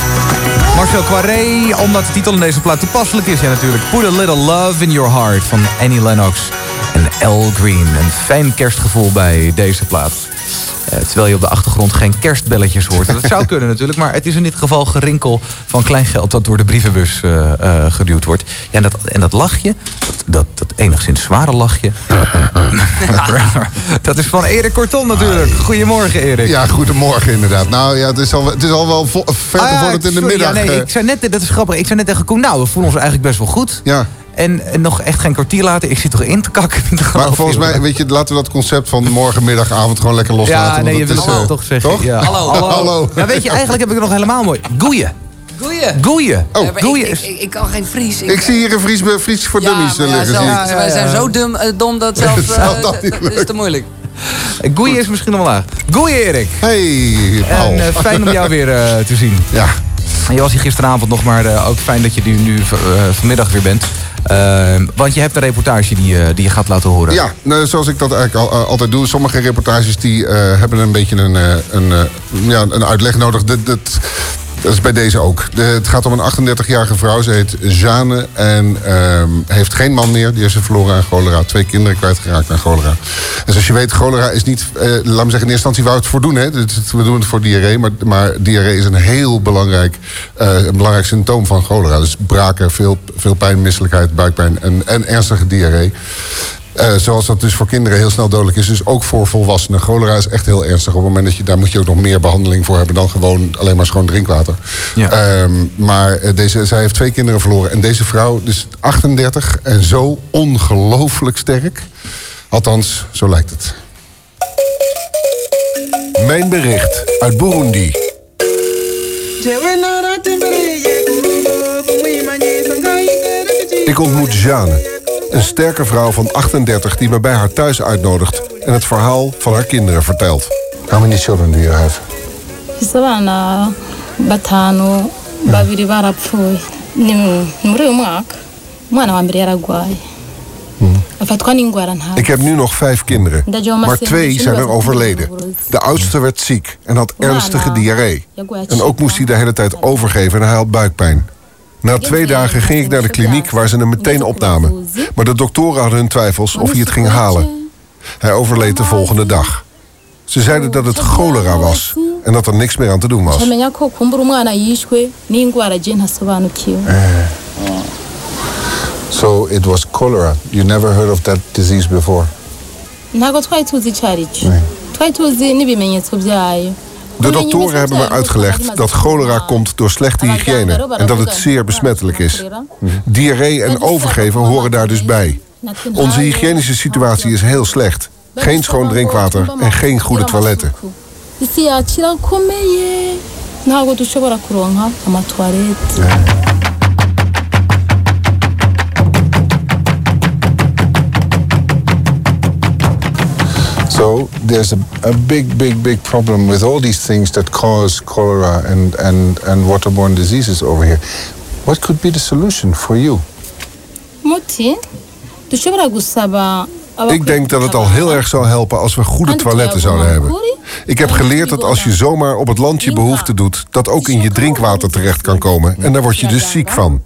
[SPEAKER 23] Marcel Quaré, omdat de titel in deze plaat toepasselijk is. Ja, natuurlijk. Put a little love in your heart van Annie Lennox en Al Green. Een fijn kerstgevoel bij deze plaat. Eh, terwijl je op de achtergrond geen kerstbelletjes hoort. Dat zou kunnen natuurlijk, maar het is in dit geval gerinkel van kleingeld dat door de brievenbus eh, eh, geduwd wordt. Ja, en dat, en dat lachje, enigszins zware lachje, *laughs* dat is van Erik Korton natuurlijk. Goedemorgen Erik.
[SPEAKER 65] Ja, goedemorgen inderdaad. Nou ja, het is al, het is al wel ver
[SPEAKER 23] Ah, ja,
[SPEAKER 65] gevorderd in de
[SPEAKER 23] sorry,
[SPEAKER 65] middag.
[SPEAKER 23] Ja, nee,
[SPEAKER 65] eh.
[SPEAKER 23] ik zei net, dat is grappig. Ik zei net tegen Koen, nou, we voelen ons eigenlijk best wel goed.
[SPEAKER 65] Ja.
[SPEAKER 23] En, en nog echt geen kwartier later, ik zit toch in te kakken.
[SPEAKER 65] Maar volgens mij, weet je, laten we dat concept van morgen, middag, avond gewoon lekker loslaten.
[SPEAKER 23] Ja, nee, je wil
[SPEAKER 65] het
[SPEAKER 23] het
[SPEAKER 65] eh,
[SPEAKER 23] toch zeggen.
[SPEAKER 65] Toch?
[SPEAKER 23] Ja.
[SPEAKER 65] Hallo. *laughs*
[SPEAKER 23] Ja, weet je, eigenlijk heb ik het nog helemaal mooi. Goeie.
[SPEAKER 21] Goeie.
[SPEAKER 23] Goeie.
[SPEAKER 65] Oh,
[SPEAKER 21] Ja, maar
[SPEAKER 23] goeie
[SPEAKER 21] ik, ik, ik, ik kan geen Fries.
[SPEAKER 65] Ik zie hier een Fries, Fries voor
[SPEAKER 21] Ja,
[SPEAKER 65] dummies eh,
[SPEAKER 21] ja,
[SPEAKER 65] liggen. ik.
[SPEAKER 21] Wij zijn zo dum, eh, dom dat *laughs* zelfs... eh,
[SPEAKER 65] dat niet
[SPEAKER 21] dat- *laughs* dat is te moeilijk.
[SPEAKER 23] Goeie is misschien nog wel laag. Goeie, Erik.
[SPEAKER 65] Hey, Paul.
[SPEAKER 23] En eh, fijn om jou weer eh, te zien.
[SPEAKER 65] Ja.
[SPEAKER 23] En je was hier gisteravond nog, maar eh, ook fijn dat je nu, eh, vanmiddag weer bent. Eh, want je hebt een reportage die, eh, die je gaat laten horen.
[SPEAKER 65] Ja, nou, zoals ik dat eigenlijk al, eh, altijd doe. Sommige reportages die eh, hebben een beetje een, eh, een, eh, ja, een uitleg nodig. De, de,
[SPEAKER 148] Dat is bij deze ook. Het gaat om een 38-jarige vrouw. Ze heet Jeanne en ehm, heeft geen man meer. Die heeft ze verloren aan cholera. Twee kinderen kwijtgeraakt aan cholera. En zoals je weet, cholera is niet... eh, laat me zeggen, in eerste instantie wou het voor doen. Hè. Dus We doen het voor diarree. Maar, maar diarree is een heel belangrijk, eh, een belangrijk symptoom van cholera. Dus braken, veel, veel pijn, misselijkheid, buikpijn en, en ernstige diarree. Eh, zoals dat dus voor kinderen heel snel dodelijk is. Dus ook voor volwassenen. Cholera is echt heel ernstig. Op het moment dat je, daar moet je ook nog meer behandeling voor hebben... dan gewoon alleen maar schoon drinkwater. Ehm, maar eh, deze, zij heeft twee kinderen verloren. En deze vrouw, dus 38 en zo ongelooflijk sterk. Althans, zo lijkt het.
[SPEAKER 65] Mijn bericht uit Burundi. Ik ontmoet Jeanne, een sterke vrouw van 38 die me bij haar thuis uitnodigt en het verhaal van haar kinderen vertelt. How many children do you have?
[SPEAKER 129] mfise abana batanu babiri barapfuye ni ni muri uyu mwaka umwana wa mbere yaragwaye afatwa n'indwara ntabwo
[SPEAKER 65] Ik heb nu nog vijf kinderen, maar twee zijn er overleden. De oudste werd ziek en had ernstige diarree. En ook moest hij de hele tijd overgeven en hij had buikpijn. Na twee dagen ging ik naar de kliniek waar ze hem meteen opnamen. Maar de doktoren hadden hun twijfels of hij het ging halen. Hij overleed de volgende dag. Ze zeiden dat het cholera was en dat er niks meer aan te doen was.
[SPEAKER 129] ntasobanukiwe
[SPEAKER 148] So it was cholera. You never heard of that disease before?
[SPEAKER 129] ntabwo
[SPEAKER 65] De doktoren hebben me uitgelegd dat cholera komt door slechte hygiëne en dat het zeer besmettelijk is. Diarree en overgeven horen daar dus bij. Onze hygiënische situatie is heel slecht. Geen schoon drinkwater en geen goede toiletten.
[SPEAKER 148] So there's a, a big, big, big problem with all these things that cause cholera and, and, and waterborne diseases over here. What could be the solution for you?
[SPEAKER 129] muti dushobora gusaba
[SPEAKER 65] Ik denk dat het al heel erg zou helpen als we goede toiletten zouden hebben. Ik heb geleerd dat als je zomaar op het landje behoefte doet, dat ook in je drinkwater terecht kan komen. En daar word je dus ziek van.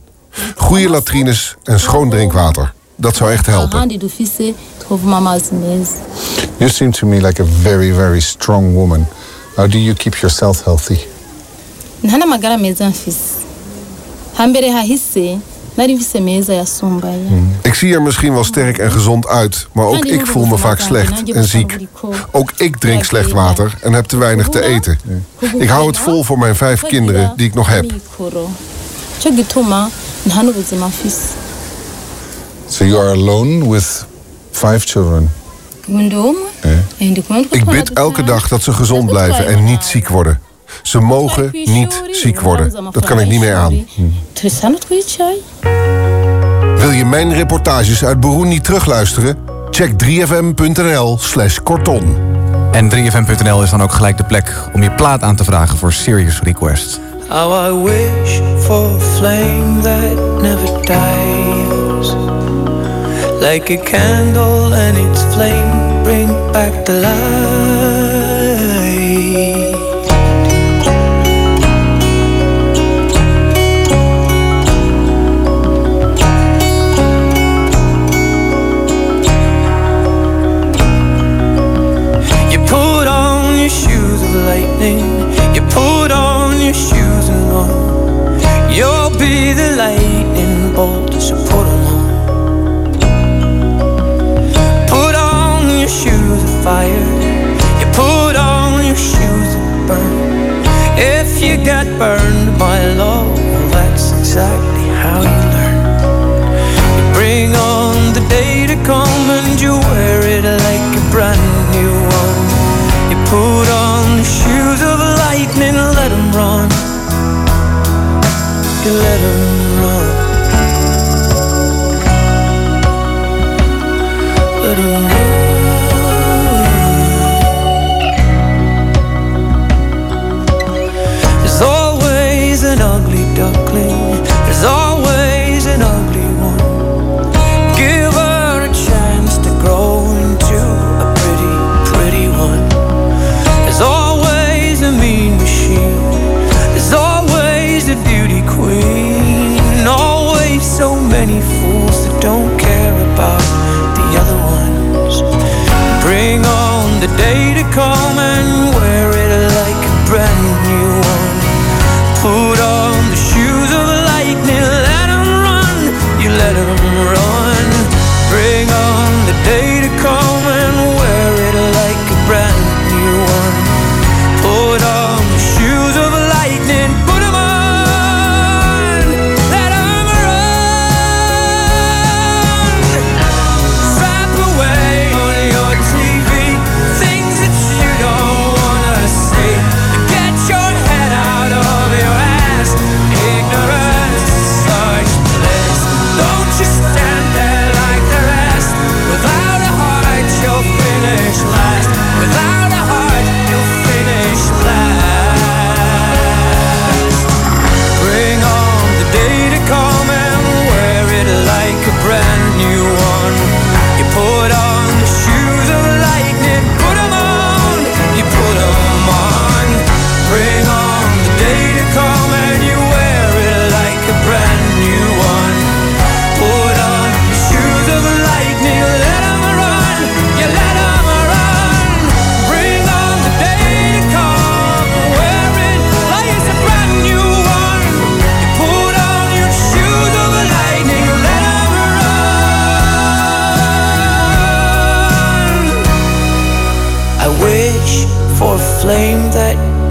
[SPEAKER 65] Goede latrines en schoon drinkwater. Dat zou echt helpen.
[SPEAKER 129] Twovuma amazi meza
[SPEAKER 148] You seem to me like a very, very strong woman. How do you keep yourself healthy?
[SPEAKER 129] nta n'amagara meza mfise hambere hahise nari mfise meza yasumbaye
[SPEAKER 65] Ik zie er misschien wel sterk en gezond uit, maar ook ik voel me vaak slecht en ziek. Ook ik drink slecht water en heb te weinig te eten. Ik hou het vol voor mijn vijf kinderen die ik nog heb.
[SPEAKER 148] So you are alone with five children.
[SPEAKER 65] Ik bid elke dag dat ze gezond blijven en niet ziek worden. Ze mogen niet ziek worden. Dat kan ik niet meer aan.
[SPEAKER 129] twicaye
[SPEAKER 65] Wil je mijn reportages uit Burundi terugluisteren? Check 3fm.nl slash korton.
[SPEAKER 23] En 3fm.nl is dan ook gelijk de plek om je plaat aan te vragen voor Serious Request.
[SPEAKER 149] How I wish for a flame that never dies. Like a candle and its flame bring back the light. You put on your shoes of lightning. You put on your shoes and run. You'll be the by love, well, that's exactly how you learn. You bring on the day to come and you wear it like a brand new one. You put on the shoes of lightning, let 'em run. You let 'em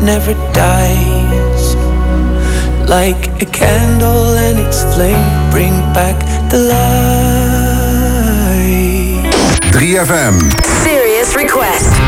[SPEAKER 149] never dies. Like a candle and its flame bring back the light.
[SPEAKER 65] 3FM
[SPEAKER 59] Serious Request.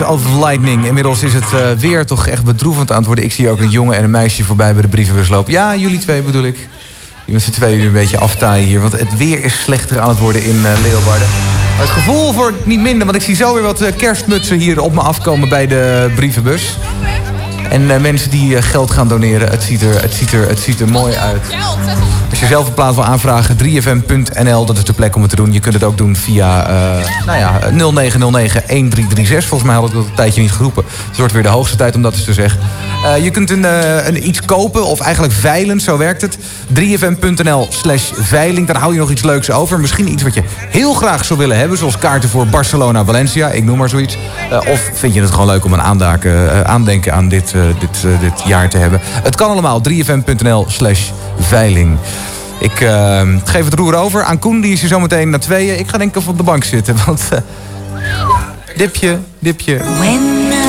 [SPEAKER 23] Of Lightning. Inmiddels is het eh, weer toch echt bedroevend aan het worden. Ik zie ook een jongen en een meisje voorbij bij de brievenbus lopen. Ja, jullie twee bedoel ik. Die met z'n tweeën een beetje aftaaien hier. Want het weer is slechter aan het worden in eh, Leeuwarden. Het gevoel wordt niet minder, want ik zie zo weer wat eh, kerstmutsen hier op me afkomen bij de brievenbus. En mensen die geld gaan doneren, het ziet, er, het, ziet er, het ziet er mooi uit. Als je zelf een plaat wil aanvragen, 3fm.nl, dat is de plek om het te doen. Je kunt het ook doen via eh, nou ja, 0909-1336. Volgens mij had ik dat een tijdje niet geroepen. Het wordt weer de hoogste tijd om dat eens te zeggen. Eh, je kunt een, eh, een, iets kopen, of eigenlijk veilen, zo werkt het. 3fm.nl slash veiling, dan hou je nog iets leuks over. Misschien iets wat je heel graag zou willen hebben, zoals kaarten voor Barcelona-Valencia, ik noem maar zoiets. Of vind je het gewoon leuk om een aandaken, aandenken aan dit, dit, dit jaar te hebben. Het kan allemaal, 3fm.nl slash veiling. Ik eh, geef het roer over aan Koen, die is hier zometeen naar tweeën. Ik ga denk ik even op de bank zitten, *laughs* want... eh, dipje, dipje.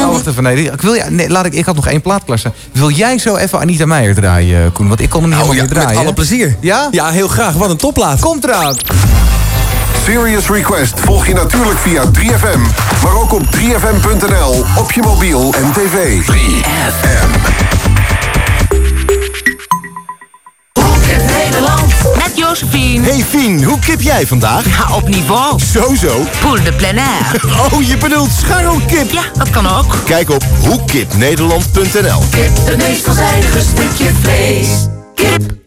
[SPEAKER 23] Oh, wacht even, nee, ik wil, ja, nee, laat ik, ik had nog één plaat klassen. Wil jij zo even Anita Meijer draaien, eh, Koen? Want ik kon hem niet helemaal meer draaien.
[SPEAKER 60] met alle plezier.
[SPEAKER 23] Ja?
[SPEAKER 60] Ja, heel graag. Wat een topplaat.
[SPEAKER 23] Komt eraan.
[SPEAKER 65] Serious Request volg je natuurlijk via 3FM. Maar ook op 3FM.nl, op je mobiel en tv. 3FM.
[SPEAKER 59] Josephine.
[SPEAKER 89] Hey Fien, hoe kip jij vandaag?
[SPEAKER 59] Ja, op niveau.
[SPEAKER 89] Zo zo.
[SPEAKER 59] Poel de plein air. *laughs*
[SPEAKER 89] Oh, je bedoelt scharrelkip?
[SPEAKER 59] Ja, dat kan ook.
[SPEAKER 89] Kijk op hoekipnederland.nl
[SPEAKER 59] Kip, de meest veelzijdige stukje vlees. Kip.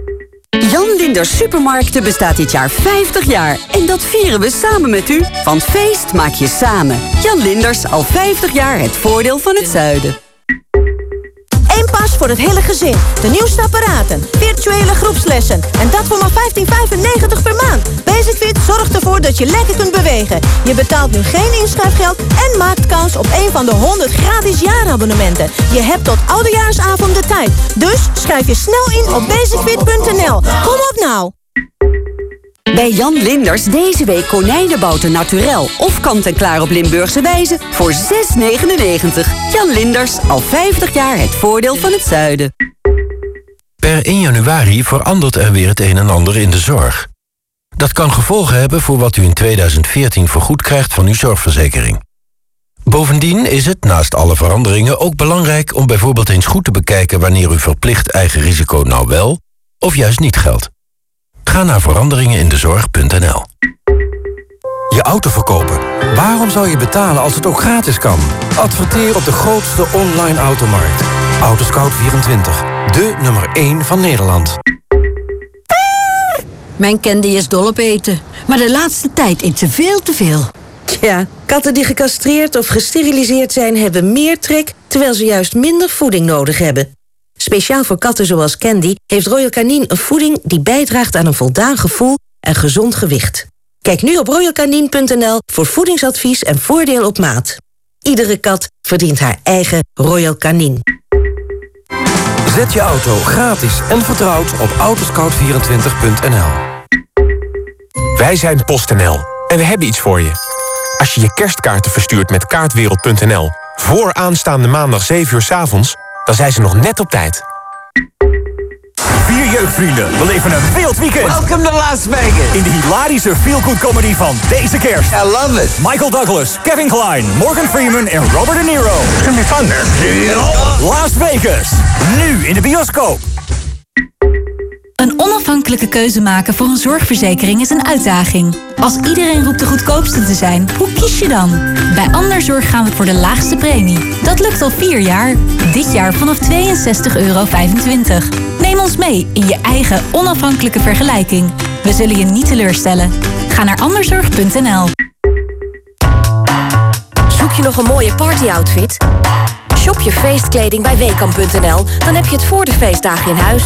[SPEAKER 150] Jan Linders Supermarkten bestaat dit jaar 50 jaar. En dat vieren we samen met u. Van feest maak je samen. Jan Linders, al 50 jaar het voordeel van het zuiden.
[SPEAKER 151] Eén pas voor het hele gezin. De nieuwste apparaten, virtuele groepslessen. En dat voor maar 15,95 per maand. Basic Fit zorgt ervoor dat je lekker kunt bewegen. Je betaalt nu geen inschrijfgeld en maakt kans op een van de 100 gratis jaarabonnementen. Je hebt tot oudejaarsavond de tijd. Dus schrijf je snel in op basicfit.nl. Kom op nou!
[SPEAKER 150] Bij Jan Linders deze week konijnenbouten naturel of kant-en-klaar op Limburgse wijze voor 6,99. Jan Linders, al 50 jaar het voordeel van het zuiden.
[SPEAKER 43] Per 1 januari verandert er weer het een en ander in de zorg. Dat kan gevolgen hebben voor wat u in 2014 vergoed krijgt van uw zorgverzekering. Bovendien is het, naast alle veranderingen, ook belangrijk om bijvoorbeeld eens goed te bekijken wanneer uw verplicht eigen risico nou wel of juist niet geldt. Ga naar veranderingenindezorg.nl.
[SPEAKER 152] Je auto verkopen. Waarom zou je betalen als het ook gratis kan? Adverteer op de grootste online automarkt. Autoscout24. De nummer 1 van Nederland.
[SPEAKER 153] Mijn candy is dol op eten. Maar de laatste tijd eet ze veel te veel.
[SPEAKER 154] Ja, katten die gecastreerd of gesteriliseerd zijn... hebben meer trek, terwijl ze juist minder voeding nodig hebben. Speciaal voor katten zoals Candy heeft Royal Canin een voeding... die bijdraagt aan een voldaan gevoel en gezond gewicht. Kijk nu op royalcanin.nl voor voedingsadvies en voordeel op maat. Iedere kat verdient haar eigen Royal Canin.
[SPEAKER 152] Zet je auto gratis en vertrouwd op autoscout24.nl.
[SPEAKER 155] Wij zijn PostNL en we hebben iets voor je. Als je je kerstkaarten verstuurt met kaartwereld.nl... voor aanstaande maandag 7 uur 's avonds, dan zijn ze nog net op tijd.
[SPEAKER 156] Vier jeugdvrienden beleven een wild weekend.
[SPEAKER 59] Welcome to Las Vegas.
[SPEAKER 156] In de hilarische feel-good comedy van deze kerst. I love it. Michael Douglas, Kevin Klein, Morgan Freeman en Robert De Niro. It's gonna be fun there. Las Vegas. Nu in de bioscoop.
[SPEAKER 153] Een onafhankelijke
[SPEAKER 1] keuze maken voor een zorgverzekering is een uitdaging. Als iedereen roept de goedkoopste te zijn, hoe kies je dan? Bij Anderzorg gaan we voor de laagste premie. Dat lukt al vier jaar. Dit jaar vanaf 62,25 euro. Neem ons mee in je eigen onafhankelijke vergelijking. We zullen je niet teleurstellen. Ga naar anderzorg.nl.
[SPEAKER 157] Zoek je nog een mooie partyoutfit? Shop je feestkleding bij Weekamp.nl, dan heb je het voor de feestdagen in huis.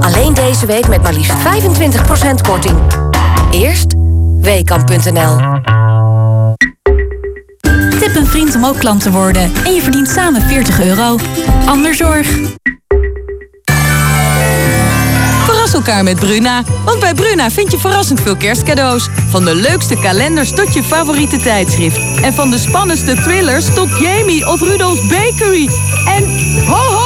[SPEAKER 157] Alleen deze week met maar liefst 25% korting. Eerst Weekamp.nl.
[SPEAKER 1] Tip een vriend om ook klant te worden en je verdient samen 40 euro. Anderzorg.
[SPEAKER 158] Verras elkaar met Bruna. Want bij Bruna vind je verrassend veel kerstcadeaus. Van de leukste kalenders tot je favoriete tijdschrift. En van de spannendste thrillers tot Jamie of Rudolf's Bakery. En ho ho!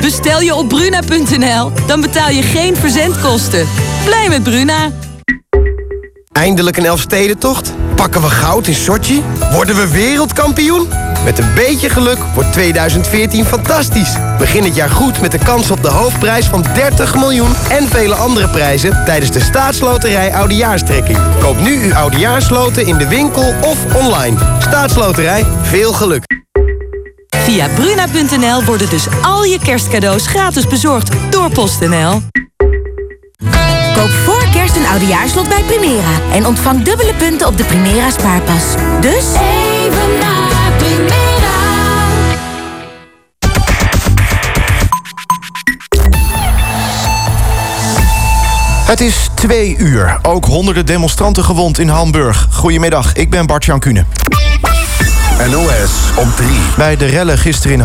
[SPEAKER 158] Bestel je op bruna.nl, dan betaal je geen verzendkosten. Blij met Bruna.
[SPEAKER 159] Eindelijk een Elfstedentocht? Pakken we goud in Sochi? Worden we wereldkampioen? Met een beetje geluk wordt 2014 fantastisch. Begin het jaar goed met de kans op de hoofdprijs van 30 miljoen... en vele andere prijzen tijdens de staatsloterij Oudejaarstrekking. Koop nu uw Oudejaarsloten in de winkel of online. Staatsloterij, veel geluk.
[SPEAKER 158] Via bruna.nl worden dus al je kerstcadeaus gratis bezorgd door PostNL.
[SPEAKER 74] Koop voor kerst een oudejaarslot bij Primera. En ontvang dubbele punten op de Primera spaarpas. Dus... Even naar Primera.
[SPEAKER 91] Het is twee uur. Ook honderden demonstranten gewond in Hamburg. Goedemiddag, ik ben Bart-Jan Kuhne.
[SPEAKER 160] NOS op 3.
[SPEAKER 91] Bij de rellen gisteren in